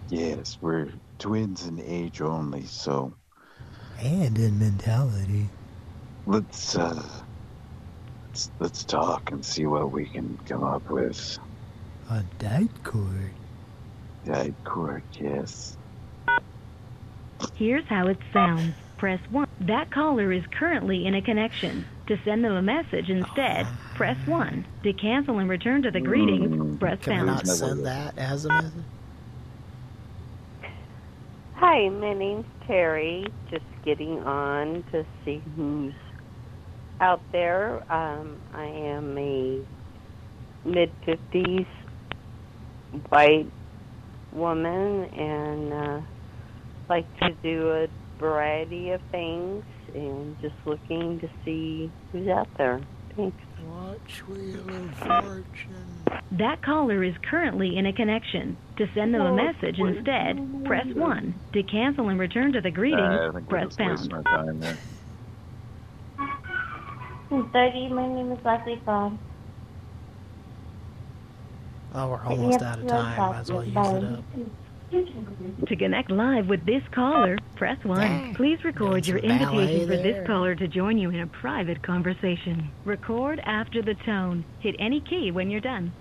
Yes, we're twins in age only, so And in mentality. let's uh let's, let's talk and see what we can come up with. On diet cord. Diet court, yes. Here's how it sounds. Press 1. That caller is currently in a connection. To send them a message instead, press 1. To cancel and return to the greeting, press Can we pound. not send that as a message? Hi, my name's Terry. Just getting on to see who's out there. Um, I am a mid 50s white woman and uh, like to do a variety of things and just looking to see who's out there. Thanks. Watch Wheel of Fortune. That caller is currently in a connection. To send them a oh, message instead, press 1. To cancel and return to the uh, greeting, I press pound. our time there. 30, my name is Leslie Cobb. Oh, we're almost out of time. Might as well use it up. To connect live with this caller, press 1. Dang. Please record your invitation for there. this caller to join you in a private conversation. Record after the tone. Hit any key when you're done.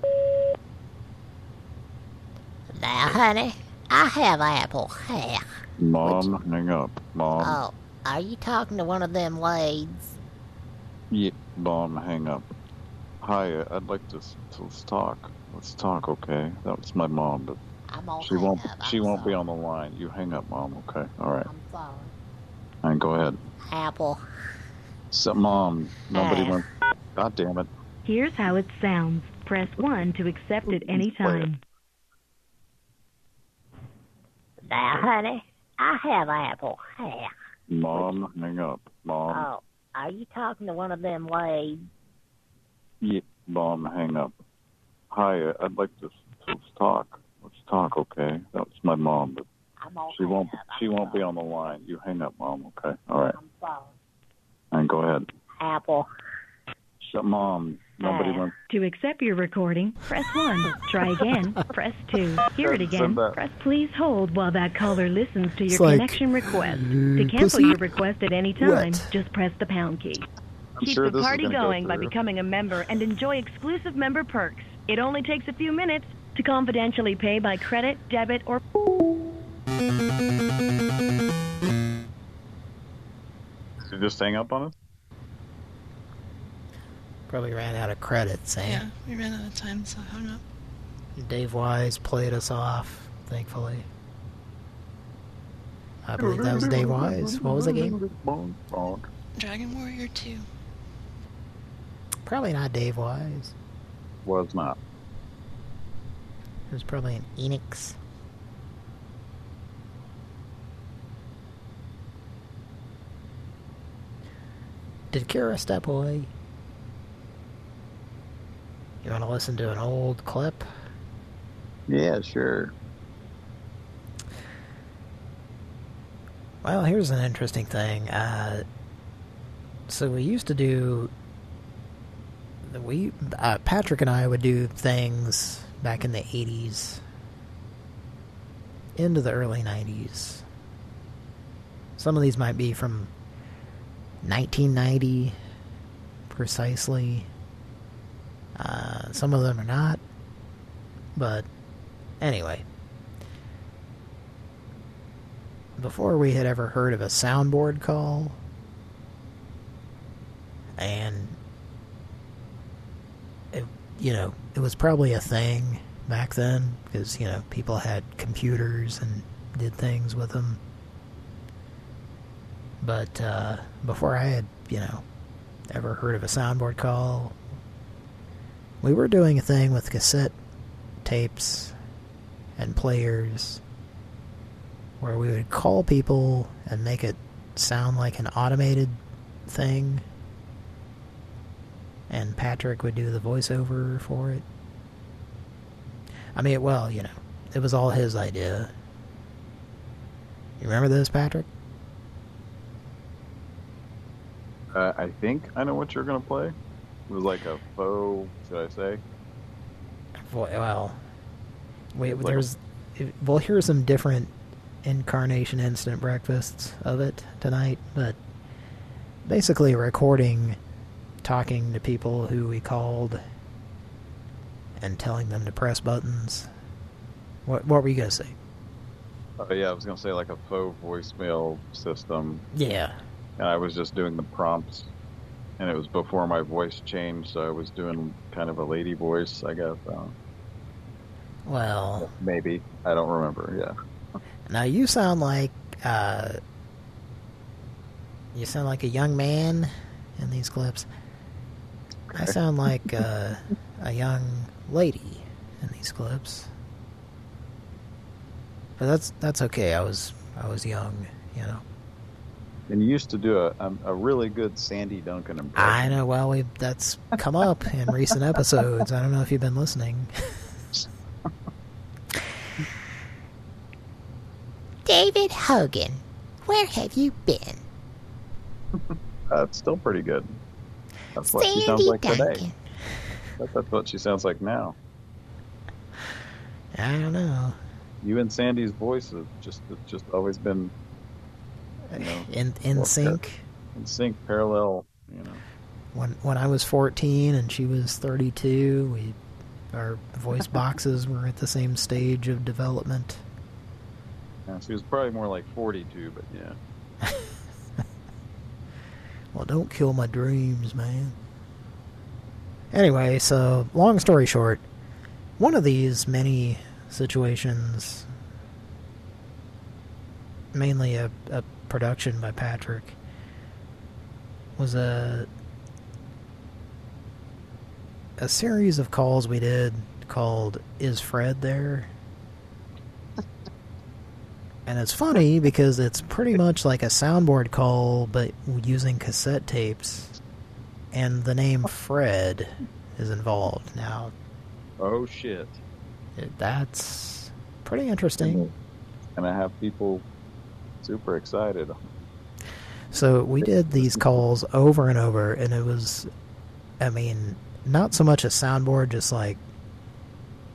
Now, honey, I have apple hair. Mom, hang up. Mom. Oh, are you talking to one of them ladies? Yeah, Mom, hang up. Hi, uh, I'd like to, to let's talk. Let's talk, okay? That was my mom, but I'm all she won't. She won't be on the line. You hang up, Mom. Okay, all right. I'm sorry. And go ahead. Apple. So, Mom, nobody went. God damn it! Here's how it sounds. Press 1 to accept at any time. Now, honey, I have apple hair. Mom, hang up. Mom. Oh, are you talking to one of them ladies? Yeah, Mom, hang up. Hi, uh, I'd like to, to talk. Let's talk, okay? That was my mom, but I'm all she won't. She won't be on the line. You hang up, Mom. Okay, all right. I'm sorry. And go ahead. Apple. So, Mom, nobody went. To accept your recording, press 1. Try again, press 2. Hear it again, press please hold while that caller listens to your It's like, connection request. mm, To cancel your request at any time, What? just press the pound key. I'm Keep sure the party gonna go by becoming a member and enjoy exclusive member perks. It only takes a few minutes to confidentially pay by credit, debit, or Did you just hang up on us? Probably ran out of credit, eh? Yeah, we ran out of time, so I hung up. Dave Wise played us off, thankfully. I believe that was Dave Wise. What was the game? Dragon Warrior 2. Probably not Dave Wise. Was not. It was probably an Enix. Did Kira step away? You want to listen to an old clip? Yeah, sure. Well, here's an interesting thing. Uh, so we used to do. We uh, Patrick and I would do things back in the '80s, into the early '90s. Some of these might be from 1990, precisely. Uh, some of them are not. But, anyway. Before we had ever heard of a soundboard call, and it, you know, it was probably a thing back then because you know people had computers and did things with them. But uh, before I had, you know, ever heard of a soundboard call, we were doing a thing with cassette tapes and players where we would call people and make it sound like an automated thing and Patrick would do the voiceover for it. I mean, well, you know, it was all his idea. You remember this, Patrick? Uh, I think I know what you're gonna play. It was like a faux, should I say? Well, wait, Like there's. We'll hear some different incarnation instant breakfasts of it tonight, but basically recording talking to people who we called and telling them to press buttons. What what were you gonna say? Oh yeah, I was gonna say like a faux voicemail system. Yeah. And I was just doing the prompts, and it was before my voice changed, so I was doing kind of a lady voice, I guess. Uh, Well, maybe I don't remember. Yeah. now you sound like uh, you sound like a young man in these clips. I sound like uh, a young lady in these clips, but that's that's okay. I was I was young, you know. And you used to do a a, a really good Sandy Duncan impression. I know. Well, we that's come up in recent episodes. I don't know if you've been listening. David Hogan, where have you been? Uh, it's still pretty good. That's what she sounds like today. Duncan. That- That's what she sounds like now. I don't know. You and Sandy's voice have just it's just always been you know, In in sync. in sync, parallel. You know, When when I was 14 and she was 32, we our voice boxes were at the same stage of development. yeah, she was probably more like forty-two, but yeah. Well, don't kill my dreams, man. Anyway, so long story short, one of these many situations, mainly a, a production by Patrick, was a a series of calls we did called "Is Fred There?" And it's funny because it's pretty much like a soundboard call, but using cassette tapes. And the name Fred is involved. Now, Oh shit! that's pretty interesting. And I have people super excited. So we did these calls over and over, and it was, I mean, not so much a soundboard, just like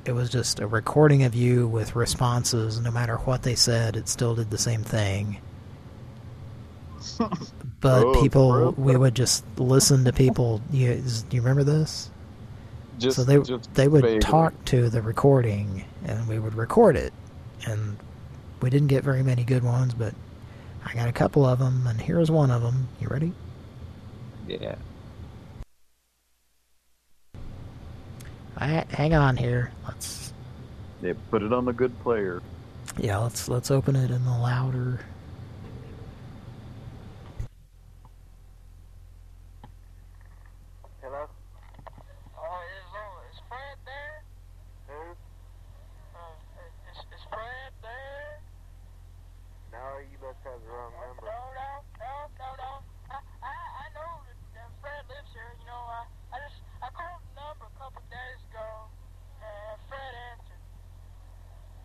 it was just a recording of you with responses. No matter what they said, it still did the same thing. But Oh, people, bro. we would just listen to people. You, do you remember this? Just, so they they would vaguely. talk to the recording, and we would record it, and we didn't get very many good ones, but I got a couple of them, and here's one of them. You ready? Yeah. Hang on here. Let's They put it on the good player. yeah, let's let's open it in the louder. Hello? Uh, is, uh, is Fred there? Who? Uh, is, is Fred there? No, you must have the wrong number. No, no, no, no, no. I, I, I know that, that Fred lives here. You know, I, I just, I called the number a couple days ago, and Fred answered.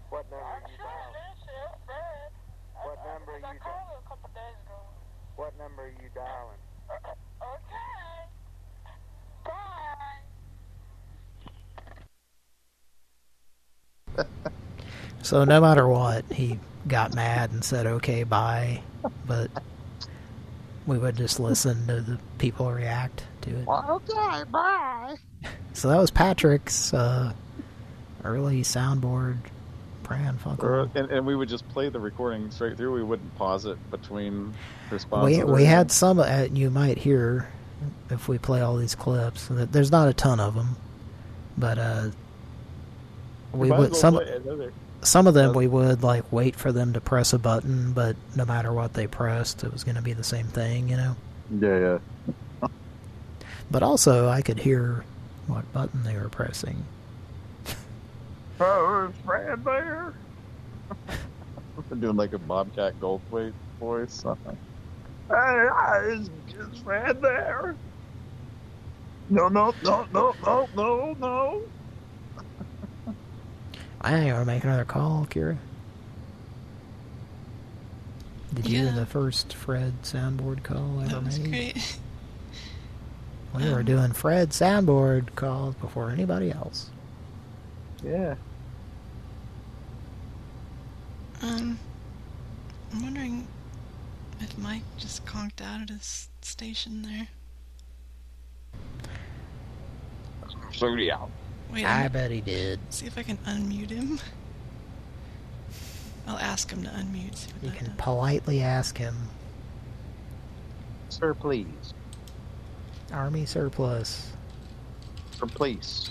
What number I'm you sure dialed? it is here, Fred. What I, number I, I you called him a couple days ago. What number are you dialing? Uh, uh, okay. Bye. So no matter what, he got mad and said, okay, bye. But we would just listen to the people react to it. Okay, bye. So that was Patrick's uh, early soundboard Pran Funkel. And, and we would just play the recording straight through. We wouldn't pause it between responses. We, we had some, uh, you might hear if we play all these clips. There's not a ton of them, but uh, we might would well some play another. Some of them we would like wait for them to press a button, but no matter what they pressed, it was going to be the same thing, you know. Yeah, yeah. But also, I could hear what button they were pressing. Oh, is Fred there? We're doing like a Bobcat Goldthwait voice. Hey, is, is Fred there? No, no, no, no, no, no, no. I think I want to make another call, Kira. Did you Yeah. the first Fred soundboard call ever That was made? great. We were Um, doing Fred soundboard calls before anybody else. Yeah. Um, I'm wondering if Mike just conked out at his station there. Studio. Wait, I I'm- bet he did. See if I can unmute him. I'll ask him to unmute. You can does. politely ask him, Sir, please. Army surplus. Sir, please.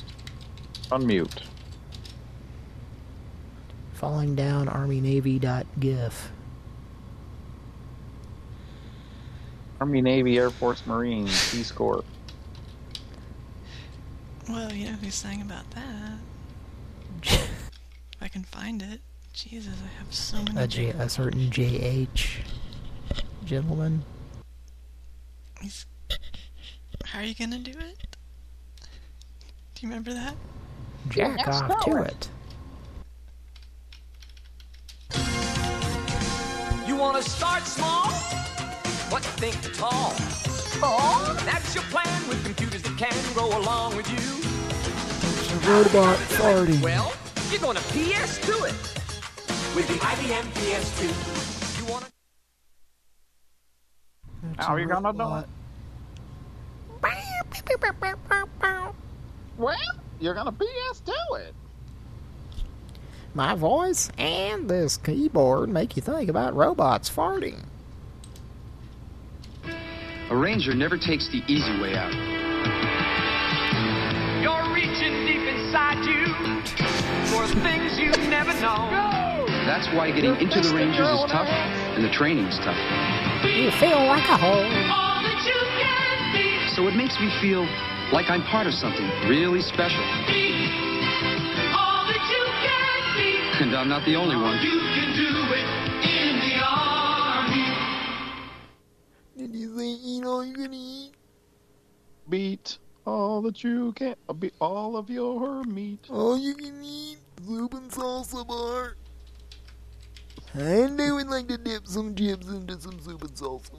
Unmute. Falling down armynavy.gif. Army, Navy, Air Force, Marines, Peace Corps. Well, you know who sang about that? if I can find it. Jesus, I have so many. A, J, a certain JH gentleman. He's... How are you gonna do it? Do you remember that? Jack off to it. You want to start small, but think tall. Oh, that's your plan with computers that can grow along with you. Robot farting. Well, you're going to PS to it with the IBM PS2. You want to? How are oh, you gonna do it? Well, you're gonna PS to it. My voice and this keyboard make you think about robots farting. A ranger never takes the easy way out. You're reaching deep inside you for things you've never know. That's why getting into the Rangers is tough and the training's tough. You feel like a hole. So it makes me feel like I'm part of something really special. And I'm not the only one. Did you think eat all you can eat? Beat all that you can. uh, Be all of your meat. All you can eat soup and salsa bar. And I would like to dip some chips into some soup and salsa.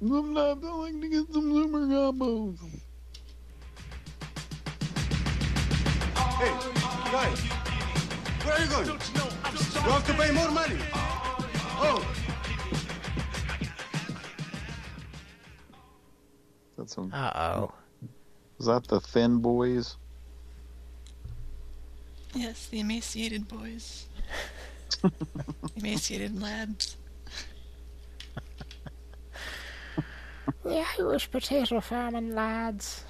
Sometimes I like to get some Zoomer combos. Hey, guys, where are you going? You have to pay more money. Oh, That's some. Uh oh. Is that the Thin Boys? Yes, the emaciated boys. emaciated lads. The Irish potato farming lads.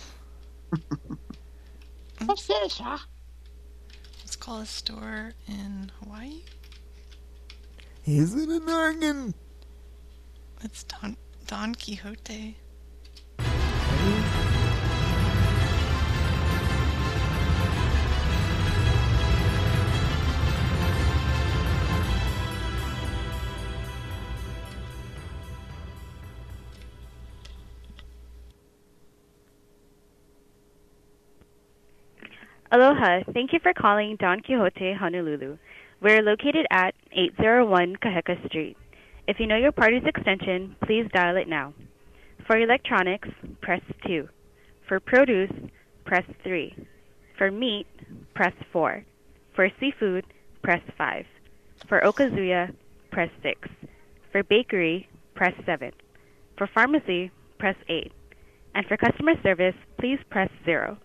What's this, Let's call a store in Hawaii. Is it an organ? It's Don Don Quijote. Aloha. Thank you for calling Don Quijote Honolulu. We're located at 801 Kaheka Street. If you know your party's extension, please dial it now. For electronics, press 2. For produce, press 3. For meat, press 4. For seafood, press 5. For Okazuya, press 6. For bakery, press 7. For pharmacy, press 8. And for customer service, please press 0.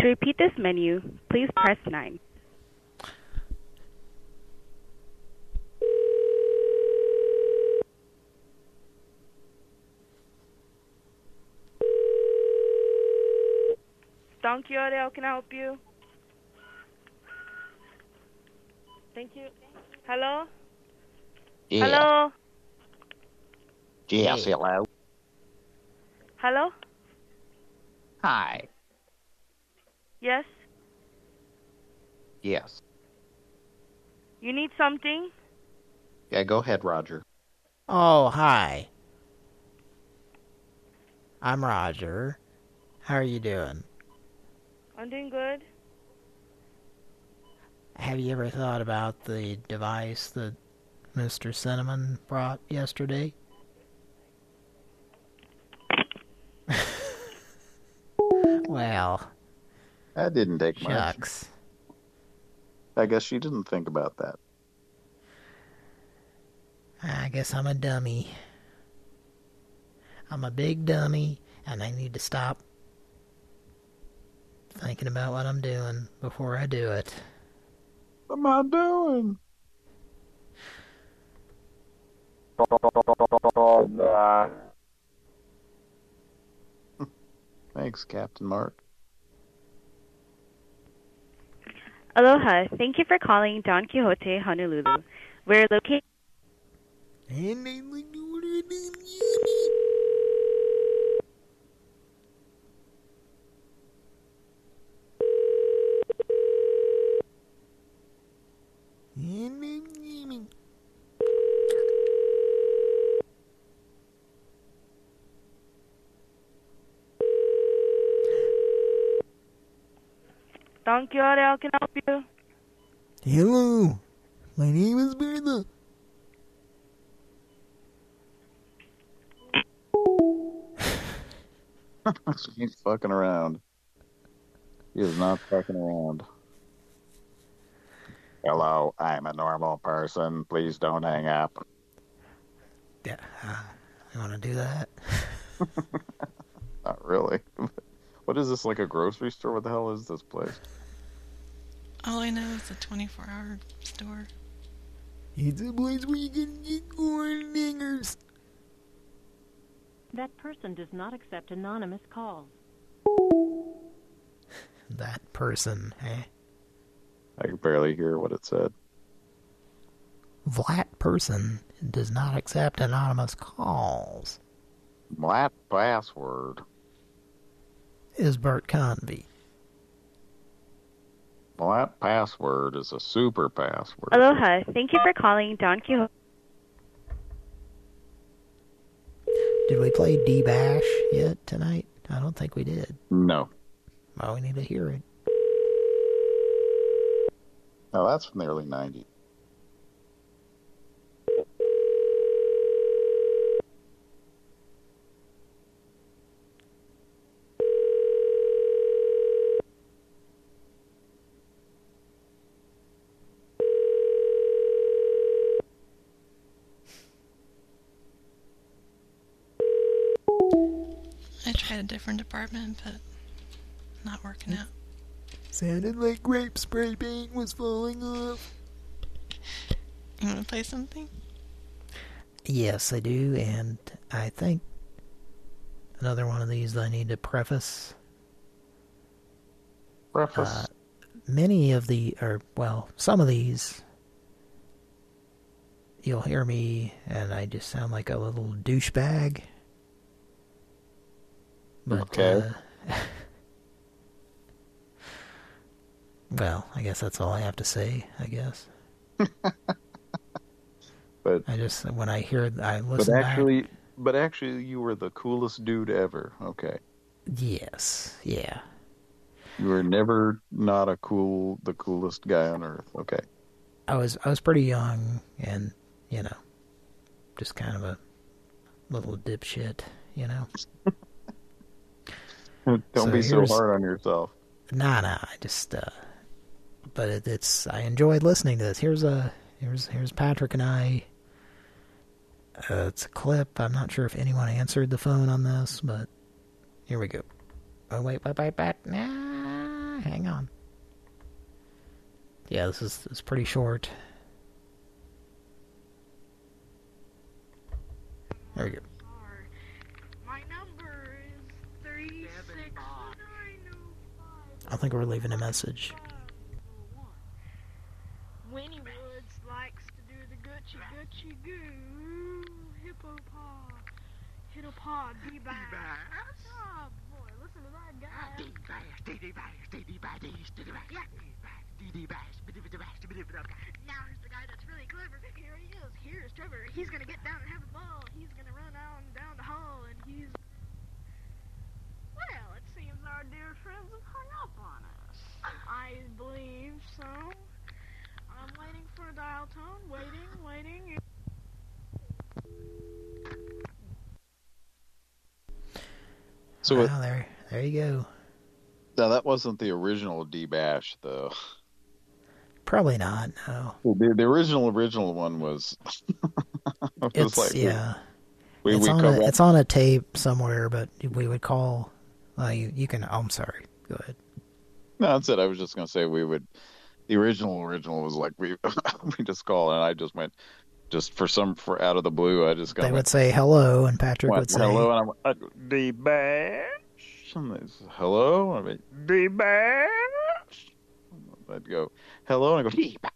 To repeat this menu, please press 9. Don Quijote, how can I help you? Thank you. Hello? Yeah. Hello? Yes, hello. Hello? Hi. Yes? Yes. You need something? Yeah, go ahead, Roger. Oh, hi. I'm Roger. How are you doing? I'm doing good. Have you ever thought about the device that Mr. Cinnamon brought yesterday? well, That didn't take much. shucks. I guess she didn't think about that. I guess I'm a dummy. I'm a big dummy, and I need to stop thinking about what I'm doing before I do it. What am I doing? Oh, Thanks, Captain Mark. Aloha. Thank you for calling Don Quijote Honolulu. We're located. Don Quijote, how can I help you? Hello, my name is Bertha. she ain't fucking around. He is not fucking around. Hello, I'm a normal person. Please don't hang up. Yeah, uh, you want to do that? Not really. What is this, like a grocery store? What the hell is this place? All I know is a 24 hour store. It's a place where you can get corn dingers. That person does not accept anonymous calls. That person, eh? I could barely hear what it said. That person does not accept anonymous calls. That password. Is Bert Convy. Well, that password is a super password. Aloha. Thank you for calling Don Quijote. Did we play D-Bash yet tonight? I don't think we did. No. Well, we need to hear it. No, that's from the early 90s. Different department, but not working out. Sounded like grape spray paint was falling off. You want to play something? Yes, I do, and I think another one of these I need to preface. Preface? Uh, many of the, or, well, some of these, you'll hear me, and I just sound like a little douchebag. But, Okay. uh, well, I guess that's all I have to say, I guess. but I just, when I hear, I But listen back- actually, but actually, you were the coolest dude ever. Okay. Yes, yeah. You were never not a cool, the coolest guy on earth. Okay. I was I was pretty young and you know just kind of a little dipshit, you know. Don't So be so hard on yourself. Nah, nah. I just uh, but it, it's I enjoyed listening to this. Here's a here's here's Patrick and I. Uh, it's a clip. I'm not sure if anyone answered the phone on this, but here we go. Oh wait, wait, wait, wait. Nah, hang on. Yeah, this is it's pretty short. There we go. I think we're leaving a message. Winnie Woods likes to do the Gucci Gucci goo. Hippo paw. Hippo paw. D-bass. Oh, boy, listen to that guy. D-bass. D-bass. D-bass. D-bass. Yeah. D-bass. Now here's the guy that's really clever. Here he is. Here's Trevor. He's gonna get down and have a ball. He's gonna run out and down the hall, and he's. Well, it seems our dear friends have hung up on us. I believe so. I'm waiting for a dial tone. Waiting, waiting. So wow, it- there, there you go. Now that wasn't the original D Bash though. Probably not. No. The, the original original one was. was It's like yeah. We, it's we on a, it's on a tape somewhere, but we would call. Uh, you you can. Oh, I'm sorry. Go ahead. No, that's it. I was just gonna say we would. The original original was like we we just call and I just went just for some for out of the blue. I just got They would say hello, and Patrick went, would say hello, and I went uh, I'd go, D Bash. And they say, hello, and I went D Bash. I'd go hello, and I go D Bash.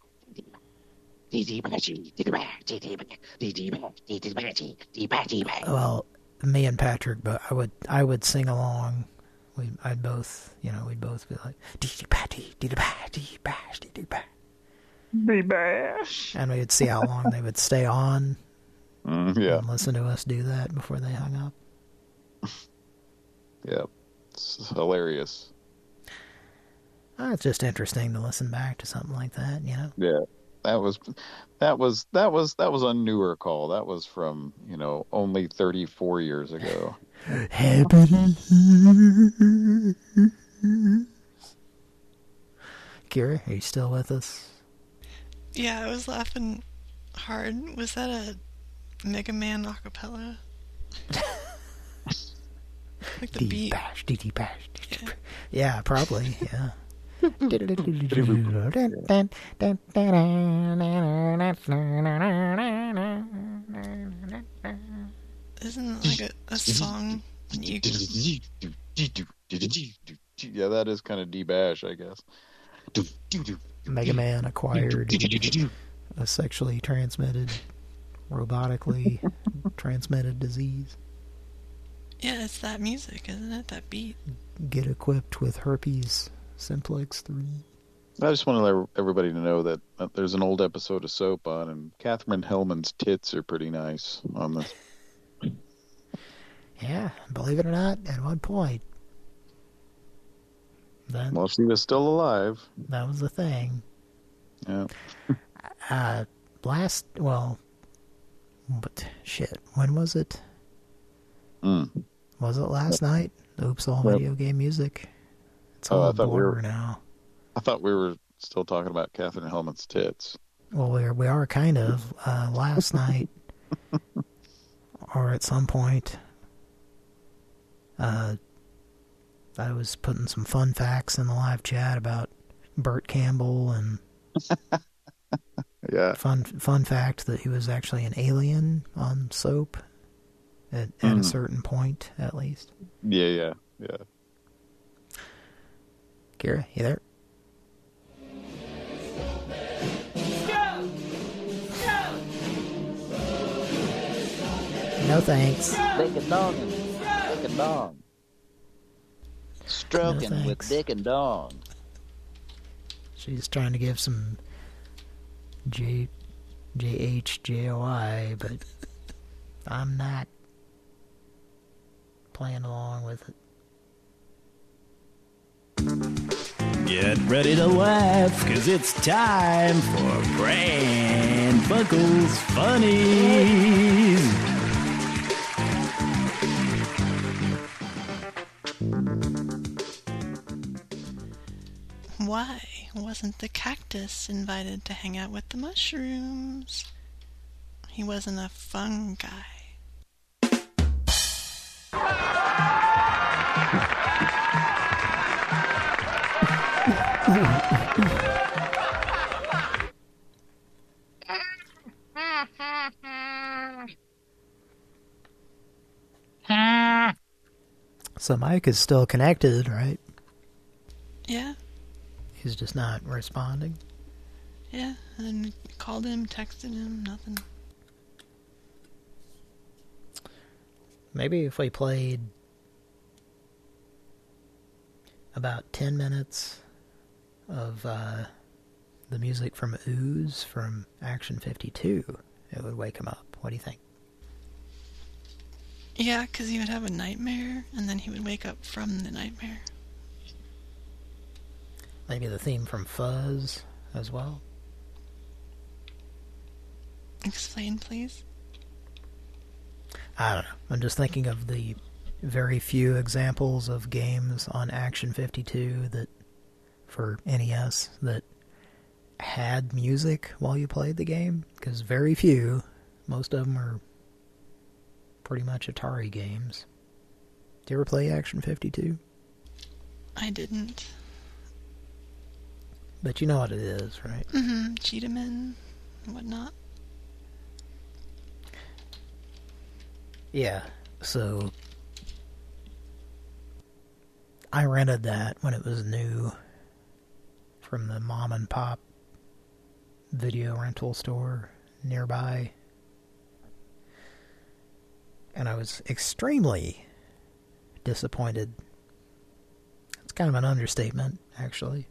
Well, me and Patrick, but I would I would sing along. We I'd both you know we'd both be like dee dee ba dee dee dee ba dee bash dee dee ba. D Bash. And we would see how long they would stay on. Mm, yeah. And listen to us do that before they hung up. Yeah, it's hilarious. Oh, it's just interesting to listen back to something like that, you know. Yeah, that was that was that was that was a newer call. That was from you know only thirty four years ago. Kira, are you still with us? Yeah, I was laughing hard. Was that a Mega Man acapella? like the Dee beat. bash dee dee bash. dee dee ba- Yeah, probably. Yeah. Isn't it like a, a song? when You yeah, that is kind of D bash, I guess. Mega Man acquired a sexually transmitted, robotically transmitted disease. yeah, it's that music, isn't it? That beat. Get equipped with herpes simplex 3. I just want to let everybody to know that uh, there's an old episode of Soap on, and Katherine Helmond's tits are pretty nice on this. Yeah, believe it or not, at one point, that, Well, she was still alive. that was the thing. Yeah. Uh, last, well, but shit, when was it? Mm. Was it last night? Oops, all Yep. video game music. It's Oh, all I thought we were- now. I thought we were still talking about Katherine Helmond's tits. Well, we are, we are kind of. Uh, last night, or at some point, uh, I was putting some fun facts in the live chat about Burt Campbell and yeah, fun fun fact that he was actually an alien on soap at, at a Mhm. certain point, at least. Yeah, yeah, yeah. Kira, you there? No thanks. Dick and dong. Dick and dong. Stroking No with dick and dong. She's trying to give some J J H J O I, but I'm not playing along with it. Get ready to laugh, cause it's time for Pran Funkel's Funnies. Why? wasn't the cactus invited to hang out with the mushrooms. He wasn't a fungi. So Mike is still connected, right? Yeah, He's just not responding. yeah. And called him, texted him, nothing. Maybe if we played about 10 minutes of uh, the music from Ooze from Action 52, it would wake him up. What do you think? Yeah, because he would have a nightmare, and then he would wake up from the nightmare. Maybe the theme from Fuzz as well? Explain, please. I don't know. I'm just thinking of the very few examples of games on Action 52 that, for NES, that had music while you played the game. Because very few, most of them are pretty much Atari games. Do you ever play Action 52? I didn't. But you know what it is, right? Mm-hmm. Cheetahman and whatnot. Yeah, so I rented that when it was new from the mom and pop video rental store nearby. And I was extremely disappointed. It's kind of an understatement, actually.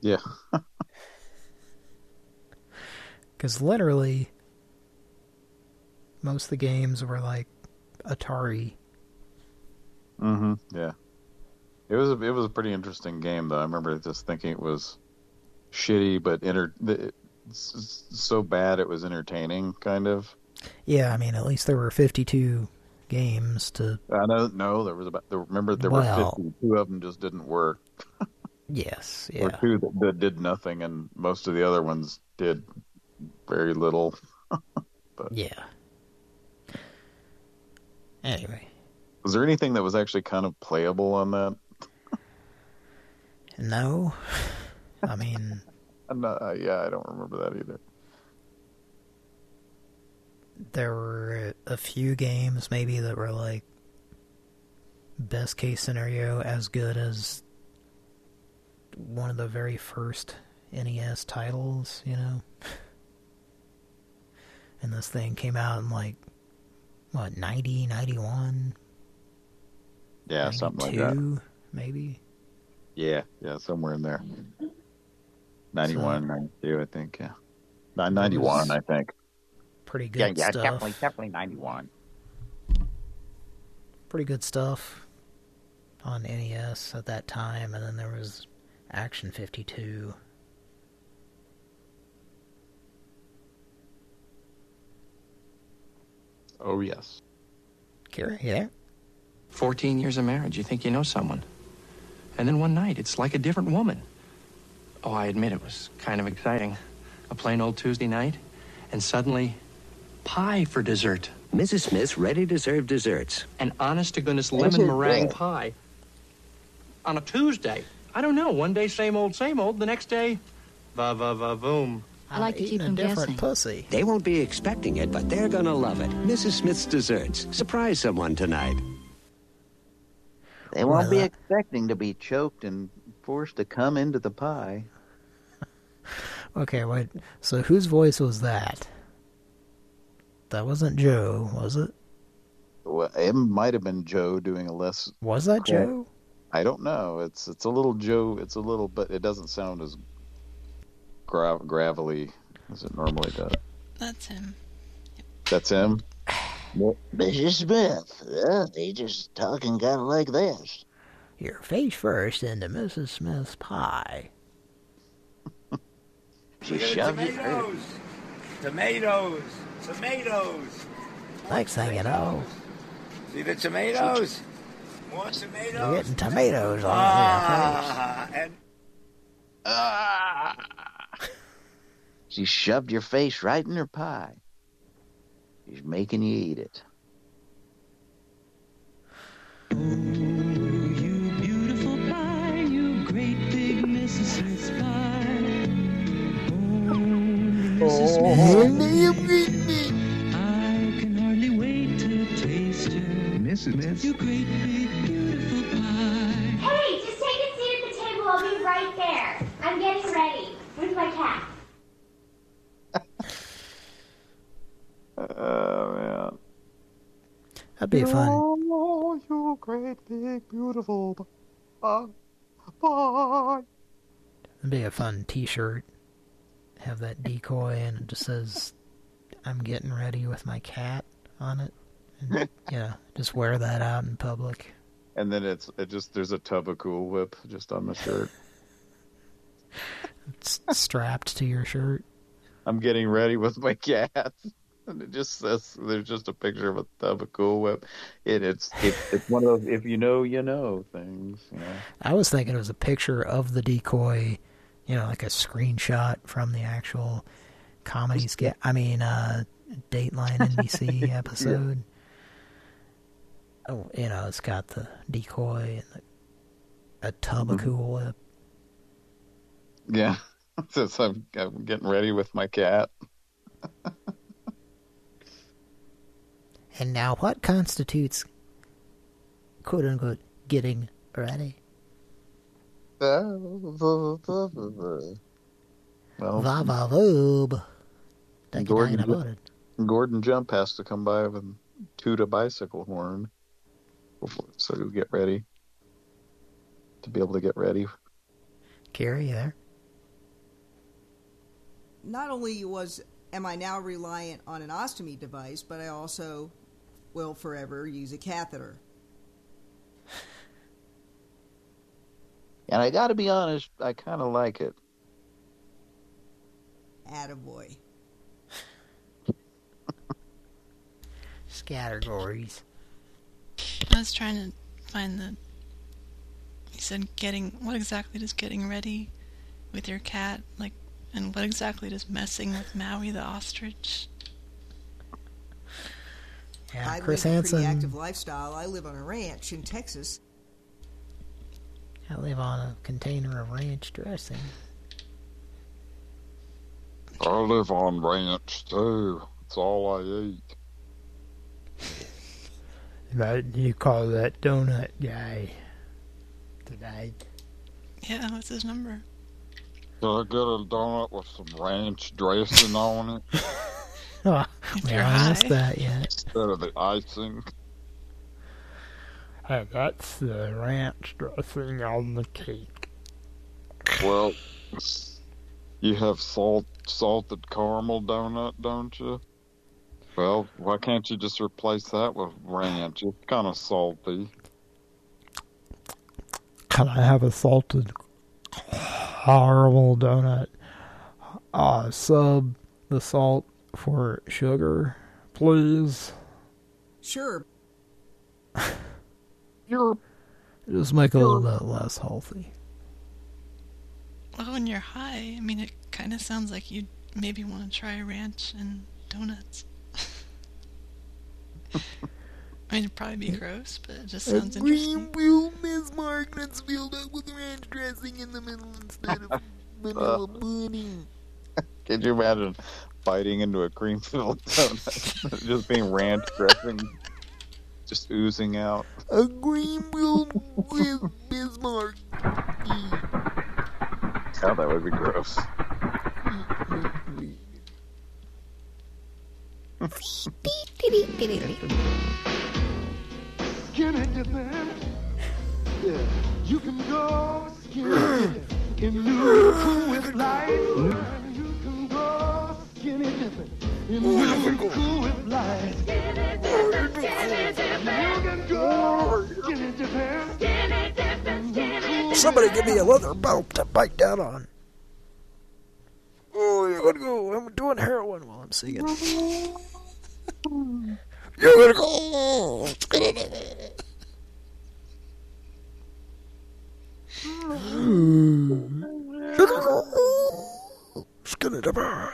Yeah. Because literally, most of the games were like Atari. Mm-hmm. Yeah. It was a, it was a pretty interesting game though. I remember just thinking it was shitty, but inter- so bad it was entertaining, kind of. Yeah, I mean, at least there were 52 games to... I don't know. No, there was about. Remember, there Well- were fifty-two of them just didn't work. Yes, Or two that, that did nothing, and most of the other ones did very little. but Yeah. Anyway, was there anything that was actually kind of playable on that? no. I mean, not, uh, yeah, I don't remember that either. there were a few games maybe that were like best case scenario as good as one of the very first NES titles, you know. And this thing came out in like what, 90, 91, Yeah, something like that. maybe. Yeah, yeah, somewhere in there. 91, 92, I think. Yeah, 91, I think. Pretty good Yeah, yeah, stuff. definitely, definitely 91. pretty good stuff on NES at that time, and then there was Action 52. Oh yes. Kira, you there? 14 years of marriage, you think you know someone. And then one night, it's like a different woman. Oh, I admit it was kind of exciting. A plain old Tuesday night, and suddenly, pie for dessert. Mrs. Smith's ready to serve desserts. An honest to goodness lemon meringue pie. On a Tuesday. I don't know. One day, same old, same old. The next day, va va va boom. I like to keep them guessing. pussy. They won't be expecting it, but they're gonna love it. Mrs. Smith's Desserts. Surprise someone tonight. They won't be Well, uh, expecting to be choked and forced to come into the pie. Okay, wait. So whose voice was that? That wasn't Joe, was it? Well, it might have been Joe doing a less. Was that Joe? I don't know. It's it's a little Joe. It's a little, but it doesn't sound as gra- gravelly as it normally does. That's him. That's him. Mrs. Smith, uh, they just talking kind of like this. Your face first into Mrs. Smith's pie. She Look at shoved it tomatoes. Tomatoes. Tomatoes. Next thing you know, See the tomatoes? More tomatoes. you're getting tomatoes all Ah, and Ah! She shoved your face right in her pie. She's making you eat it. Ooh, you beautiful pie, you great big Mrs. Smith pie. Oh, Mrs. Smith. I can hardly wait to taste you. Mrs. Smith. You great big seat at the table. I'll be right there. I'm getting ready with my cat. Oh man. That'd be fun. Oh, you great big beautiful pie. pie. Uh, That'd be a fun T-shirt. Have that decoy and it just says, "I'm getting ready with my cat" on it. And, you know, just wear that out in public. And then it's it just there's a tub of Cool Whip just on the shirt. It's strapped to your shirt. I'm getting ready with my cat. And it just says there's just a picture of a tub of Cool Whip. It, it's it, it's one of those if you know you know things. You know. I was thinking it was a picture of the decoy, you know, like a screenshot from the actual comedy skit. I mean, uh, Dateline NBC episode. Oh, Oh, you know, it's got the decoy and the, a tub of mm-hmm. Cool Whip. Yeah. Since I'm, I'm getting ready with my cat. And now, what constitutes "quote unquote" getting ready? Well, Va va voob. Gordon, down about it. Gordon Jump has to come by and toot a bicycle horn before, so you get ready to be able to get ready. Carrie, you there? Not only was am I now reliant on an ostomy device, but I also will forever use a catheter. And I gotta be honest, I kinda like it. Attaboy. Scattergories. I was trying to find the. You said getting. What exactly does getting ready with your cat like? And what exactly does messing with Maui the ostrich? Yeah, I Chris live a pretty Hansen. active lifestyle. I live on a ranch in Texas. I live on a container of ranch dressing. I live on ranch too. It's all I eat. That you call that donut guy today? Yeah, what's his number? Can I get a donut with some ranch dressing on it Oh, we you're haven't asked that yet. instead of the icing? Hey, that's the ranch dressing on the cake. Well, you have salt salted caramel donut, don't you? Well, why can't you just replace that with ranch? It's kind of salty. Can I have a salted caramel donut? Uh, sub the salt for sugar, please. Sure. You're Just make it a little bit less healthy. Well, when you're high, I mean, it kind of sounds like you maybe want to try ranch and donuts. I mean, it'd probably be gross, but it just sounds interesting. wheel Bismarck that's filled up with ranch dressing in the middle instead of vanilla pudding. Could you imagine biting into a cream filled donut? just being ranch dressing just oozing out. A green wheel with Bismarck. Oh, that would be gross. Skinny. Yeah, you can go skinny in new Cool Whip Lite. You can go skinny dipping in new Cool Whip Lite. Skinny dipping, skinny dipping. You can go skinny dipping. Skinny dipping, skinny Somebody give me a leather belt to bite down on. Oh, you're gonna go. I'm doing heroin while I'm singing. You're gonna go. Skinny dipping.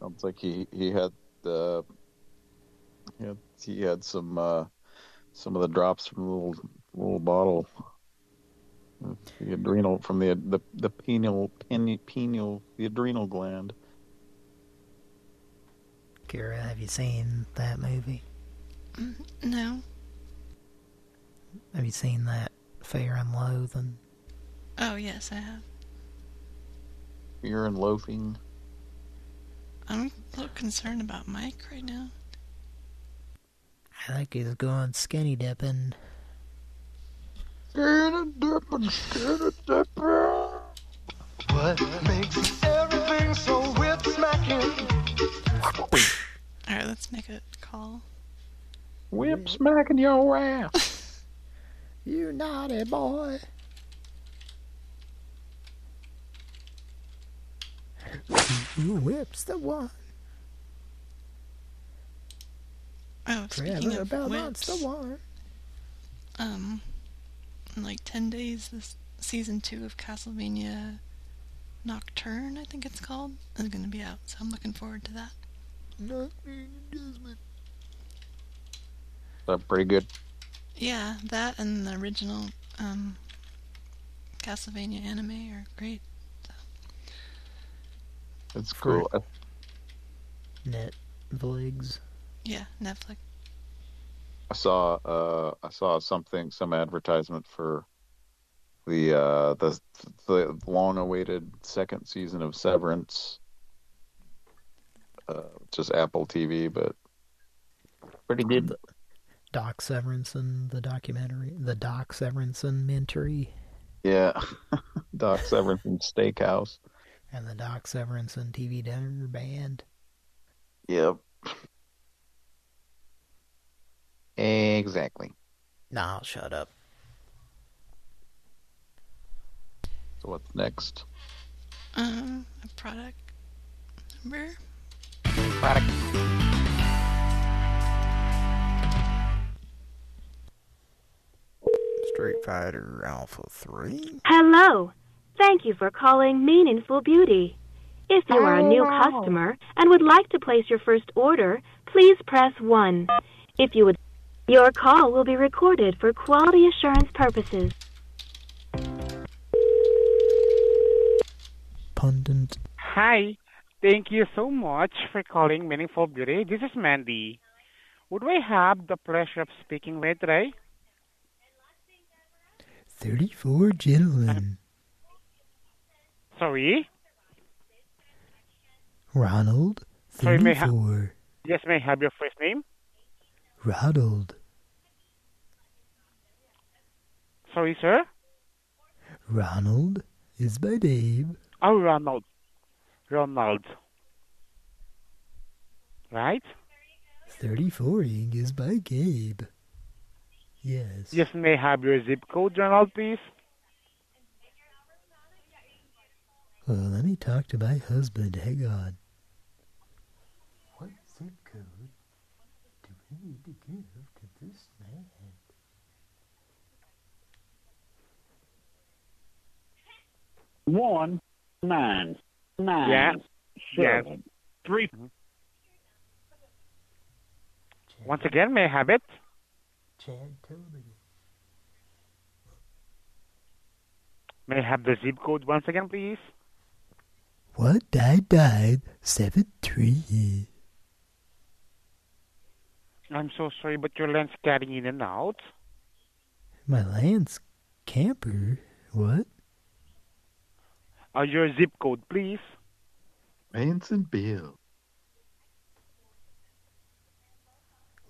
Sounds like he he had uh, he had, he had some uh, some of the drops from the little little bottle. The adrenal from the the the pineal pine, pineal the adrenal gland. Kira, have you seen that movie? Mm-hmm. No. Have you seen that Fair and Loathing? Oh, yes, I have. Fear and loathing. I'm a little concerned about Mike right now. I think he's going skinny dipping. Skinny dipping, skinny dipping. What makes everything so whip smacking? Alright, let's make a call. Whip smacking your ass. You naughty boy. Who whips the one? Oh, speaking Trevor of Belmont's whips, the one. um, in like 10 days, this season 2 of Castlevania Nocturne, I think it's called, is going to be out, so I'm looking forward to that. That pretty good. Yeah, that and the original um, Castlevania anime are great. It's cool. I, Netflix. Yeah, Netflix. I saw uh I saw something some advertisement for the uh the the long awaited second season of Severance. Uh just Apple TV, but pretty good. Doc Severinsen, the documentary, the Doc Severinsen Mentory, Yeah. Doc Severinsen Steakhouse. and the Doc Severinsen TV dinner band. Yep. Exactly. Nah, I'll shut up. So what's next? Um, a product number? Product. Street Fighter Alpha 3. Hello. Thank you for calling Meaningful Beauty. If you are a new customer and would like to place your first order, please press 1. If you would your call will be recorded for quality assurance purposes. Pundit. Hi. Thank you so much for calling Meaningful Beauty. This is Mandy. Would we have the pleasure of speaking with today? 34 gentlemen. Sorry? Ronald, Sorry, may ha- 34. Yes, may I have your first name? Ronald, Sorry, sir? Ronald is my name. Oh, Ronald. Ronald. Right? 34ing is my game. Yes. Yes, may I have your zip code, Ronald, please? Well, let me talk to my husband. Hang on. What zip code do we need to give to this man? One nine nine Yeah. Yes. seven three. Once again, may I have it? Chad told me. May I have the zip code once again, please? One nine nine seven three. I'm so sorry, but your land's cutting in and out. My land's camper. What? Uh, your zip code, please. Manson Bill.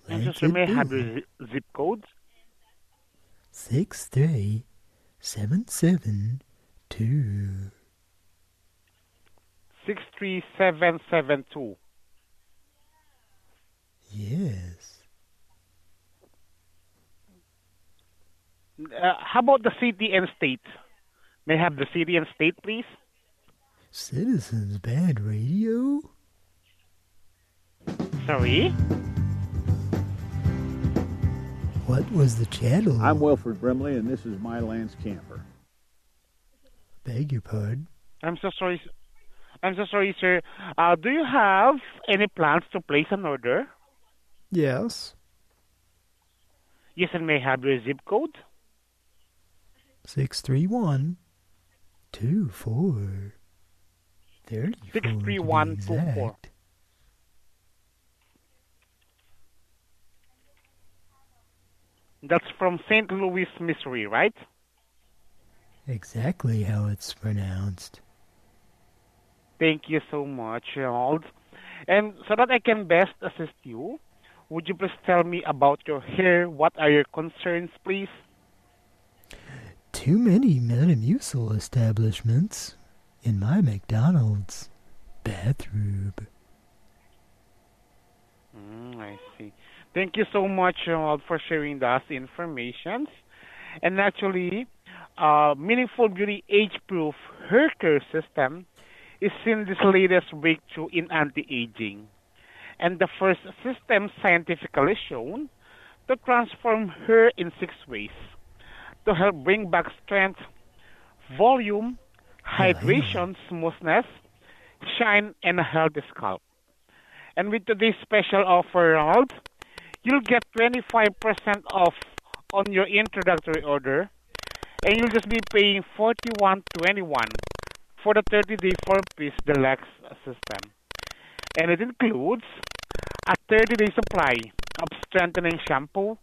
I'm so Lance may I have your zi- zip code? Six three seven seven two. 63772. Yes. Uh, how about the city and state? May I have the city and state, please? Citizens Band Radio. Sorry? What was the channel? I'm Wilford Brimley, and this is My Lance Camper. Beg your pardon. I'm so sorry. s- I'm so sorry, sir. Uh, do you have any plans to place an order? Yes. Yes, and may I have your zip code? Six three one two four. Six three one two four. That's from St. Louis, Missouri, right? Exactly how it's pronounced. Thank you so much, Ronald. And so that I can best assist you, would you please tell me about your hair? What are your concerns, please? Too many Metamucil establishments in my McDonald's bathroom. Mm, I see. Thank you so much, Ronald, for sharing us information. And actually, uh, Meaningful Beauty Age-Proof Hair Care System is in this latest breakthrough in anti-aging. And the first system scientifically shown to transform hair in six ways to help bring back strength, volume, hydration, smoothness, shine, and a healthy scalp. And with today's special offer, Ronald, you'll get 25% off on your introductory order, and you'll just be paying 41.21 for the 30-day four-piece deluxe system. And it includes a 30-day supply of strengthening shampoo,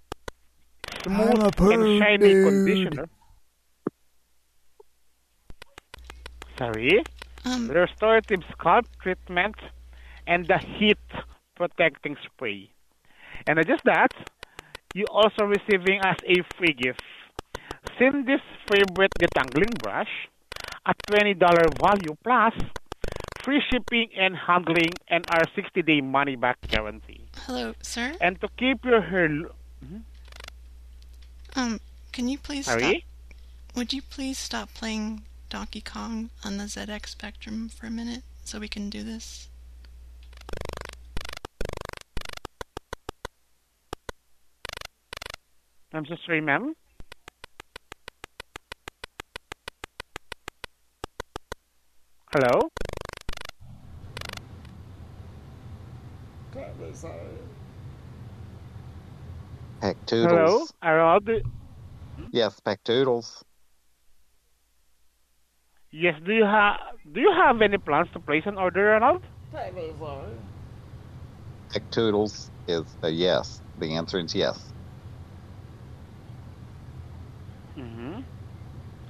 smooth and shiny conditioner. Sorry, Um, restorative scalp treatment, and the heat protecting spray. And not just that, you also receiving as a free gift Cindy's favorite detangling brush, a $20 value plus, free shipping and handling, and our 60-day money-back guarantee. hello, sir. And to keep your hair... lo- Mhm. Um, can you please Sorry? stop? Would you please stop playing Donkey Kong on the ZX Spectrum for a minute so we can do this? I'm so sorry, ma'am. Hello? Heck toodles. Hello? Are the... Yes, peck toodles. Yes, do you have do you have any plans to place an order, Ronald? Heck toodles is a yes. The answer is yes. Mm-hmm.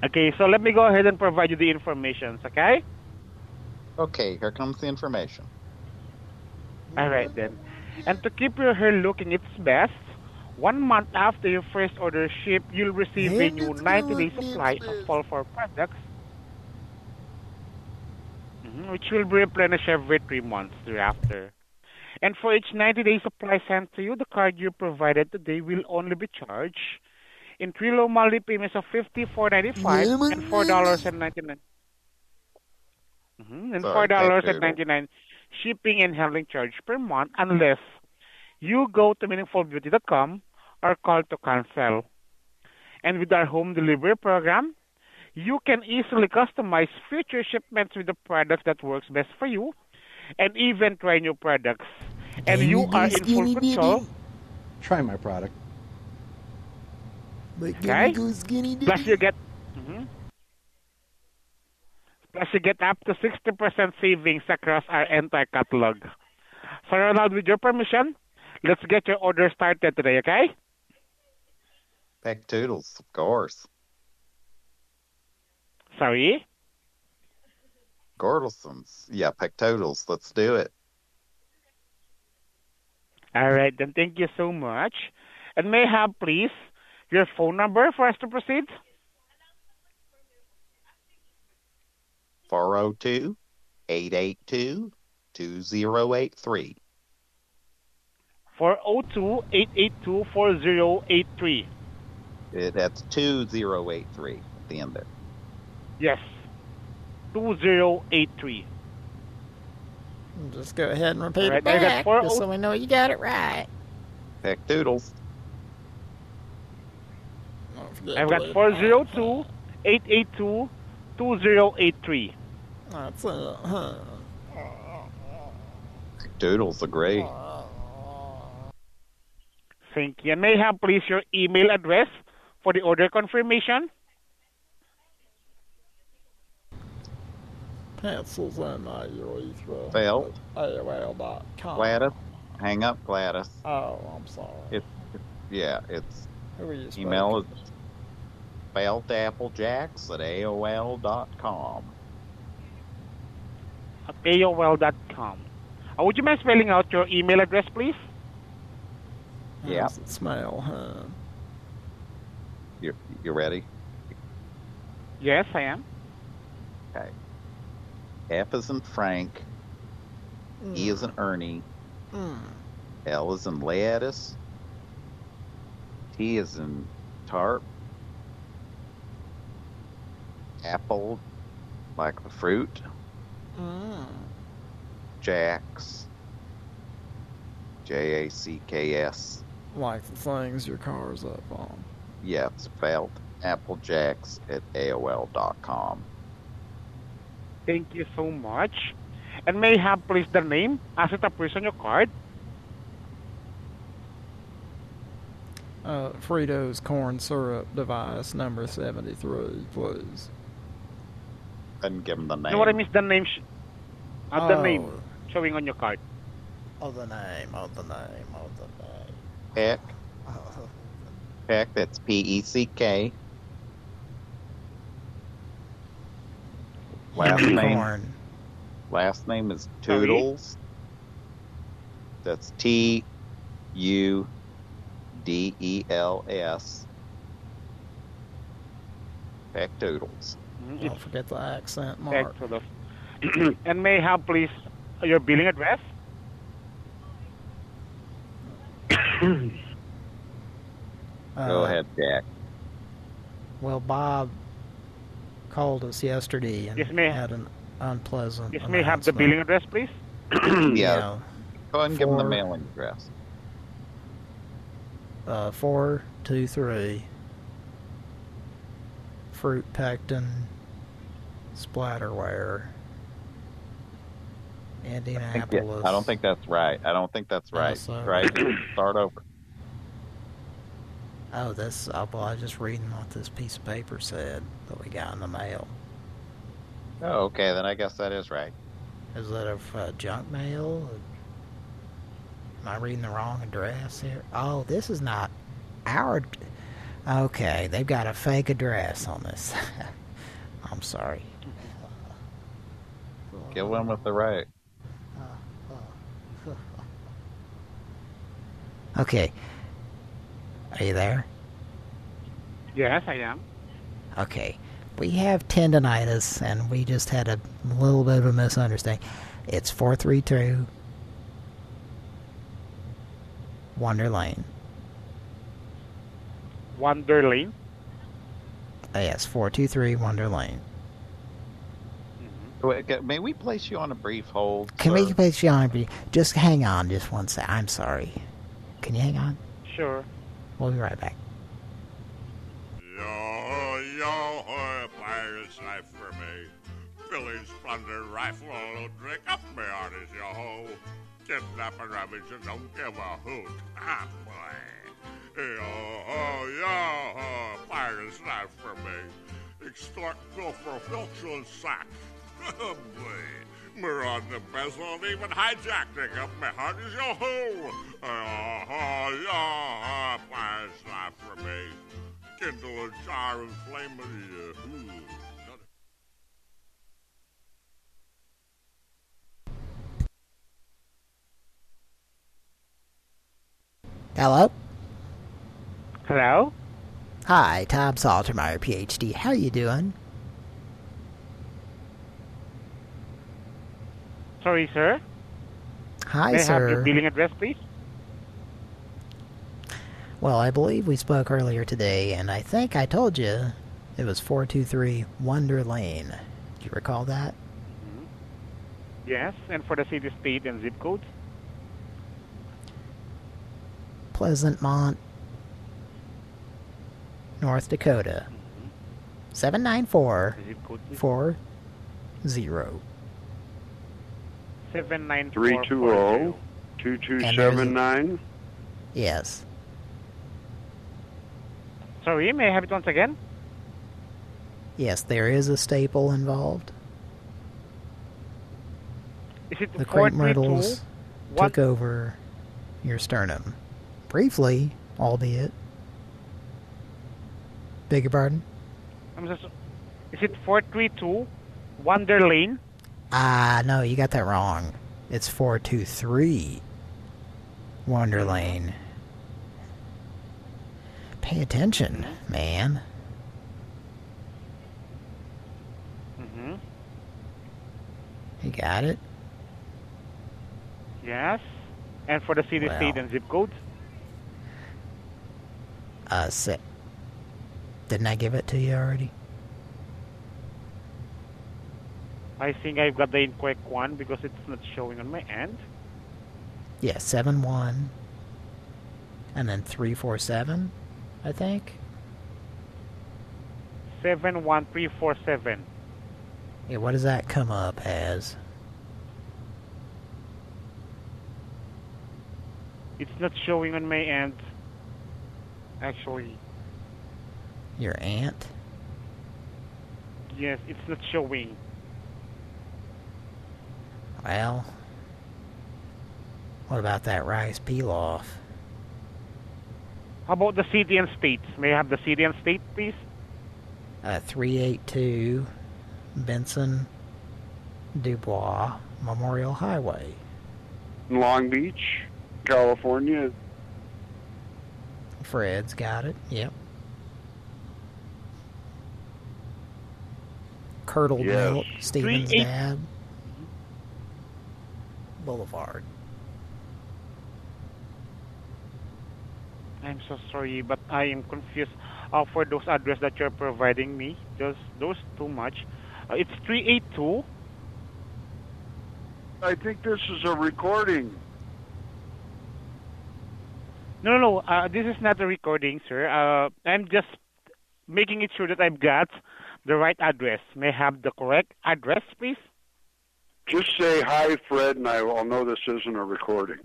Okay, so let me go ahead and provide you the information, okay? Okay, here comes the information. All right then. And to keep your hair looking its best, one month after your first order ship, you'll receive a new 90-day supply of Fall for products, mhm, which will be replenished every three months thereafter. And for each 90-day supply sent to you, the card you provided today will only be charged in three low monthly payments of $54.95 and $4.99. Mm-hmm, and four dollars and ninety nine shipping and handling charge per month unless you go to meaningfulbeauty.com or call to cancel. And with our home delivery program, you can easily customize future shipments with the product that works best for you and even try new products. And you are in full control. Try my product. Okay? Plus you get mm-hmm. Plus you get up to 60% savings across our entire catalog. So Ronald, with your permission, let's get your order started today, okay? Peck toodles, of course. Sorry? Gordelsons. Yeah, peck toodles. Let's do it. All right, then thank you so much. And may I have, please, your phone number for us to proceed? 402 882 2083. 402-882-4083. Eh, That's 2083 at the end there. Yes. 2083. Just go ahead and repeat Alright, it back, oh- just oh- so we know you got it right. Peck toodles. forget I've got leave 402 882 2083. That's it. Huh. Doodles are great. Thank you. And may I have please your email address for the order confirmation? Pencils in my urethra. Phil? AOL.com. Gladys, hang up, Gladys. Oh, I'm sorry. It, it yeah, it's Who are you email is feltappleJacks at AOL dot com. At AOL.com. Uh, would you mind spelling out your email address, please? Yeah. How's it smell, huh? You you ready? Yes, I am. Okay. F is in Frank. E is in Ernie. Mm. L is in lettuce. T is in tarp. Apple, like the fruit. Mm. Jacks. J A C K S. Like the things your car's up on. Yeah, it's spelled applejacks at AOL dot com. Thank you so much. And may I have please the name as it appears on your card? Uh, Fritos corn syrup device number 73, please. Couldn't give them the name. No, what I miss the name, sh- uh, the Oh. name showing on your card. Oh, the name, oh, the name, oh, the name. Peck. Peck, that's P E C K. Last name. Last name is Toodles. That's T U D E L S. Peck Toodles. Mm, Don't forget the accent mark. Exodus. and may I have please your billing address? Go Uh, ahead, Jack. Well, Bob called us yesterday and Yes, ma'am. had an unpleasant. Yes, may I have the announcement. billing address, please? yeah. Go ahead and give them the mailing address. Uh, four two three. Fruit Pectin, Splatterware, I, think, yeah, I don't think that's right. I don't think that's right. so. Right? Start over. Oh, this. Oh, well, I was just reading what this piece of paper said that we got in the mail. Oh, okay. Then I guess that is right. Is that a uh, junk mail? Am I reading the wrong address here? Oh, this is not our. Okay, they've got a fake address on this. I'm sorry. Get one with the right. Okay. Are you there? Yes, I am. Okay. We have tendonitis, and we just had a little bit of a misunderstanding. It's 432 Wonder Lane. Wonder Lane. Uh, yes, 423 Wonder Lane. May we place you on a brief hold? Can sir? we place you on? a brief... Just hang on just one sec. I'm sorry. Can you hang on? Sure. We'll be right back. Yo, yo, fire's life for me. Billy's plunder rifle drink up my yo ho. Kidnap and ravage and don't give a hoot. Ah, boy. Yo, ho, yo, ho, fire's life for me. Extort filch and sack. Boy. We're on the bezel and even hijacking up my heart as yo ho. Yo, ho, yo, ho, fire's for me. Kindle a jar and flame it. uh. Hello? Hello? Hi, Tom Saltermeyer, PhD. How you doing? Sorry, sir. Hi, May I have your billing address, please? Well, I believe we spoke earlier today, and I think I told you it was 423 Wonder Lane. Do you recall that? Mm-hmm. Yes, and for the city, state, and zip code? Pleasantmont, North Dakota. Mm-hmm. 794 Zip code, please. 40. Seven nine Three four two four zero zero. two two And there's seven a- nine. Yes. Sorry, may I have it once again? Yes, there is a staple involved. Is it The four crepe three two? myrtles What? took over your sternum. Briefly, albeit. Beg your pardon? I'm just. Is it four three two, Wonder Lane? Ah, no, you got that wrong. It's 423 Wonder Lane. Pay attention, man. Mm-hmm. You got it? Yes. And for the city, Well. state, and zip code? Uh, si- Didn't I give it to you already? I think I've got the incorrect one because it's not showing on my end. Yeah, 7 1. And then 347, I think? Seven one three four seven. Yeah, what does that come up as? It's not showing on my end. Actually, Your aunt? yes, it's not showing. Well, what about that rice pilaf? How about the city and state? May I have the city and state, please? Uh, 382 Benson Dubois Memorial Highway. Long Beach, California. Fred's got it. Yep. Curdled Yes. Milk, Stevens Dad. Boulevard. I'm so sorry, but I am confused uh, for those address that you're providing me. Just those too much. Uh, it's 382. I think this is a recording. No, no, no. Uh, this is not a recording, sir. Uh, I'm just making it sure that I've got the right address. May I have the correct address, please? Just say hi, Fred, and I will know this isn't a recording.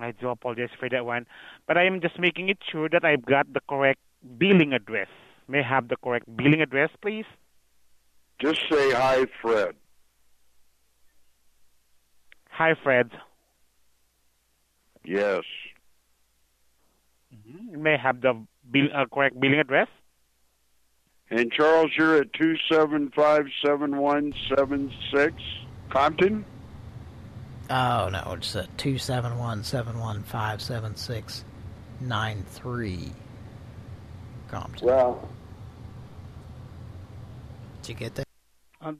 I do apologize for that one, but I am just making it sure that I've got the correct billing address. May I have the correct billing address, please? Just say hi, Fred. Hi, Fred. Yes. May I have the bill, uh, correct billing address? And Charles, you're at two seven five seven one seven six Compton. Oh no, it's a two seven one seven one five seven six nine three. Compton. Well, Did you get that? Um,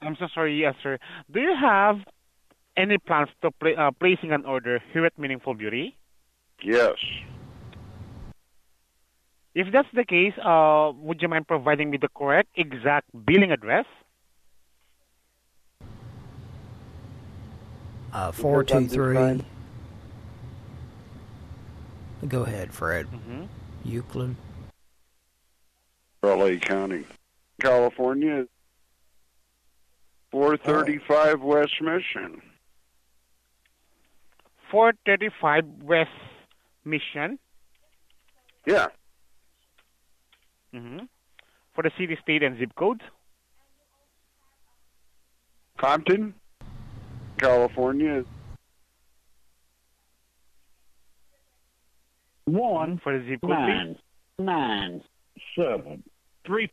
I'm so sorry, yes, sir. Do you have any plans to pla uh, placing an order here at Meaningful Beauty? yes. If that's the case, uh, would you mind providing me the correct exact billing address? Uh, four two three. Go ahead, Fred. Mhm. Euclid. LA County, California. Four thirty-five West Mission. 435 West Mission. Yeah. Hmm For the city, state, and zip code. Compton, California. One For the zip code, nine nine seven three.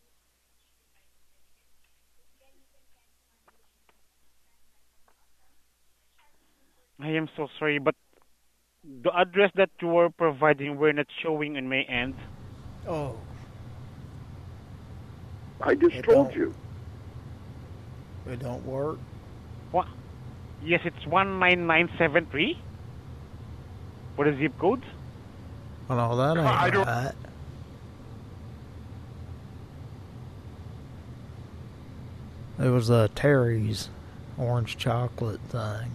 I am so sorry, but the address that you were providing were not showing on my end. Oh. I just It told you. It don't work. What? Yes, it's 19973 for the zip code. Well, no, that ain't I don't- right. It was a Terry's orange chocolate thing.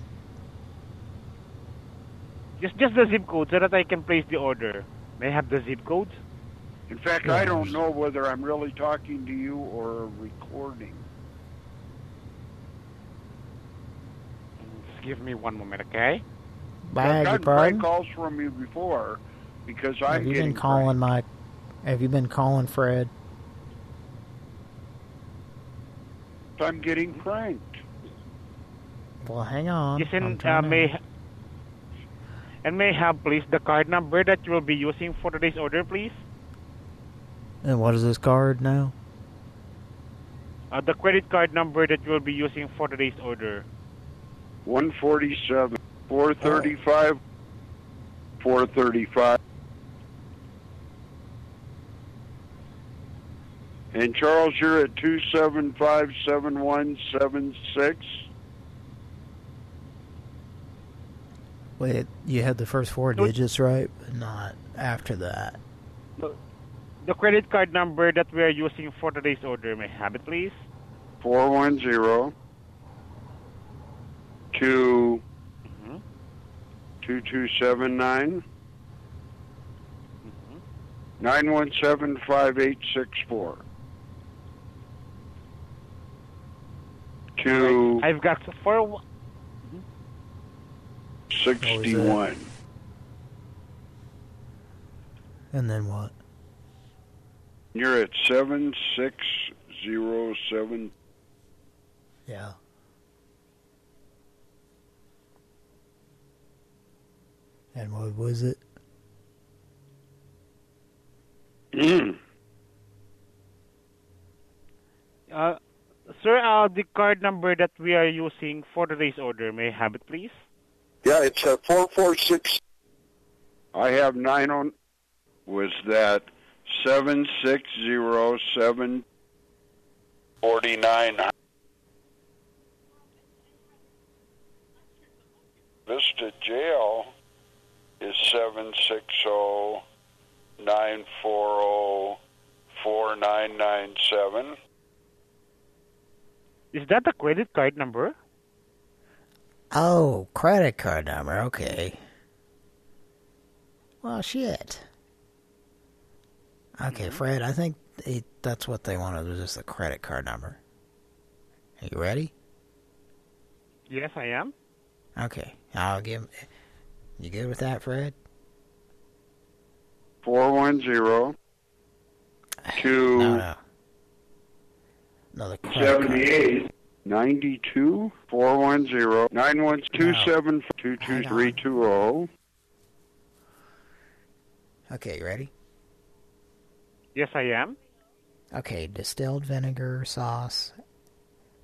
Just just the zip code so that I can place the order. May I have the zip code? In fact, I don't know whether I'm really talking to you or recording. Just give me one moment, okay? I've Beg gotten pardon? prank calls from you before because I'm Have you getting been calling my... Have you been calling Fred? I'm getting pranked. Well, hang on. Yes, I'm and uh, trying to- may and may I have please the card number that you will be using for today's order, please. And what is this card now? Uh, the credit card number that you will be using for today's order. 147, 435, 435. And Charles, you're at 2757176. Wait, you had the first four digits right, but not after that. The credit card number that we are using for today's order, may I have it, please? 410 2 2279 917 5864 Two I've got four. sixty one. And then what? You're at seven six zero seven. Yeah. And what was it? Uh, sir, uh, the card number that we are using for today's order, may I have it, please? Yeah, it's a four four six. I have nine on. Was that seven six zero seven forty nine? Vista Jail is seven six zero nine four zero four nine nine seven. Is that the credit card number? Oh, credit card number, okay. Well, shit. Okay, mm-hmm. Fred, I think it, that's what they wanted, was just the credit card number. Are you ready? Yes, I am. Okay, I'll give... You good with that, Fred? Four one zero two No, no. No, the credit card. seventy eight ninety two four one zero nine one two seven two two three two zero. Okay, you ready? Yes, I am. Okay, distilled vinegar sauce.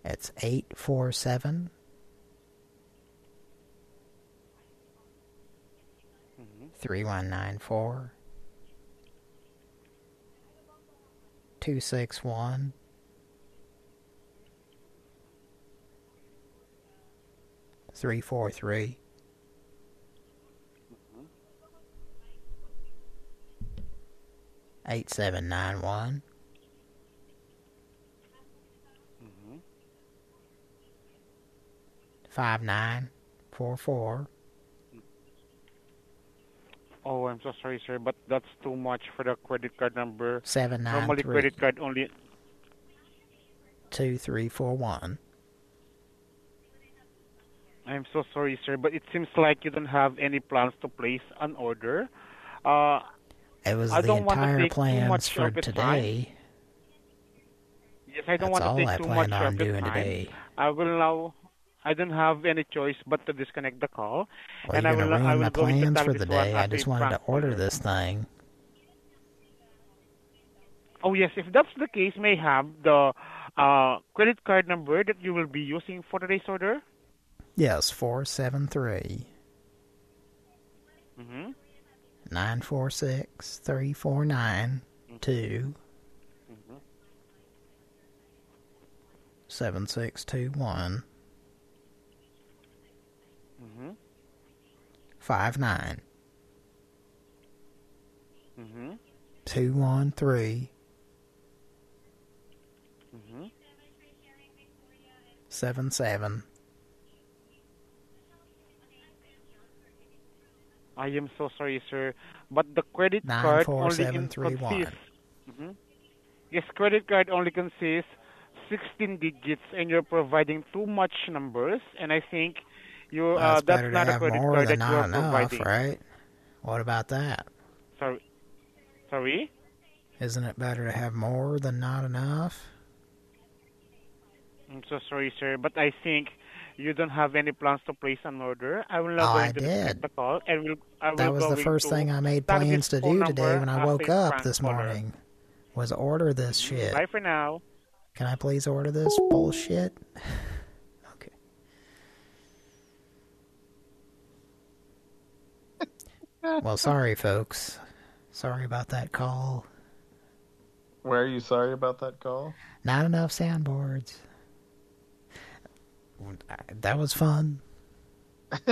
It's 847 3194 261 343 8791 5944 Oh, I'm so sorry, sir, but that's too much for the credit card number. Seven nine Normally, three. credit card only. 2341 I'm so sorry, sir, but it seems like you don't have any plans to place an order. Uh, It was I the entire plans for of your time. today. Yes, I don't That's want to take I too much on of your time. today. I will now. I don't have any choice but to disconnect the call, Well, and I will. gonna I ruin will my go plans for the day. I just wanted to order this thing. Oh yes, if that's the case, may I have the uh, credit card number that you will be using for today's order. Yes, 473 Mm-hmm. 946 349 2 Mm-hmm. 7621 Mm-hmm. 59 Mm-hmm. 213 Mm-hmm. 77 I am so sorry, sir, but the credit card only con- 94731. consists. Mhm. Yes, credit card only consists 16 digits, and you're providing too much numbers. And I think you well, uh, that's not a credit card that you are enough, providing. right? What about that? Sorry, sorry. Isn't it better to have more than not enough? I'm so sorry, sir, but I think you don't have any plans to place an order. I will Oh, now go I did. the call and will. I will That was the first thing I made plans to do today when I woke up this caller. morning. Was order this shit. Bye for now. Can I please order this bullshit? okay. well, sorry, folks. Sorry about that call. Why are you sorry about that call? Not enough soundboards. That was fun.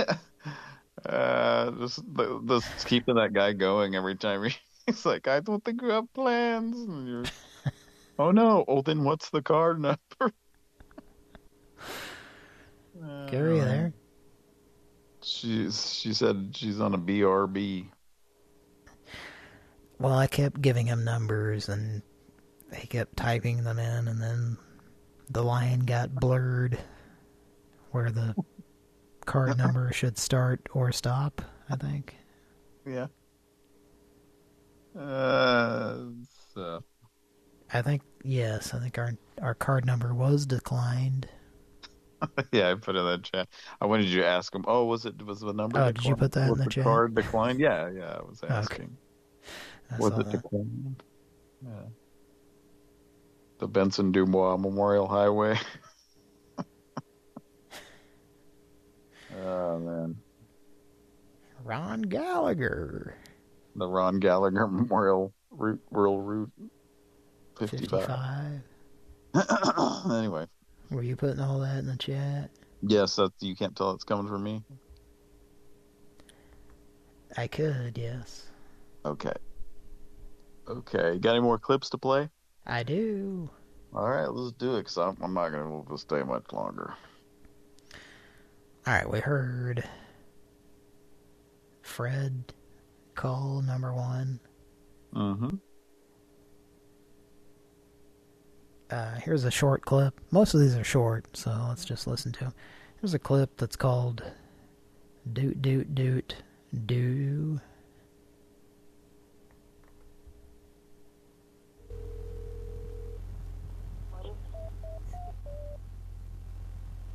Uh, just just keeping that guy going every time he, he's like, I don't think you have plans. And you're, oh no. Oh, then what's the card number? Gary, you there? She's she said she's on a BRB. Well, I kept giving him numbers, and he kept typing them in, and then the line got blurred where the card number should start or stop, I think. Yeah. Uh, so I think, yes, I think our our card number was declined. yeah, I put it in the chat. I wanted you to ask him. Oh, was it was the number? Oh, did you put that in the the chat? card declined? Yeah, yeah. I was asking. I was it that. declined? Yeah. The Benson Dubois Memorial Highway. oh man, Ron Gallagher. the Ron Gallagher Memorial Route, Rural Route 55. 55. anyway, Were you putting all that in the chat? yes, that you can't tell it's coming from me. I could, yes. Okay. Okay, got any more clips to play? I do. All right, let's do it. Cause I'm, I'm not gonna to stay much longer. All right, we heard Fred call number one. Mm-hmm. Uh, here's a short clip. Most of these are short, so let's just listen to 'em. Here's a clip that's called Doot Doot Doot Do.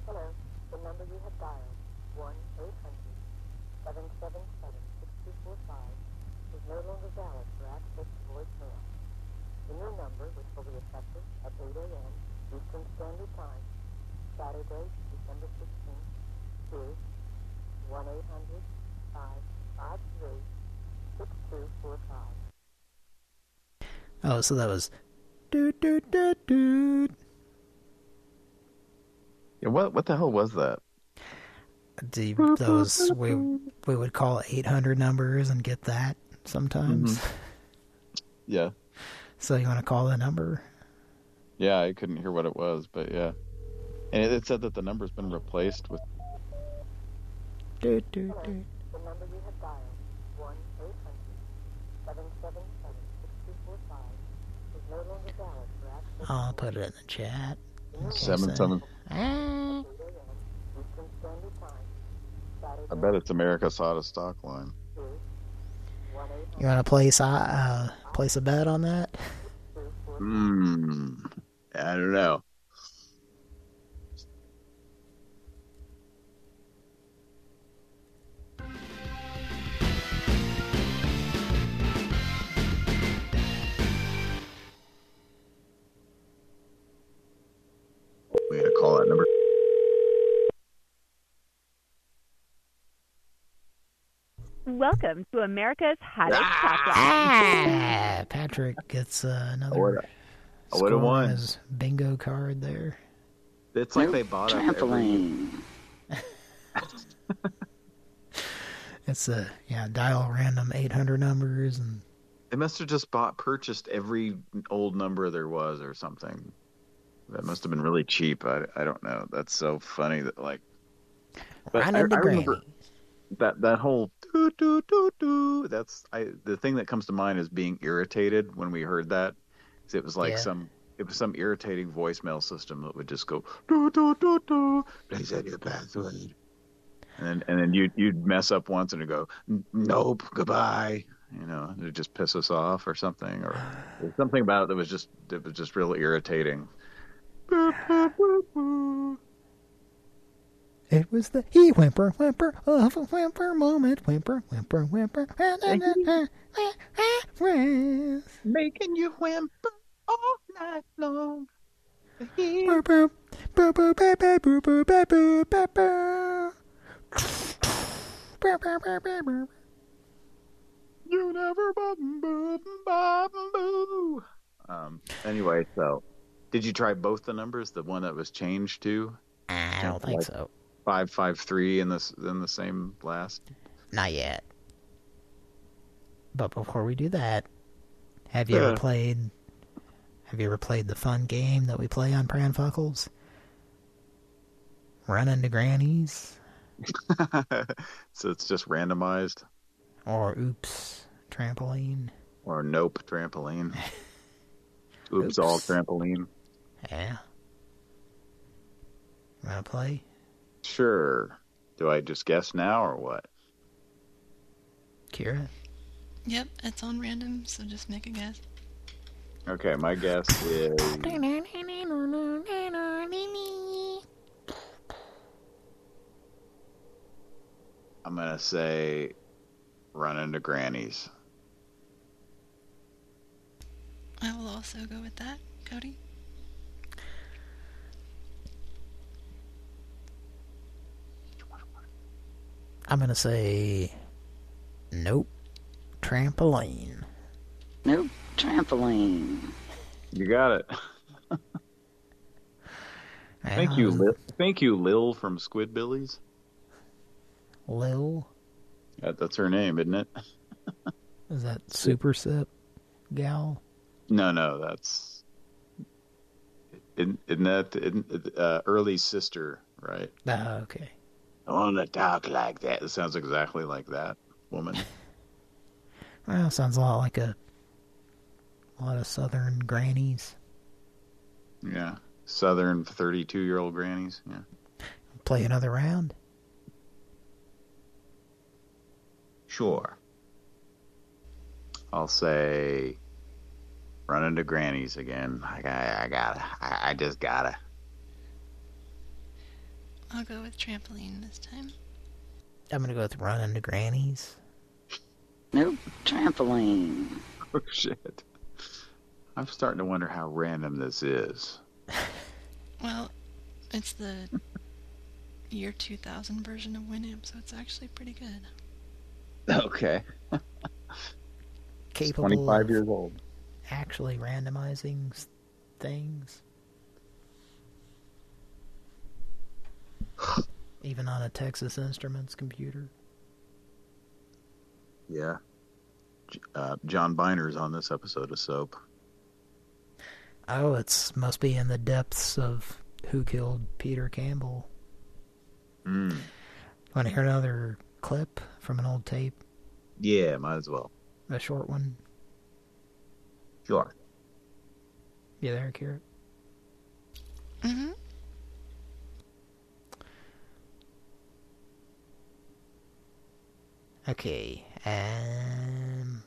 Hello. The number you have dialed, 1-800-777-6245, is no longer valid for access to voicemail. The new number, which will be effective at 8 a.m. Eastern Standard Time, Saturday, December 16th, is 1-800-553-6245. Oh, so that was Doot Doot Doot Doot. Yeah, what what the hell was that? The, those we we would call 800 numbers and get that sometimes. Mm-hmm. Yeah, So you want to call the number? yeah, I couldn't hear what it was, but yeah, and it, it said that the number's been replaced with. Doot Doot Hello. Doot. The number you have dialed, 1-800-777-6245, is no longer valid for access I'll put it in the chat. Seven I- seven. Ah. Eastern Standard Time, Saturday, I bet it's America's hottest stock line. You want to place uh, place a bet on that? Hmm. I don't know. Welcome to America's hottest talk line. Ah, Patrick gets uh, another I would've- I score would've on won. his bingo card there. It's like they bought up every. It's a yeah, dial random 800 numbers and They must have just bought purchased every old number there was or something. That must have been really cheap. I, I don't know. That's so funny that like. But I, into I remember. granny. That that whole doo doo doo doo. That's I. The thing that comes to mind is being irritated when we heard that. It was like Yeah. some. It was some irritating voicemail system that would just go doo doo doo doo. Please enter your password. And then and then you you'd mess up once and it'd go nope goodbye. You know, and it'd just piss us off or something or there's something about it that was just it was just real irritating. It was the he whimper whimper of a whimper moment. Whimper whimper whimper. Making you whimper all night long. Boo boo boo boo baby boo boo baby baby. You never bum bum bum boo. Um. Anyway, so did you try both the numbers? The one that was changed to. I don't think so. Five five three in this in the same last. Not yet. But before we do that, have you Yeah. ever played? Have you ever played the fun game that we play on Pran Funkels? Run into grannies so it's just randomized or oops trampoline. or nope trampoline. Oops, all trampoline. Yeah. Wanna play? Sure. Do I just guess now or what? Kira? Yep, it's on random, so just make a guess. Okay, my guess is I'm gonna say run into grannies. I will also go with that, Cody. I'm gonna say nope. Trampoline. Nope, trampoline. You got it. Thank you, Lil. Thank you, Lil from Squidbillies. Lil. That, that's her name, isn't it? Is that Super Sip gal? No, no, that's isn't, isn't that isn't, uh, early sister, right? Ah, okay. I want to talk like that. It sounds exactly like that woman. Well, sounds a lot like a, a lot of southern grannies. Yeah, southern thirty-two-year-old grannies. Yeah. Play another round. Sure. I'll say run into grannies again. I got I gotta I, I just gotta. I'll go with trampoline this time. I'm gonna go with run into grannies. Nope, trampoline. Oh shit. I'm starting to wonder how random this is. Well, it's the year 2000 version of Winamp, so it's actually pretty good. Okay. Capable 25 years old. actually randomizing things. Even on a Texas Instruments computer. Yeah. Uh, John Byner's on this episode of Soap. Oh, it's must be in the depths of who killed Peter Campbell. Mm. Want to hear another clip from an old tape? Yeah, might as well. A short one? Sure. You there, Kira? Mm-hmm. Okay, um...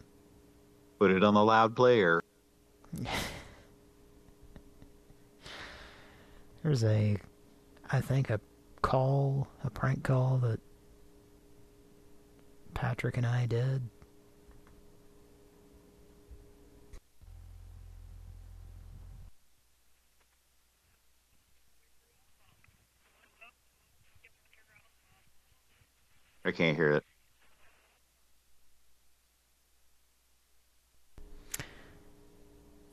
Put it on the loud player. There's a, I think a call, a prank call that Patrick and I did. I can't hear it.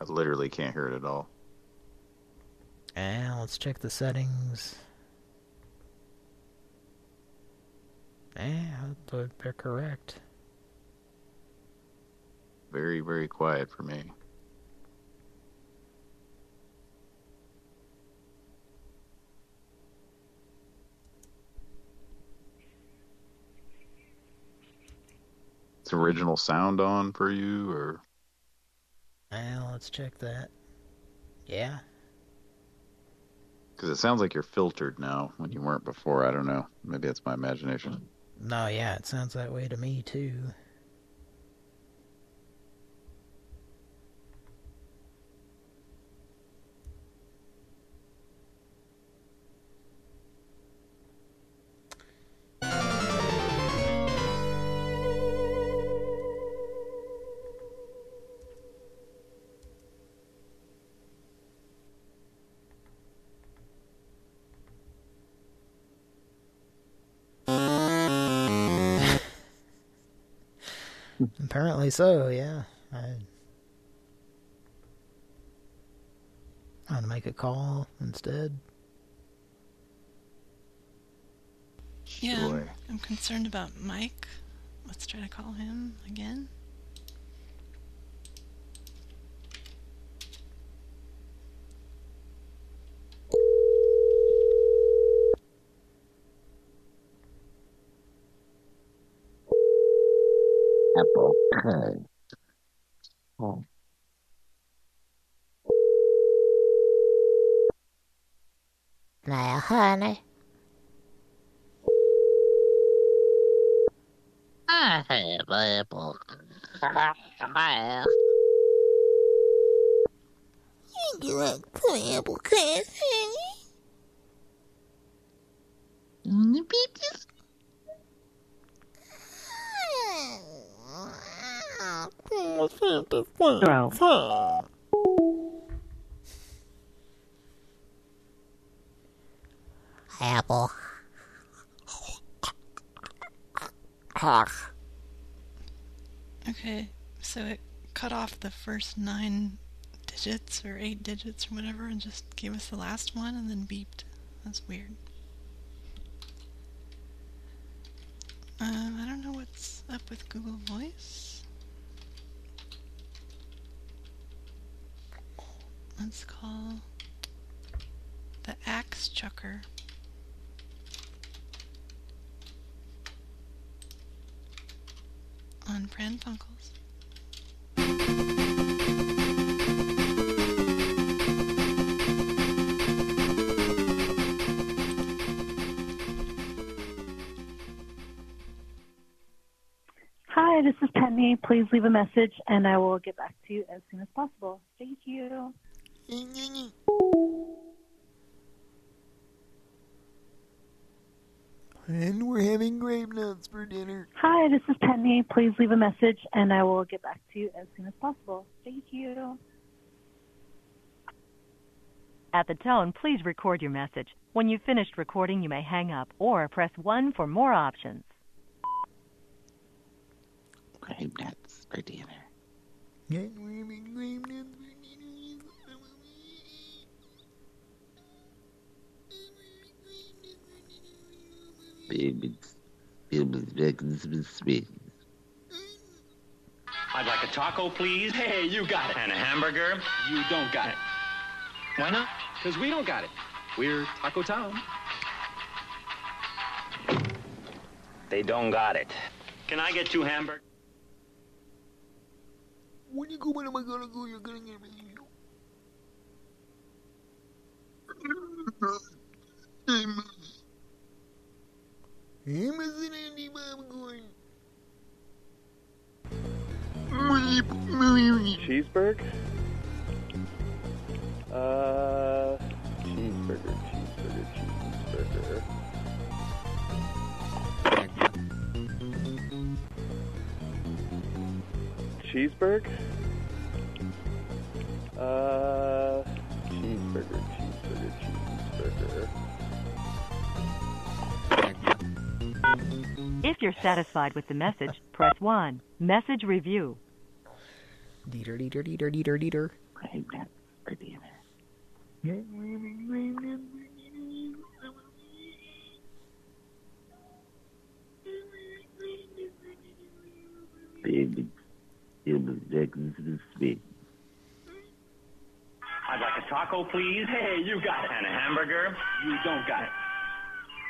I literally can't hear it at all. And let's check the settings. Yeah, they're they're correct. Very, very quiet for me. It's original sound on for you, or Well, let's check that. Yeah. because it sounds like you're filtered now when you weren't before. I don't know. Maybe it's my imagination. No, yeah, it sounds that way to me, too. Apparently so, yeah. I... I'm gonna make a call instead. Yeah, Boy. I'm, I'm concerned about Mike. Let's try to call him again. Apple cud. Oh. Now, honey. I have apple. Well. You like some apple crust, honey? The peaches? Zero. Apple. Okay, so it cut off the first nine digits or eight digits or whatever and just gave us the last one and then beeped. That's weird. Um, I don't know what's up with Google Voice. Let's call the Axe Chucker. On Pran Funkels. Hi, this is Penny. Please leave a message and I will get back to you as soon as possible. Thank you. And we're having grape nuts for dinner. Hi, this is Penny. Please leave a message and I will get back to you as soon as possible. Thank you. At the tone, please record your message. When you've finished recording, you may hang up or press 1 for more options. Grape nuts for dinner. And we're having grape nuts I'd like a taco, please. Hey, you got it. And a hamburger. You don't got it. Why not? Because we don't got it. We're Taco Town. They don't got it. Can I get two hamburgers? When you go, when am I gonna go? You're gonna get me. Amazon Andy Popcorn. Cheeseburger? Uh, cheeseburger, cheeseburger, cheeseburger. Cheeseburger? Uh, cheeseburger, cheeseburger. If you're satisfied with the message, press 1. Message review. Deeter, deeter, deeter, deeter, deeter. Babies. I'd like a taco, please. Hey, you got it. And a hamburger. You don't got it.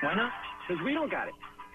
Why not? Because we don't got it.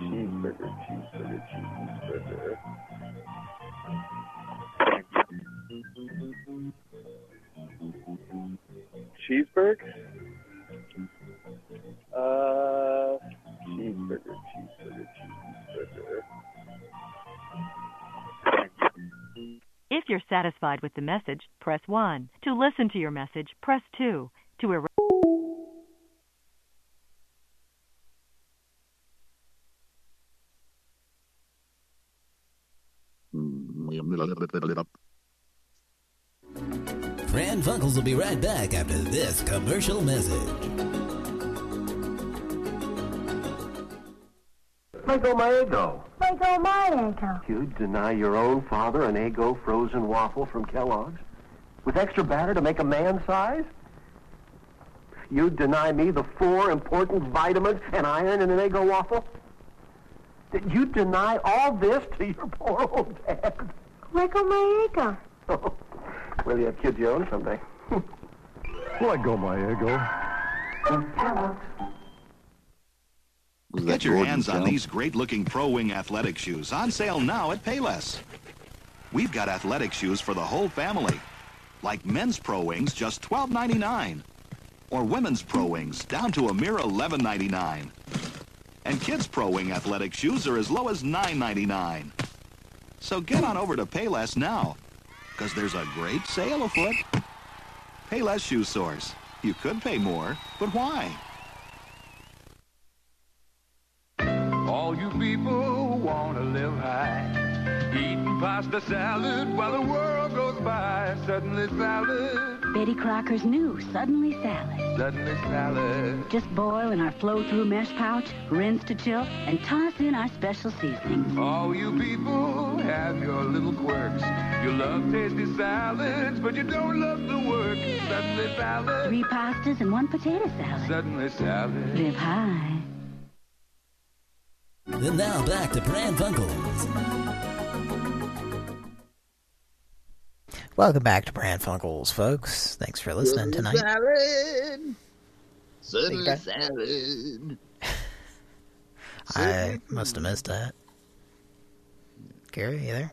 cheeseburger, cheeseburger, cheeseburger. Cheeseburger? Uh, cheeseburger, cheeseburger, cheeseburger. If you're satisfied with the message, press 1. To listen to your message, press 2. To erase Pran Funkels will be right back after this commercial message. Lego my Eggo. Lego my Eggo. You'd deny your own father an Eggo frozen waffle from Kellogg's? With extra batter to make a man size? You'd deny me the four important vitamins and iron in an Eggo waffle? Did you deny all this to your poor old dad? Lego my Eggo. Will you have kids your own someday? Lego my Eggo. Get your hands on these great-looking Pro Wing athletic shoes on sale now at Payless. We've got athletic shoes for the whole family, like men's Pro Wings just $12.99, or women's Pro Wings down to a mere $11.99. And kids' Pro Wing athletic shoes are as low as $9.99. So get on over to Payless now, because there's a great sale afoot. Payless Shoe Source. You could pay more, but why? All you people want to live high, pasta salad while the world goes by. Suddenly salad, Betty Crocker's new Suddenly Salad. suddenly salad. Just boil in our flow-through mesh pouch, rinse to chill, and toss in our special seasoning. All you people have your little quirks. You love tasty salads, but you don't love the work. Suddenly salad, Three pastas and one potato salad. suddenly salad. Live high. And now back to Pran Funkels. Welcome back to Pran Funkels, folks. Thanks for listening tonight. Salad. Suddenly Brad? salad. I must have missed that. Gary, you there?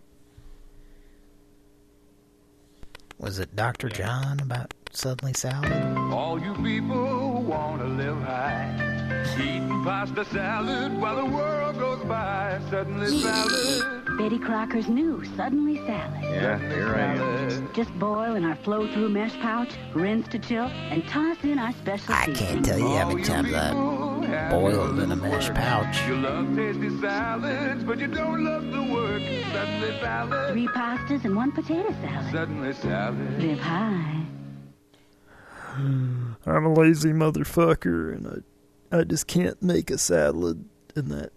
Was it Dr. John about Suddenly Salad? All you people who want to live high, eating pasta salad while the world goes by. Suddenly salad, Betty Crocker's new Suddenly Salad. Yeah, here I am. Just boil in our flow-through mesh pouch, rinse to chill, and toss in our special I seasoning. can't tell you how many times I've boiled in a mesh pouch. You love tasty salads, but you don't love the work. Suddenly salad, Three pastas and one potato salad. suddenly salad. Live high. I'm a lazy motherfucker, and I, I just can't make a salad, and that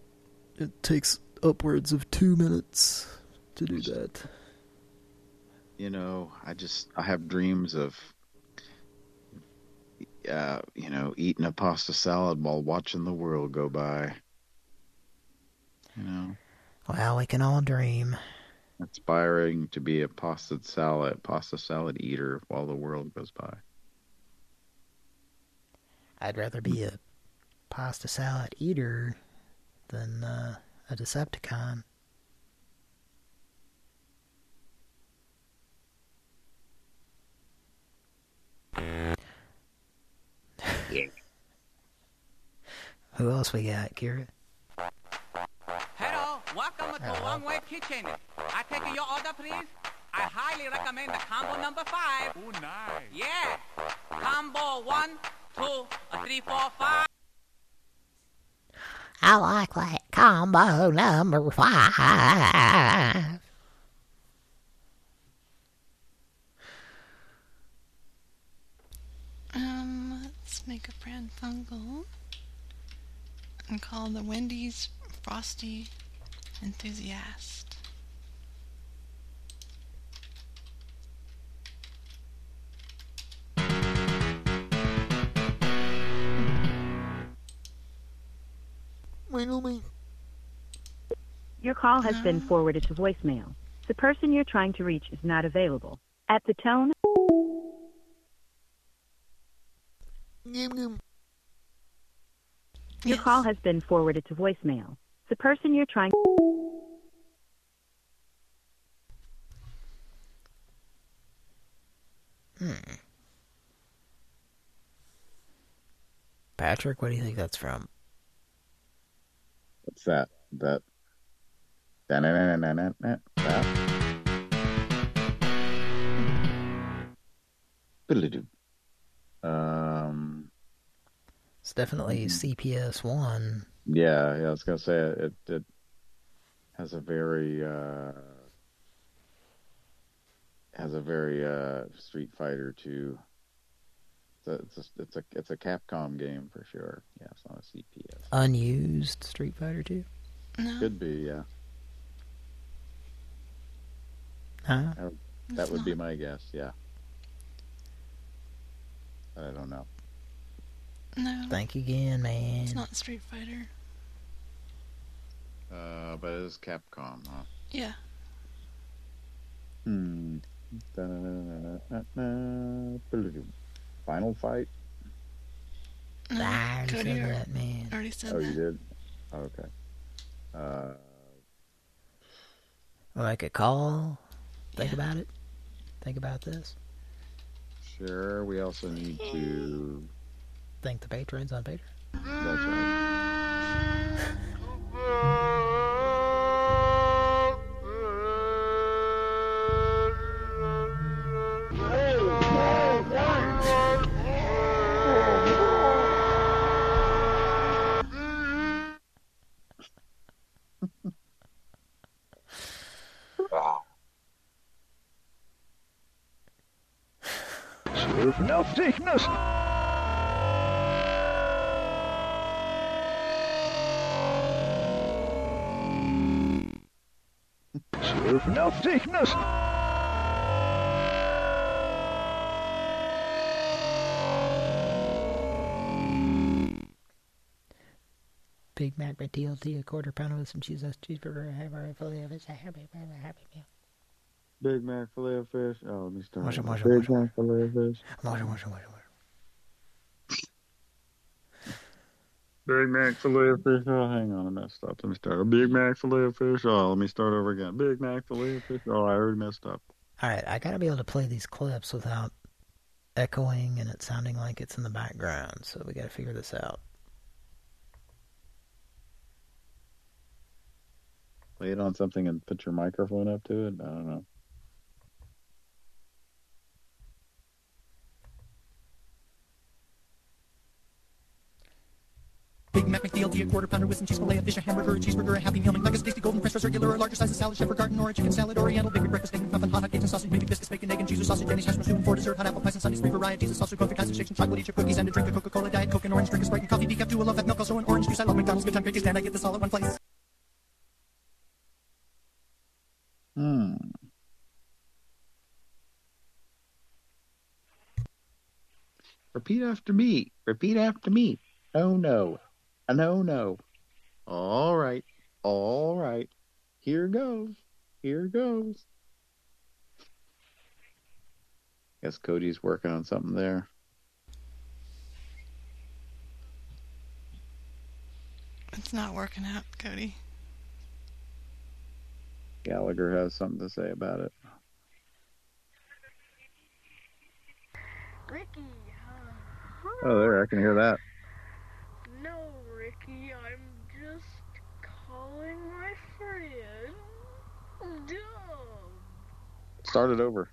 it takes upwards of two minutes to do that. You know, I just I have dreams of uh, you know, eating a pasta salad while watching the world go by. You know, Well, we can all dream. aspiring to be a pasta salad pasta salad eater while the world goes by. I'd rather be a pasta salad eater than uh, a Decepticon. Yeah. Who else we got, Kira? Hello, welcome to One Way Kitchen. I take your order, please. I highly recommend the combo number five. Oh, nice. Yeah. Combo one, two, three, four, five. I like that combo number five. Um, let's make a Pran Funkel and call the Wendy's Frosty Enthusiast. Your call has been forwarded to voicemail. The person you're trying to reach is not available. At the tone, your call has been forwarded to voicemail. The person you're trying Hmm. Patrick, what do you think that's from? What's that? That. That. Um. It's definitely CPS one. Yeah, yeah. I was gonna say it. It has a very uh, has a very uh, Street Fighter two. It's a, it's a it's a it's a Capcom game for sure. Yeah, it's not a CPS. Unused Street Fighter two. No. Could be, yeah. Huh? That would- That would be my guess. Yeah. I don't know. No. Thank you again, man. It's not Street Fighter. Uh, but it is Capcom, huh? Yeah. Hmm. Final fight. No, you Cody said that, man. already said Oh, that. you did. Okay. Uh, We'll make a call. Think about it. Think about this. sure. We also need to. Thank the patrons on Patreon. That's right. Sickness. No sickness. Big Mac by TLT, a quarter pounder with some cheese, cheeseburger, a hamburger, fillet of a happy, happy, happy meal. Big Mac fillet of fish. Oh, let me start. Wash it, over. wash it, Big wash it. Mac fillet of fish. Wash it, wash it, wash it, wash Big Mac fillet of fish. Oh, hang on, I messed up. Let me start. A Big Mac fillet of fish. Oh, let me start over again. Big Mac fillet of fish. Oh, I already messed up. Alright, I gotta be able to play these clips without echoing and it sounding like it's in the background, so we gotta figure this out. Play it on something and put your microphone up to it. I don't know. Mac McDLT, a quarter pounder with some cheese fillet, a fish, a hamburger, a cheeseburger, a happy meal, McNuggets, tasty golden french fries, regular or larger size, a salad, shepherd garden, or a chicken salad, oriental, bakery breakfast, and muffin, hot hot eggs and sausage, maybe biscuits, bacon, egg and cheese, or sausage, Denny's hash brown, for dessert, hot apple pies and sundaes, three varieties of sausage, coffee, of shakes and chocolate, your cookies, and a drink, a Coca-Cola, diet, Coke, and orange, drink, a Sprite, and coffee, decaf, do a love, milk, also an orange juice, I love McDonald's, good time, cookies, and I get this all at one place. Hmm. Repeat after me. Repeat after me. No, no. A no, no. All right. All right. Here goes. Here goes. Guess Cody's working on something there. It's not working out, Cody. Gallagher has something to say about it. Ricky, Oh, there. I can hear that. no, Ricky, I'm just calling my friend. Dumb. Start it over.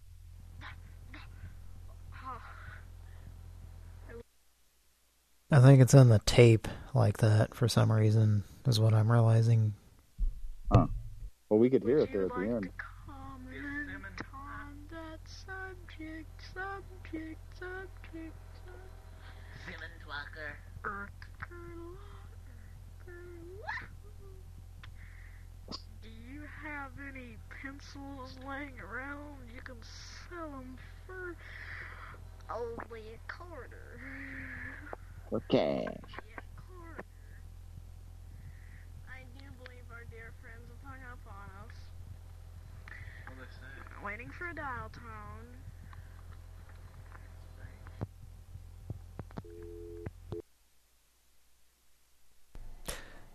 I think it's in the tape like that for some reason, is what I'm realizing. Huh. Well, we could hear it there at the end. Comment on that subject, subject, subject. Simmons Walker. Do you have any pencils laying around? can sell them for only a quarter. Okay. Waiting for a dial tone.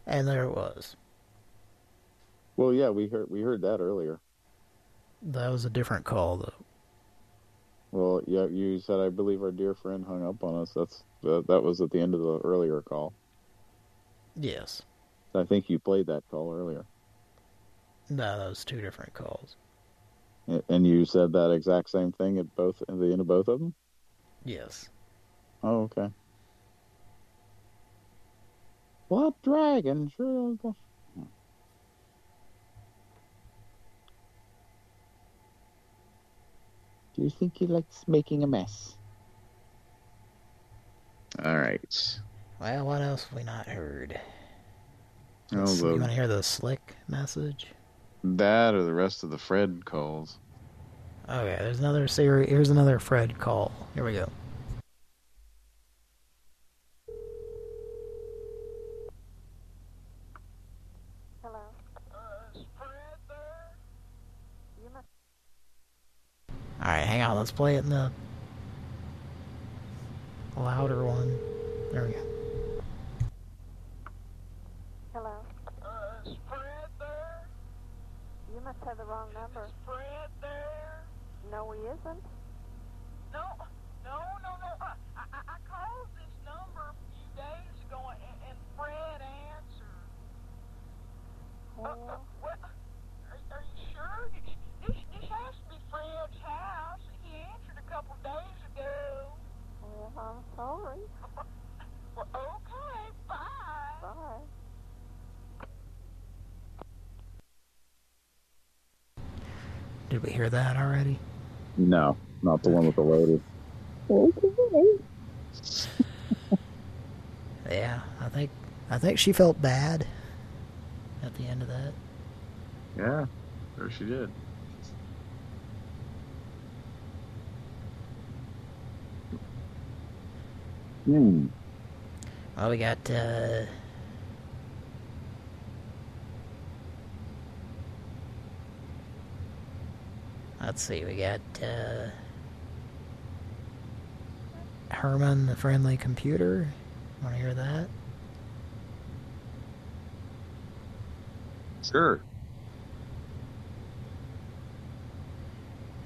and there it was. Well, yeah, we heard we heard that earlier. That was a different call, though. Well, yeah, you said I believe our dear friend hung up on us. That's that, that was at the end of the earlier call. Yes. I think you played that call earlier, No, that was two different calls. And you said that exact same thing at both at the end of both of them. Yes. Oh, okay. What dragon? Sure. Do you think he likes making a mess? All right. Well, what else have we not heard? Oh, Let's see, the- you want to hear the slick message? That or the rest of the Fred calls. Okay, there's another series. Here's another Fred call. Here we go. Hello. You must. All right, hang on. Let's play it in the louder one. There we go. Hello. Uh, is Fred there? You must have the wrong number. Fred there? No, he isn't. No, no, no, no. I, I, I called this number a few days ago and, and Fred answered. Uh, uh, what? Are, are you sure? This, this has to be Fred's house. He answered a couple days ago. Well, I'm sorry. Well, okay, bye. Bye. Did we hear that already? No, not the one with the loaded. Yeah, I think I think she felt bad at the end of that. Yeah, sure she did. Hmm. Well, we got uh, let's see, we got uh, Herman, the friendly computer. Want to hear that? Sure.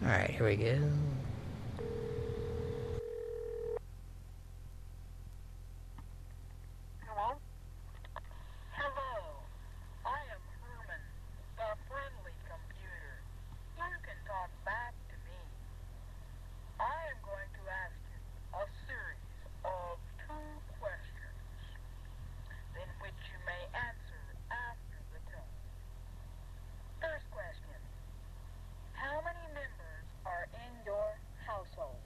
All right, here we go. Hello? Hello. I am Herman, the friendly computer. You can talk back to me. I am going to ask you a series of two questions, in which you may answer after the tone. First question. How many members are in your household?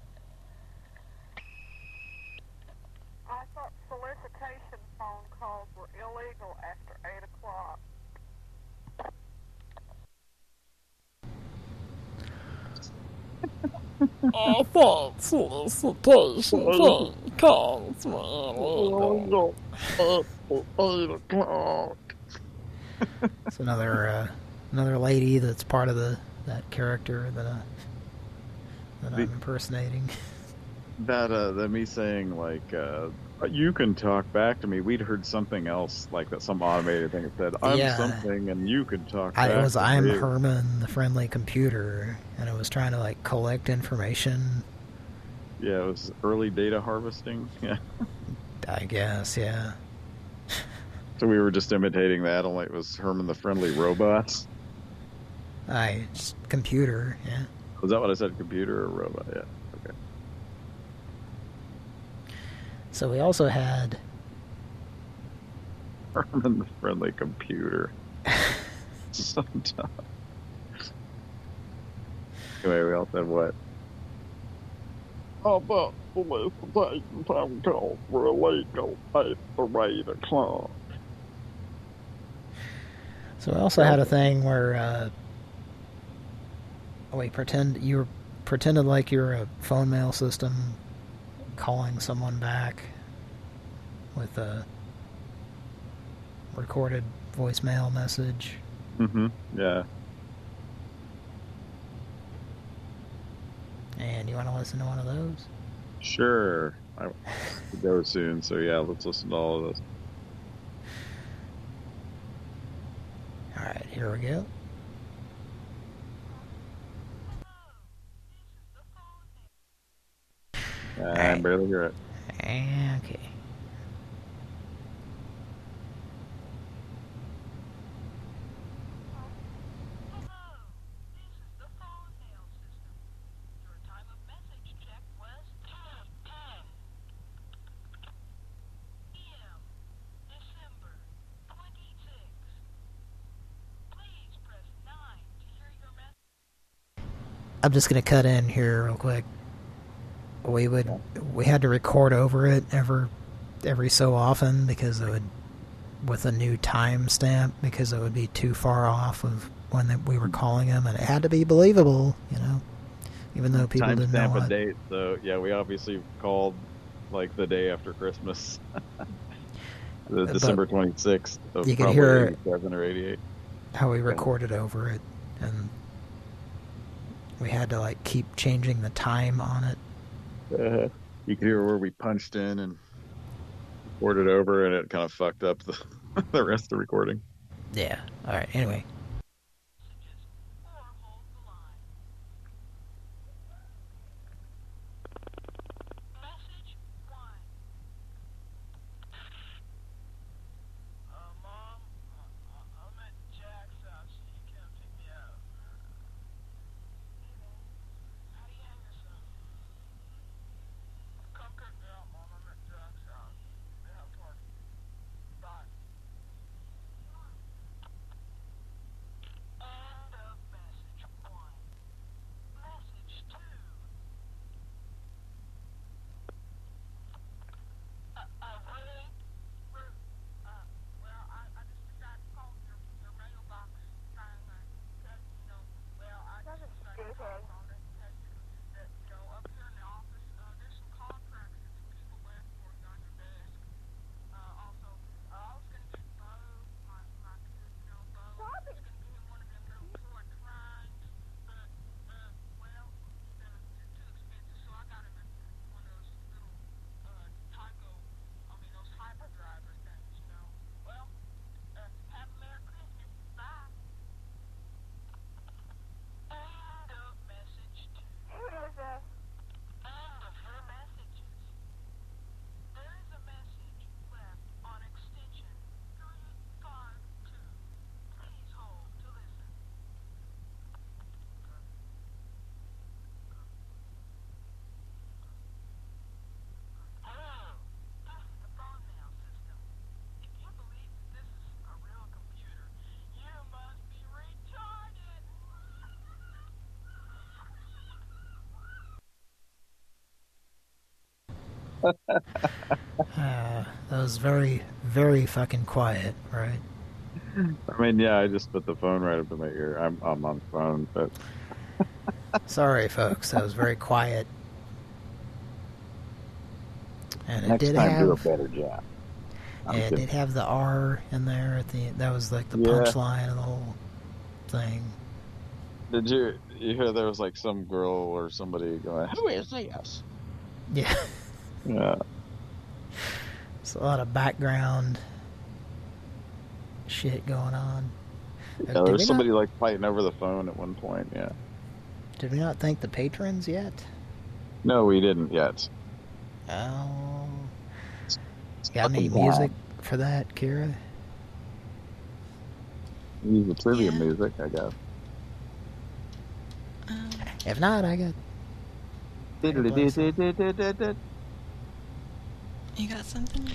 I thought solicitation phone calls were illegal after 8 o'clock. I thought solicitation phone calls were illegal after 8 o'clock. It's another uh, another lady that's part of the that character that I that I'm impersonating. That uh, that me saying like uh, you can talk back to me. We'd heard something else like that, some automated thing that said I'm Yeah. something and you can talk. I, back it was I'm me." Herman, the friendly computer, and it was trying to like collect information. Yeah, it was early data harvesting. Yeah. I guess, yeah. So we were just imitating that, only it was Herman the friendly robot. I just computer, yeah. Was that what I said? Computer or robot? Yeah. Okay. So we also had Herman the friendly computer. Sometimes. Anyway, we also had what? I thought solicitation phone calls were illegal after 8 o'clock. So we also had a thing where uh, we pretend you were pretended like you're a phone mail system calling someone back with a recorded voicemail message. Mm-hmm. Yeah. And you want to listen to one of those? Sure. I to go soon, so yeah, let's listen to all of this. All right, here we go. I barely hear it. Okay. I'm just gonna cut in here real quick. We would we had to record over it every every so often because it would with a new timestamp because it would be too far off of when they, we were calling them and it had to be believable, you know. Even though people didn't know a what. date, so yeah, we obviously called like the day after Christmas. the uh, But December 26th of you could probably hear 87 or 88. how we recorded over it and we had to like keep changing the time on it. Uh, you could hear where we punched in and recorded over, and it kind of fucked up the, the rest of the recording. Yeah. All right. Anyway. Uh, that was very, very fucking quiet, right? I mean, yeah, I just put the phone right up to my ear. I'm, I'm on the phone, but Sorry, folks. That was very quiet. And it next did time have do a better job. I'm and it kidding. did have the R in there at the that was like the Yeah. punchline of the whole thing. Did you you hear there was like some girl or somebody going, "Who is this?" Yeah. Yeah. It's a lot of background shit going on. Yeah, did, there was somebody not, like fighting over the phone at one point. Yeah. did we not thank the patrons yet? No, we didn't yet. Oh. Got any fucking bad. music for that, Kira? Use the trivia music, I guess. Um. If not, I got. You got something?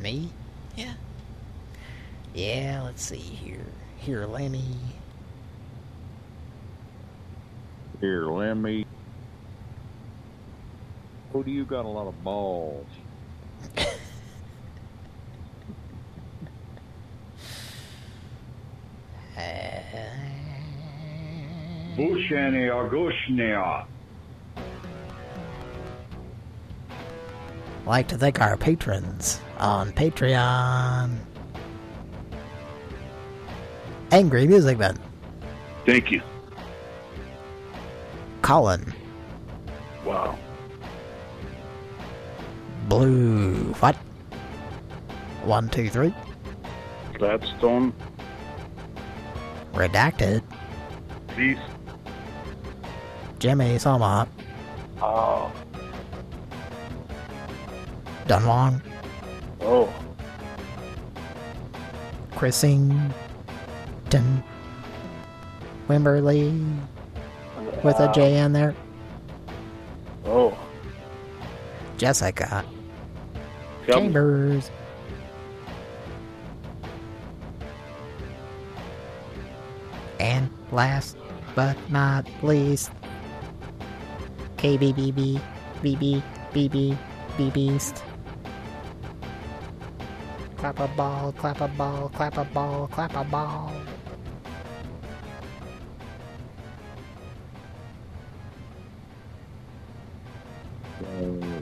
Me? Yeah. Yeah, let's see here. Here, let me. Here, let me. Oh, do you got a lot of balls? Busheni Agushnia. Like to thank our patrons on Patreon. Angry Music Man, Thank you. Colin. Wow. Blue. What? One, two, three. Gladstone. Redacted. Peace. Jimmy Sama. Oh. Ah. Dunlong. Oh. Chrissington. Wimberley. With a J in there. Oh. Jessica. Yum. Chambers. And last but not least, KBBB, BB, BB, BBeast. Clap a ball, clap a ball, clap a ball, clap a ball. Uh,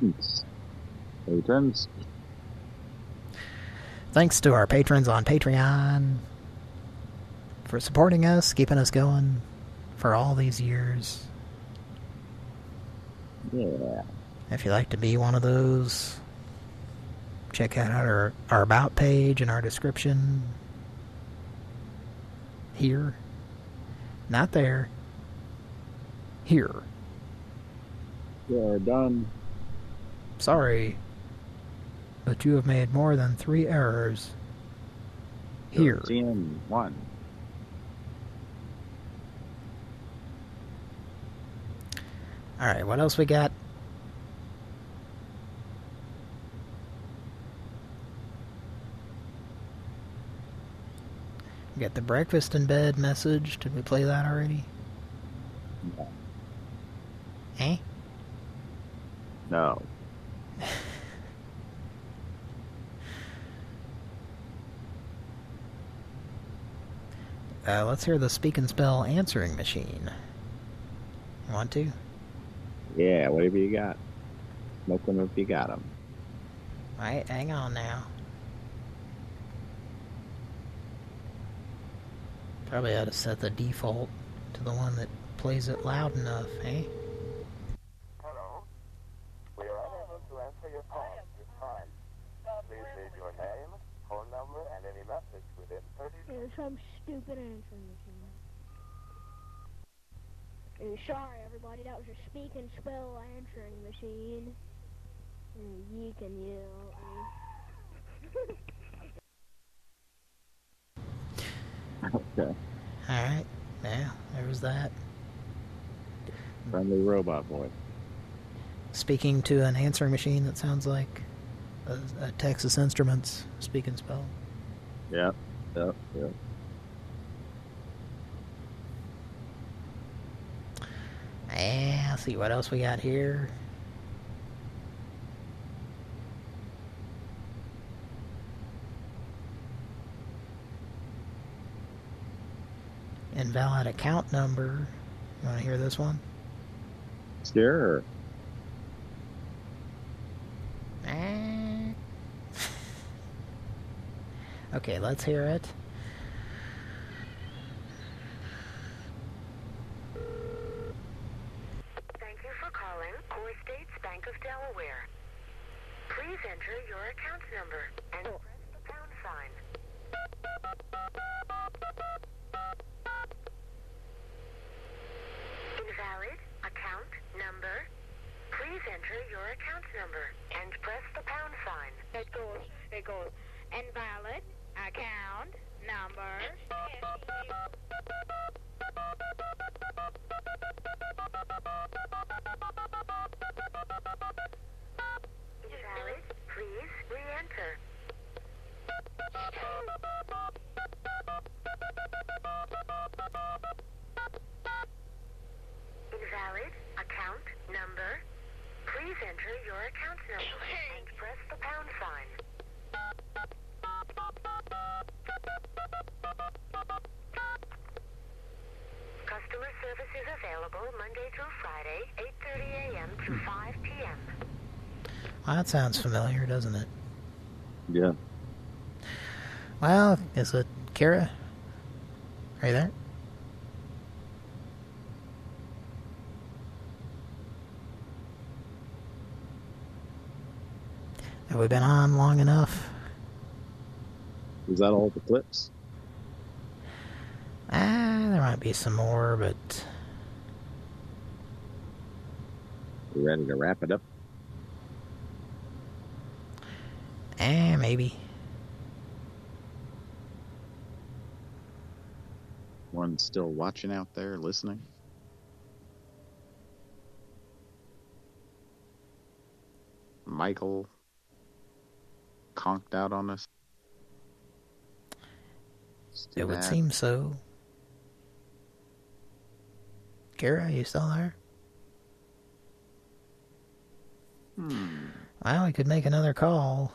Thanks. Patrons. Thanks to our patrons on Patreon for supporting us, keeping us going for all these years. Yeah. If you'd like to be one of those, check out our, our About page and our description here. Not there. Here. You're done. Sorry, but you have made more than three errors. Here. CM one. Alright, what else we got? We got the breakfast in bed message. Did we play that already? No. Eh? No. Uh, let's hear the speak and spell answering machine. You want to? Yeah, whatever you got. Smoke them if you got them. Alright, hang on now. Probably ought to set the default to the one that plays it loud enough, eh? Hello. We are unable to answer your call at this time. Please leave your name, phone number, and any message within 30 Here's some stupid answering machine. Sorry, everybody, that was a speak and spell answering machine. Uh, you can yell. Uh. Okay. Alright, yeah, there was that. Friendly robot boy. Speaking to an answering machine that sounds like a, a Texas Instruments speak and spell. Yep. Yep. Yep. Yeah, let's see what else we got here. Invalid account number. You want to hear this one? Sure. Eh. okay, let's hear it. sounds familiar, doesn't it? Yeah. Well, is it uh, Kara? Are you there? Have we been on long enough? Is that all the clips? Ah, there might be some more, but... You ready to wrap it up? Maybe. One still watching out there, listening. Michael conked out on us. It would seem so. Kara, you still there? Hmm. Well, we could make another call.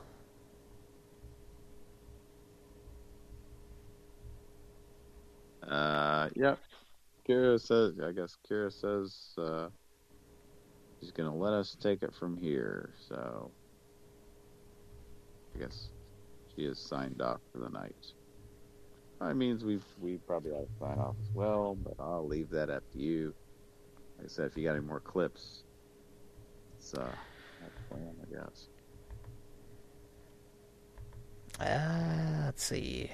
Uh, yep. Kira says, I guess Kira says, uh, she's gonna let us take it from here, so. I guess she is signed off for the night. That means we've, we probably ought to sign off as well, but I'll leave that up to you. Like I said, if you got any more clips, it's, uh, plan, I guess. Uh, let's see.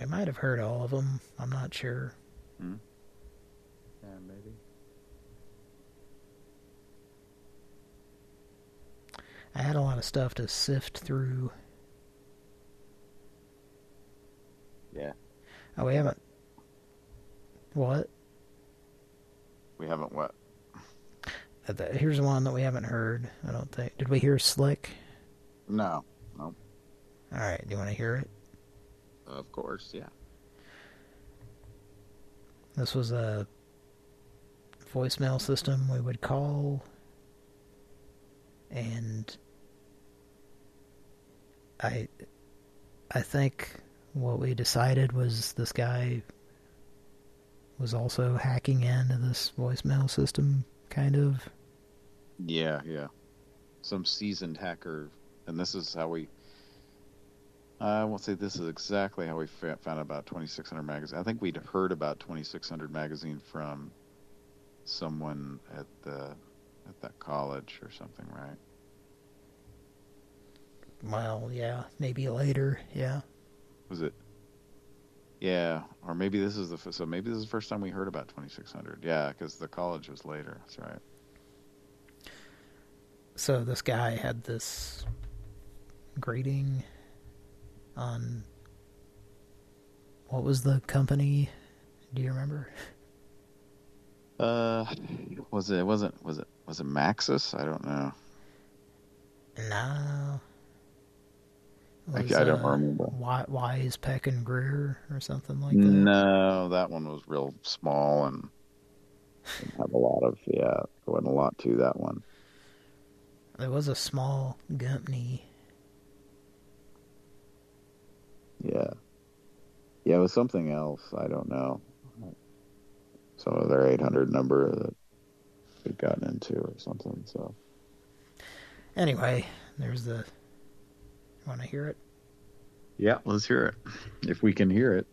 We might have heard all of them. I'm not sure. Hmm? Yeah, maybe. I had a lot of stuff to sift through. Yeah. Oh, we haven't. What? We haven't what? Uh, Here's one that we haven't heard. I don't think. Did we hear Slick? No. No. All right. Do you want to hear it? Of course, yeah. This was a voicemail system we would call, and I, I think what we decided was this guy was also hacking into this voicemail system, kind of. Yeah, yeah. Some seasoned hacker, and this is how we. I won't say this is exactly how we found out about 2600 magazine. I think we'd heard about 2600 magazine from someone at the at that college or something, right? Well, yeah, maybe later, yeah. Was it? Yeah, or maybe this is the so maybe this is the first time we heard about 2600. Yeah, because the college was later. That's right. So this guy had this greeting on what was the company? Do you remember? Uh, was it? Wasn't was it? Was it Maxis? I don't know. No. I- Was, I don't uh, remember. Wi- Weiss Peck and Greer or something like that. No, that one was real small and didn't have a lot of yeah. There wasn't a lot to that one. There was a small company. Yeah, yeah, it was something else. I don't know. Some other eight hundred number that we'd gotten into or something. So Anyway, there's the. You want to hear it? yeah, let's hear it if we can hear it.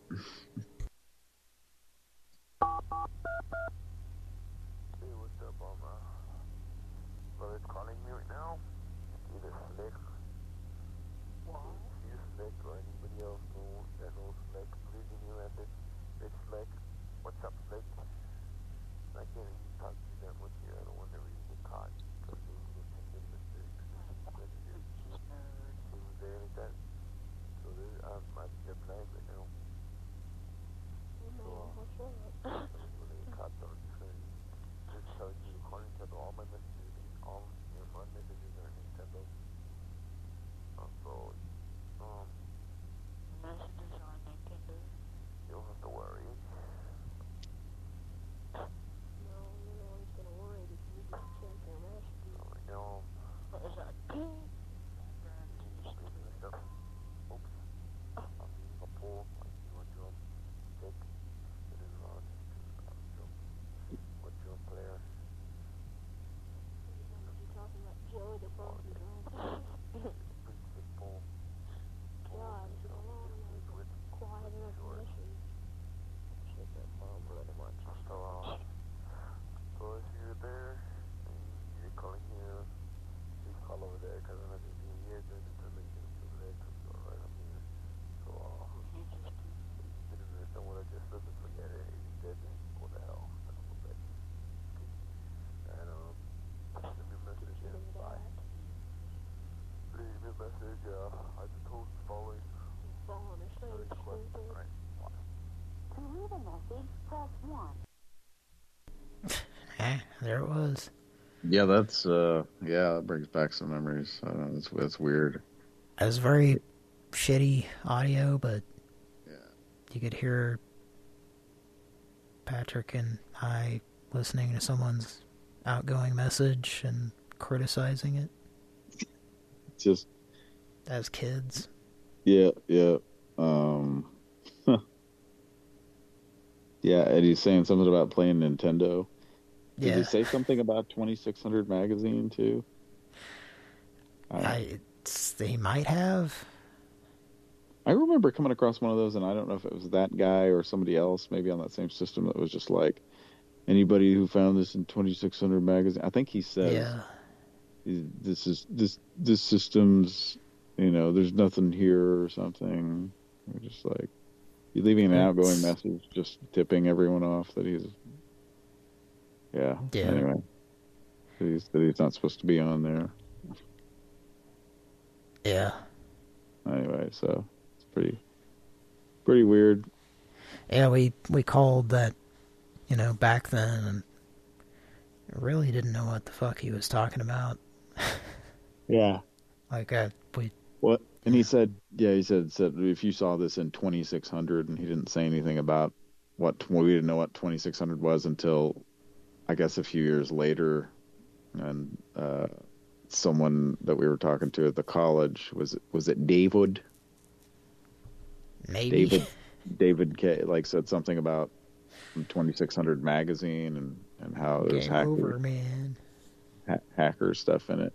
I just told To eh, there it was. Yeah, that's, uh, yeah, that brings back some memories. I know, that's, that's weird. That was very shitty audio, but yeah. you could hear Patrick and I listening to someone's outgoing message and criticizing it. Just as kids. yeah, yeah. Um, yeah, Eddie's saying something about playing Nintendo. Did Yeah. he say something about 2600 magazine too? I, he might have. I remember coming across one of those, and I don't know if it was that guy or somebody else, maybe on that same system, that was just like, anybody who found this in 2600 magazine. I think he says, Yeah. This is this this system's, you know, there's nothing here or something. We're just like, you're leaving an outgoing message, just tipping everyone off that he's, yeah. Yeah. Anyway, that he's that he's not supposed to be on there. Yeah. Anyway, so it's pretty, pretty weird. Yeah, we, we called that, you know, back then and really didn't know what the fuck he was talking about. Yeah. Like, uh, we, What? And he said, yeah, he said, said if you saw this in 2600, and he didn't say anything about what tw- we didn't know what 2600 was until, I guess, a few years later, and uh, someone that we were talking to at the college was it was it David? Maybe. David David K like said something about 2600 magazine and and how there's Game hacker over, man. ha- hacker stuff in it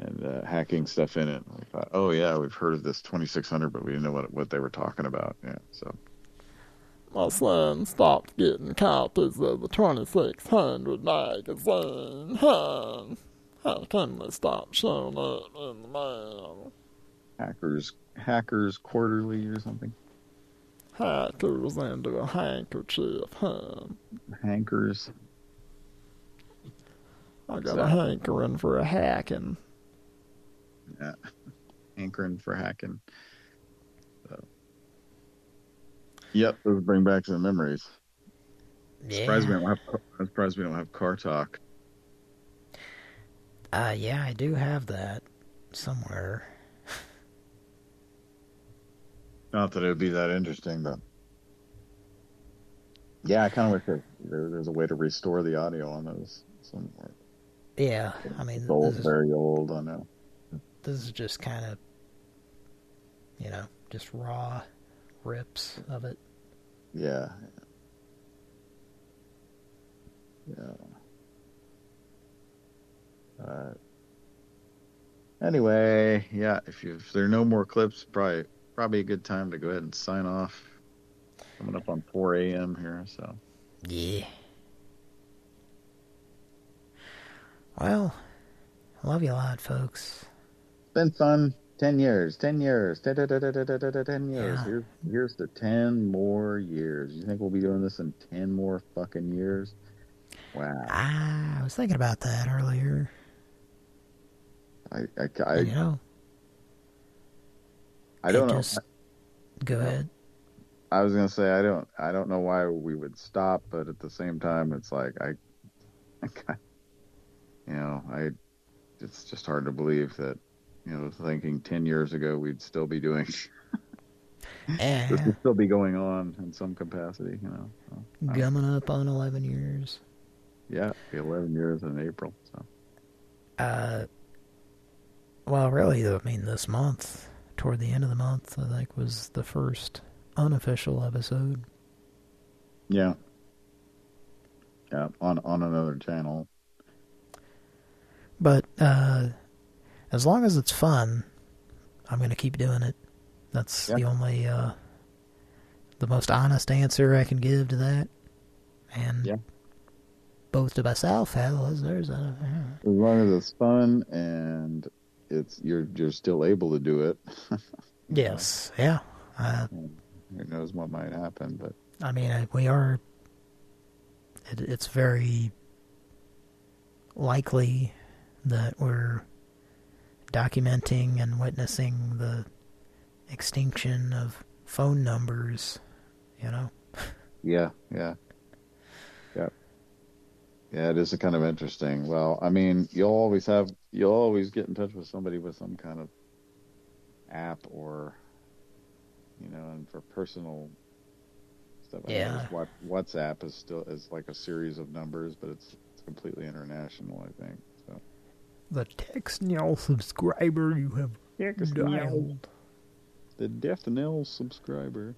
and uh, hacking stuff in it. We thought, oh yeah, we've heard of this 2600, but we didn't know what what they were talking about. Yeah, so My son stopped getting copies of the 2600 magazine. Huh? How come they stop showing up in the mail? hackers hackers quarterly or something. Hackers into a handkerchief, huh? Hankers. I got a hankering for a hacking. Yeah, hankering for hacking. So. Yep, those bring back some memories. Surprised we don't have. I'm surprised we don't have car talk. Uh, yeah, I do have that somewhere. Not that it would be that interesting, but yeah, I kind of wish there, there, there's a way to restore the audio on those somewhere. Yeah, I mean, It's old, is, very old. I know. This is just kind of, you know, just raw rips of it. Yeah. Yeah. Uh, anyway, yeah. If you if there are no more clips, probably probably a good time to go ahead and sign off. Coming up on 4 a.m. here, so Yeah. Well, I love you a lot, folks. Been fun. Ten years, ten years, ten, ten, ten, ten, ten, ten, ten years. Yeah. Here's here's to ten more years. You think we'll be doing this in ten more fucking years? Wow. Ah, I was thinking about that earlier. I I, I, you know, I don't know. just- go ahead. I was gonna say I don't I don't know why we would stop, but at the same time, it's like I, I you know, I, it's just hard to believe that, you know, thinking ten years ago we'd still be doing, Yeah. this would still be going on in some capacity, you know. So, Gumming up on 11 years. yeah, be eleven years in April. So Uh, well, really, I mean, this month, toward the end of the month, I think was the first unofficial episode. yeah, yeah, on on another channel. But uh, as long as it's fun, I'm going to keep doing it. That's the only, uh, the most honest answer I can give to that. And Yeah. both to myself, hell, there's a. As long as it's fun and it's you're you're still able to do it. Yes, yeah. Uh, Who knows what might happen, but I mean, we are. It, it's very likely that we're documenting and witnessing the extinction of phone numbers. You know, yeah, yeah, yeah. Yeah, it is kind of interesting. Well, I mean, you'll always have you'll always get in touch with somebody with some kind of app or you know, and for personal stuff. Yeah. WhatsApp is still is like a series of numbers, but it's it's completely international, I think. The text now subscriber you have Text dialed the Deathnell subscriber.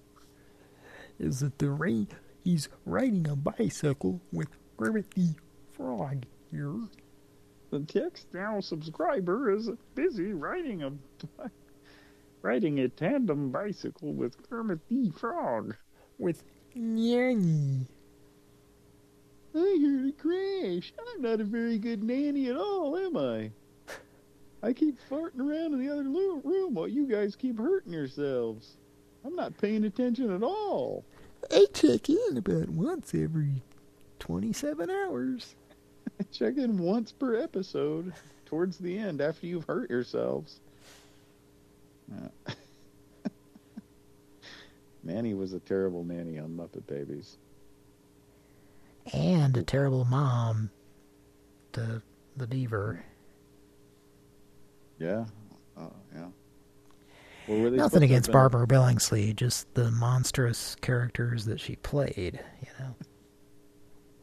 is that the ra- he's riding a bicycle with Kermit the Frog here. The text now subscriber is busy riding a riding a tandem bicycle with Kermit the Frog. With Nanny. I heard a crash. I'm not a very good nanny at all, am I? I keep farting around in the other room while you guys keep hurting yourselves. I'm not paying attention at all. I check in about once every 27 hours. Check in once per episode towards the end after you've hurt yourselves. Uh, yeah. Nanny was a terrible nanny on Muppet Babies. And a terrible mom to the Beaver. Yeah. Uh, yeah. Well, Nothing against Barbara Billingsley, just the monstrous characters that she played, you know.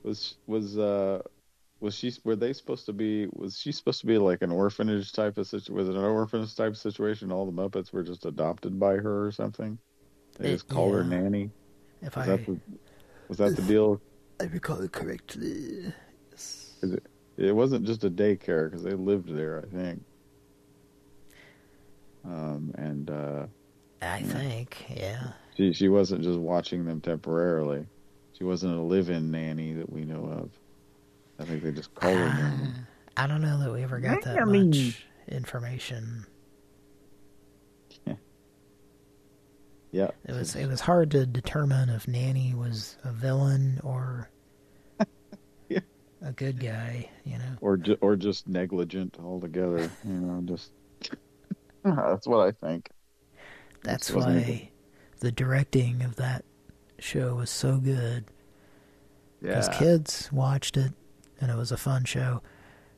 Was was uh was she were they supposed to be was she supposed to be like an orphanage type of situation was it an orphanage type of situation all the Muppets were just adopted by her or something they It- just called her nanny If was I that the was that the deal I recall it correctly. 'Cause it, it wasn't just a daycare because they lived there I think um and uh I think, yeah. she she wasn't just watching them temporarily she wasn't a live-in nanny that we know of I think they just called her nanny I don't know that we ever got that Nanny. much information. Yeah It was it was hard to determine if Nanny was a villain or a good guy, you know. or ju- or just negligent altogether. You know, just ah, that's what I think. That's why the directing of that show was so good. Because Yeah. kids watched it, and it was a fun show.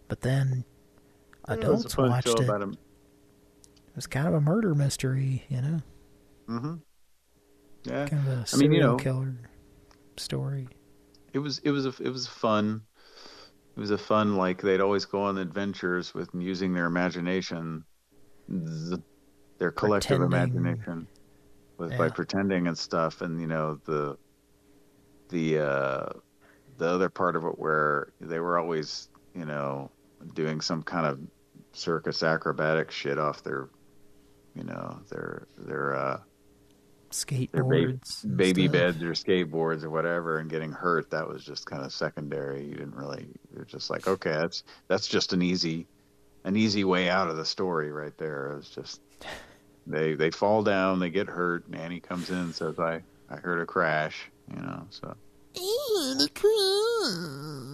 But then Yeah, it was a adults watched it. It was kind of a murder mystery, you know. Mm-hmm. Yeah, Kind of a I serial mean, you know, killer story. it was it was a it was fun. It was a fun like they'd always go on adventures with using their imagination, their collective Pretending. imagination, with by pretending and stuff. And you know the the uh, the other part of it where they were always you know doing some kind of circus acrobatic shit off their you know their their uh their ba- Skateboards. and baby stuff. beds or skateboards or whatever and getting hurt that was just kind of secondary you didn't really you're just like okay that's that's just an easy an easy way out of the story right there it's just they they fall down they get hurt nanny comes in and says i i heard a crash you know so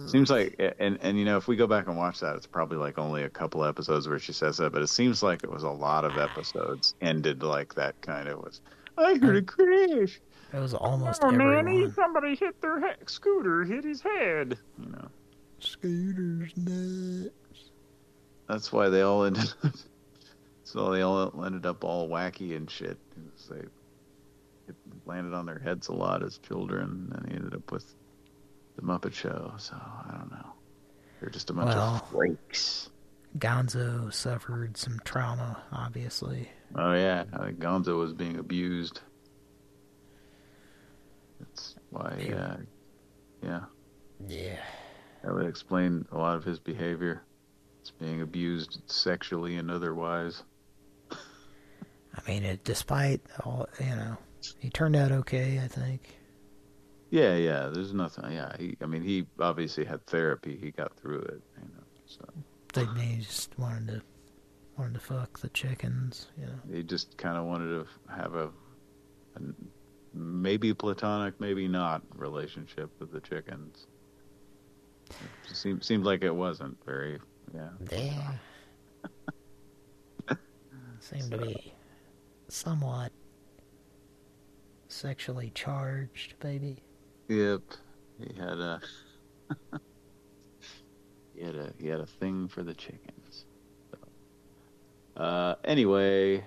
seems like and and you know if we go back and watch that it's probably like only a couple episodes where she says that but it seems like it was a lot of episodes ended like that kind of was i heard a crash It was almost oh, everyone. Nanny, somebody hit their he- scooter, hit his head. You know, Scooter's nuts. that's why they all ended. up... so they all ended up all wacky and shit. They it landed on their heads a lot as children, and they ended up with the Muppet Show. So I don't know. They're just a bunch Well- of freaks. Gonzo suffered some trauma, obviously. Oh yeah, I think Gonzo was being abused. That's why. Uh, yeah. Yeah. That would explain a lot of his behavior. It's being abused sexually and otherwise. I mean, it, despite all, you know, he turned out okay, I think. Yeah, yeah. There's nothing. Yeah, he. I mean, he obviously had therapy. He got through it. You know. So They, they just wanted to wanted to fuck the chickens, you know. he just kind of wanted to have a, a maybe platonic, maybe not relationship with the chickens. It seemed seemed like it wasn't very. Yeah. Yeah. Seemed to be somewhat sexually charged, baby. Yep. He had a. he had a he had a thing for the chickens. So, uh, anyway,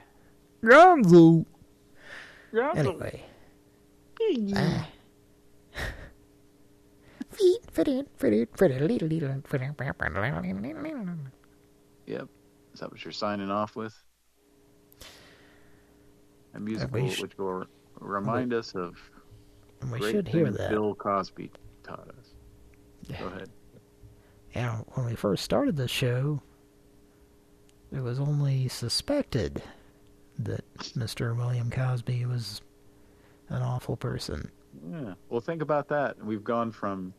Gonzo. Anyway. Ah. yep. Is that what you're signing off with? A musical we sh- which will remind us of We great should hear things that. Bill Cosby taught us. Go ahead. Yeah, when we first started the show, it was only suspected that Mr. William Cosby was an awful person. Yeah. Well, think about that. We've gone from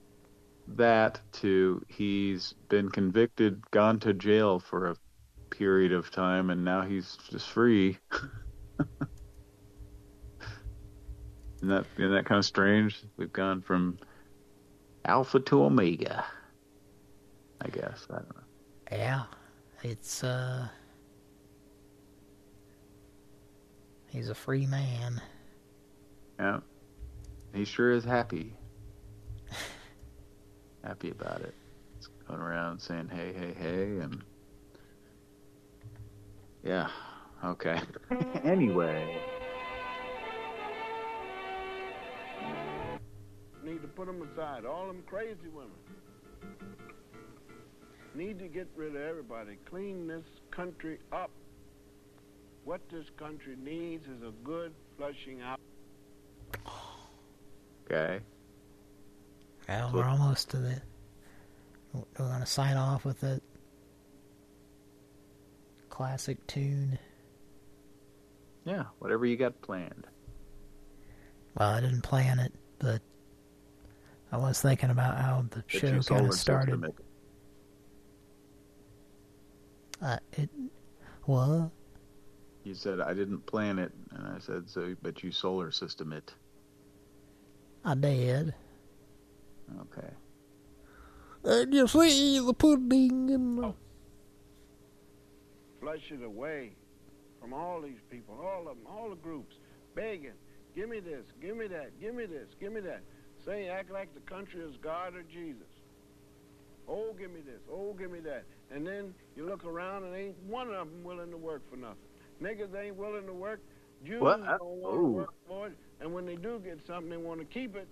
that to he's been convicted, gone to jail for a period of time, and now he's just free. isn't that isn't that kind of strange? We've gone from alpha to omega. I guess I don't know. Yeah, it's, uh... He's a free man. Yeah. He sure is happy. happy about it. He's going around saying hey, hey, hey, and yeah. Okay. anyway. Need to put them aside. All them crazy women. Need to get rid of everybody. Clean this country up. What this country needs is a good flushing out. Okay. Well, we're almost to the... We're going to sign off with a classic tune. Yeah, whatever you got planned. Well, I didn't plan it, but I was thinking about how the Get show kind of started. System. Uh, it, what? You said I didn't plan it, and I said so, but you solar system it. I did. Okay. And you see the pudding and. the... Flush it away from all these people, all of them, all the groups, begging, give me this, give me that, give me this, give me that. Say, act like the country is God or Jesus. Oh, give me this, oh, give me that. And then you look around and ain't one of them willing to work for nothing. Niggas ain't willing to work. Jews What? don't want to Oh. work for it. And when they do get something, they want to keep it.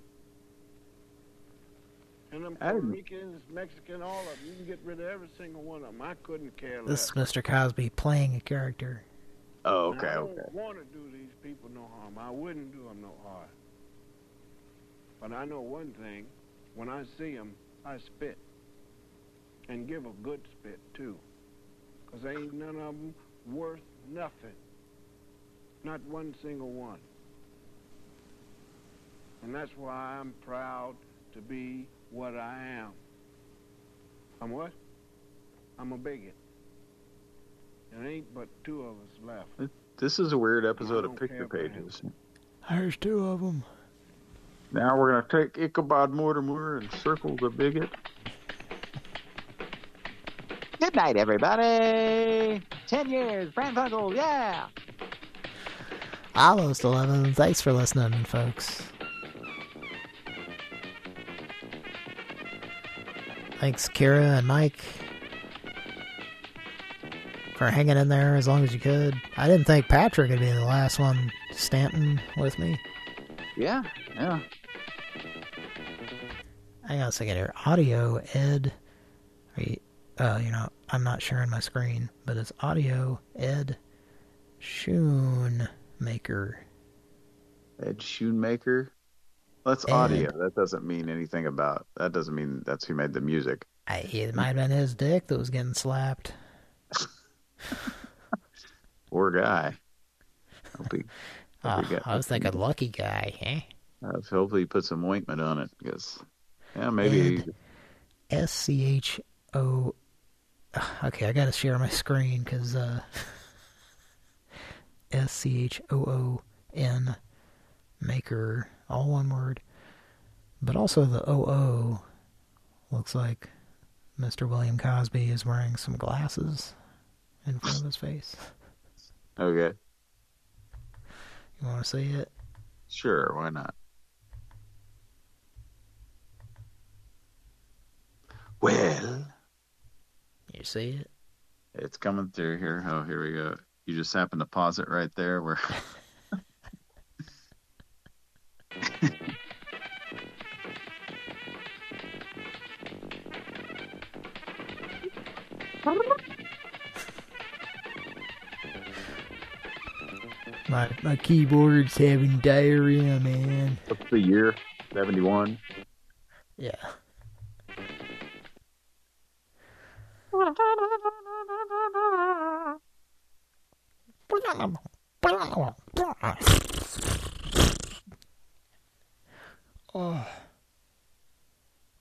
And them I Puerto didn't- Ricans, Mexican, all of them, you can get rid of every single one of them. I couldn't care less. This is Mr. Cosby playing a character. Oh, And okay, I don't want to do these people no harm. I wouldn't do them no harm. But I know one thing. When I see them, I spit. And give a good spit, too. Because ain't none of them worth nothing. Not one single one. And that's why I'm proud to be what I am. I'm what? I'm a bigot. There ain't but two of us left. This is a weird episode of Picture Pages. There's two of them. Now we're gonna take Ichabod Mortimer and circle the bigot. Good night, everybody. Ten years, Pran Funkel, yeah. Almost 11. Thanks for listening, folks. Thanks, Kira and Mike, for hanging in there as long as you could. I didn't think Patrick would be the last one Stanton with me. Yeah, yeah. Hang on a second here. Audio, Ed. Are you, uh, you know, I'm not sharing my screen, but it's audio, Ed Shoemaker. Ed Shoemaker. That's Ed. audio. That doesn't mean anything about. That doesn't mean that's who made the music. I, it might have been his dick that was getting slapped. Poor guy. Hope he, hope Ah, he I was thinking lucky guy, eh? Uh, hopefully he put some ointment on it because, yeah, maybe. Ed. S C H O. Okay, I gotta share my screen because uh, S C H O O N maker, all one word. But also the O O looks like Mr. William Cosby is wearing some glasses in front of his face. Okay, You want to see it? sure, why not? Well, you see it? It's coming through here. Oh, here we go. You just happen to pause it right there. Where My my keyboard's having diarrhea, man. what's the year? Seventy one. Yeah. Oh.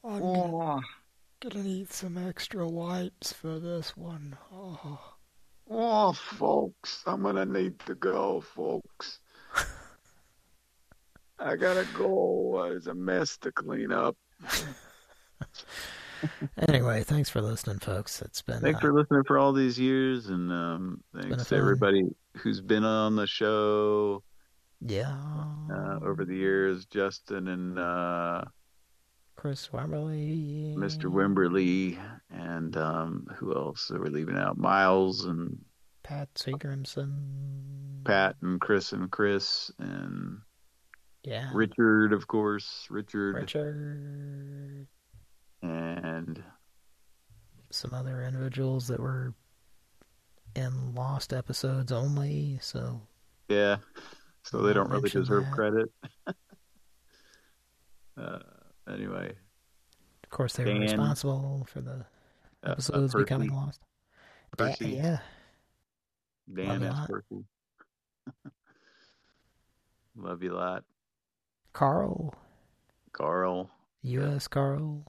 I'm gonna, gonna need some extra wipes for this one. Oh. Oh, folks, I'm gonna need to go, folks. I gotta go. There's a mess to clean up. Anyway, thanks for listening, folks. It's been Thanks uh, for listening for all these years, and um, thanks to everybody who's been on the show yeah, uh, over the years. Justin and uh, Chris Wemberly, Mr. Wimberly, and um, who else are we leaving out? Miles and Pat Seagramson. Pat and Chris and Chris and Yeah. Richard, of course. Richard. Richard. And some other individuals that were in lost episodes only, so yeah, so they don't really deserve that. credit. uh, anyway, of course they were responsible for the uh, uh, episodes becoming lost. Da- Percy. yeah. Dan Love you lot. Percy. Love you a lot. Carl, Carl. U.S. Carl,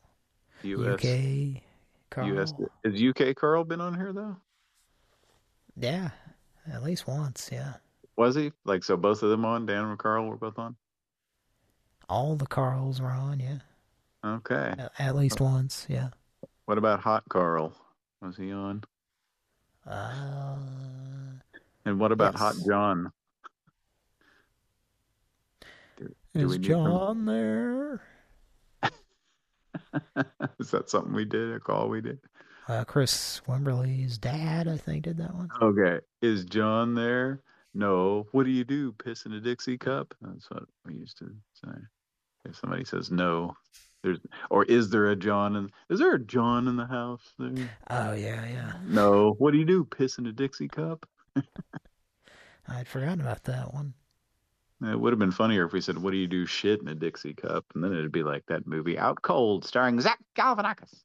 U.S. UK Carl. U.S. Is UK Carl been on here though? Yeah, at least once, yeah. Was he? Like so, both of them on. Dan and Carl were both on. All the Carls were on, yeah. Okay. At, at least once, yeah. What about Hot Carl? Was he on? Uh, And what about. Hot John? Do- do is John there? Is that something we did? A call we did? Uh, Chris Wemberly's dad, I think, did that one. Okay. Is John there? No. What do you do? Piss in a Dixie cup? That's what we used to say. If somebody says no, there's or is there a John in is there a John in the house there? Oh, yeah, yeah. No. What do you do? Piss in a Dixie cup? I'd forgotten about that one. It would have been funnier if we said, "What do you do? Shit in a Dixie cup," and then it'd be like that movie Out Cold, starring Zach Galifianakis.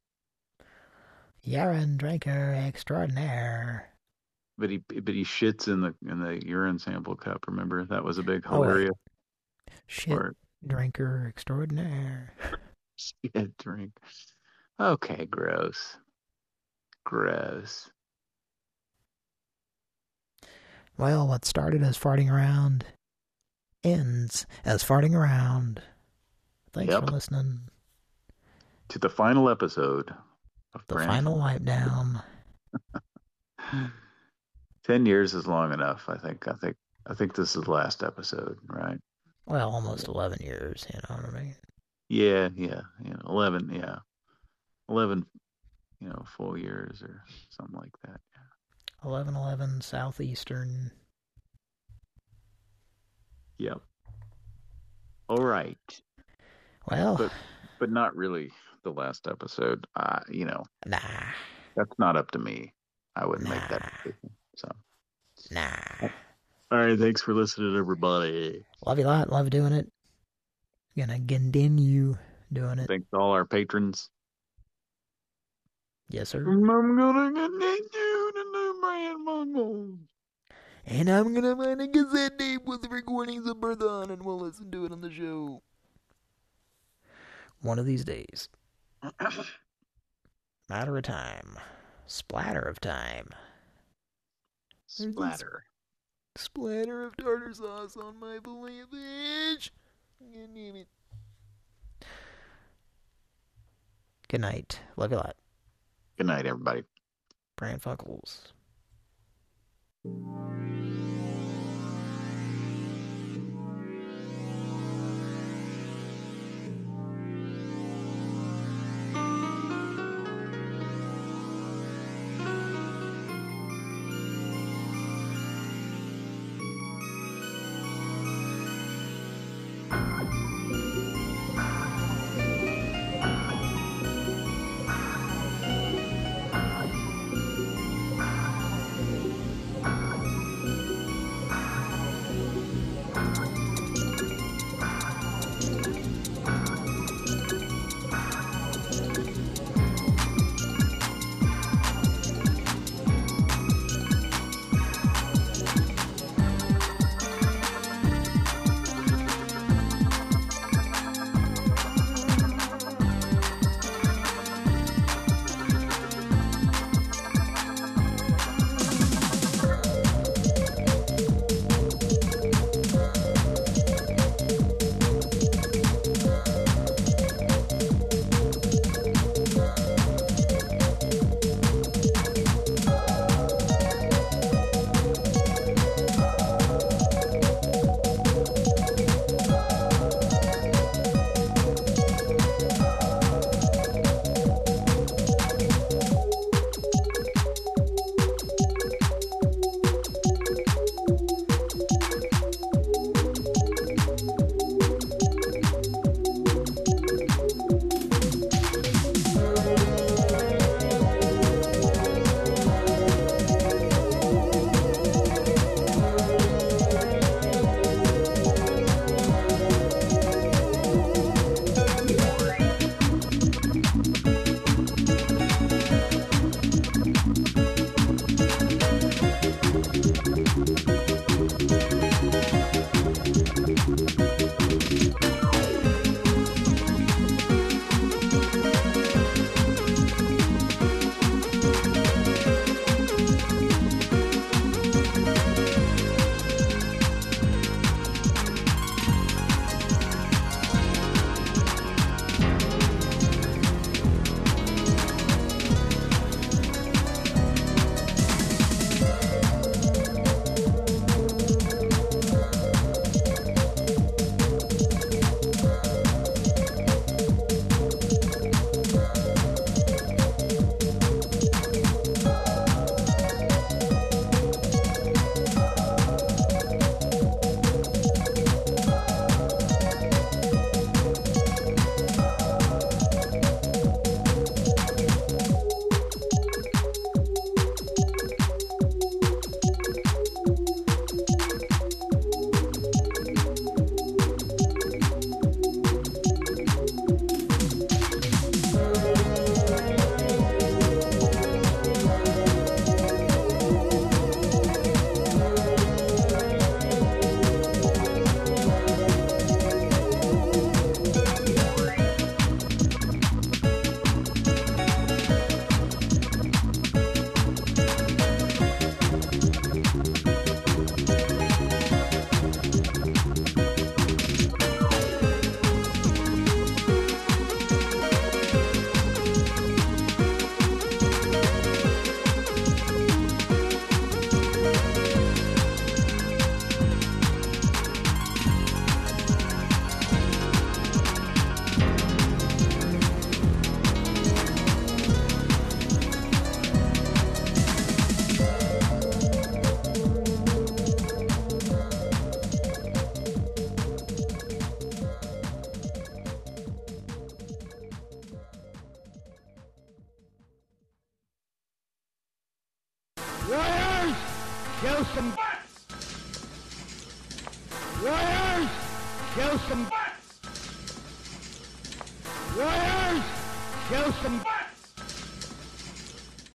Urine drinker extraordinaire. But he but he shits in the in the urine sample cup. Remember that was a big Oh, hilarious Shit part. drinker extraordinaire. Shit drink. Okay, gross. Gross. Well, what started as farting around ends as farting around. Thanks Yep. for listening. To the final episode of The Brand- final wipe down. Ten years is long enough. I think. I think. I think this is the last episode, right? Well, almost 11 years, you know what I mean? Yeah, yeah, yeah. Eleven, yeah, eleven. You know, full years or something like that. Yeah. 1111 Southeastern. Yep. All right. Well, but but not really the last episode. Uh, you know, nah, that's not up to me. I wouldn't make that decision. So, nah. all right. Thanks for listening, everybody. Love you a lot. Love doing it. Gonna continue doing it. Thanks to all our patrons. Yes, sir. I'm gonna continue to do brand mumbles. And I'm gonna find a cassette tape with the recordings of Birth on and we'll listen to it on the show. One of these days. Matter of time. Splatter of time. Splatter. Splatter of tartar sauce on my fish. God damn it. Good night. Love you a lot. Good night, everybody. Pran Funkels. Thank you.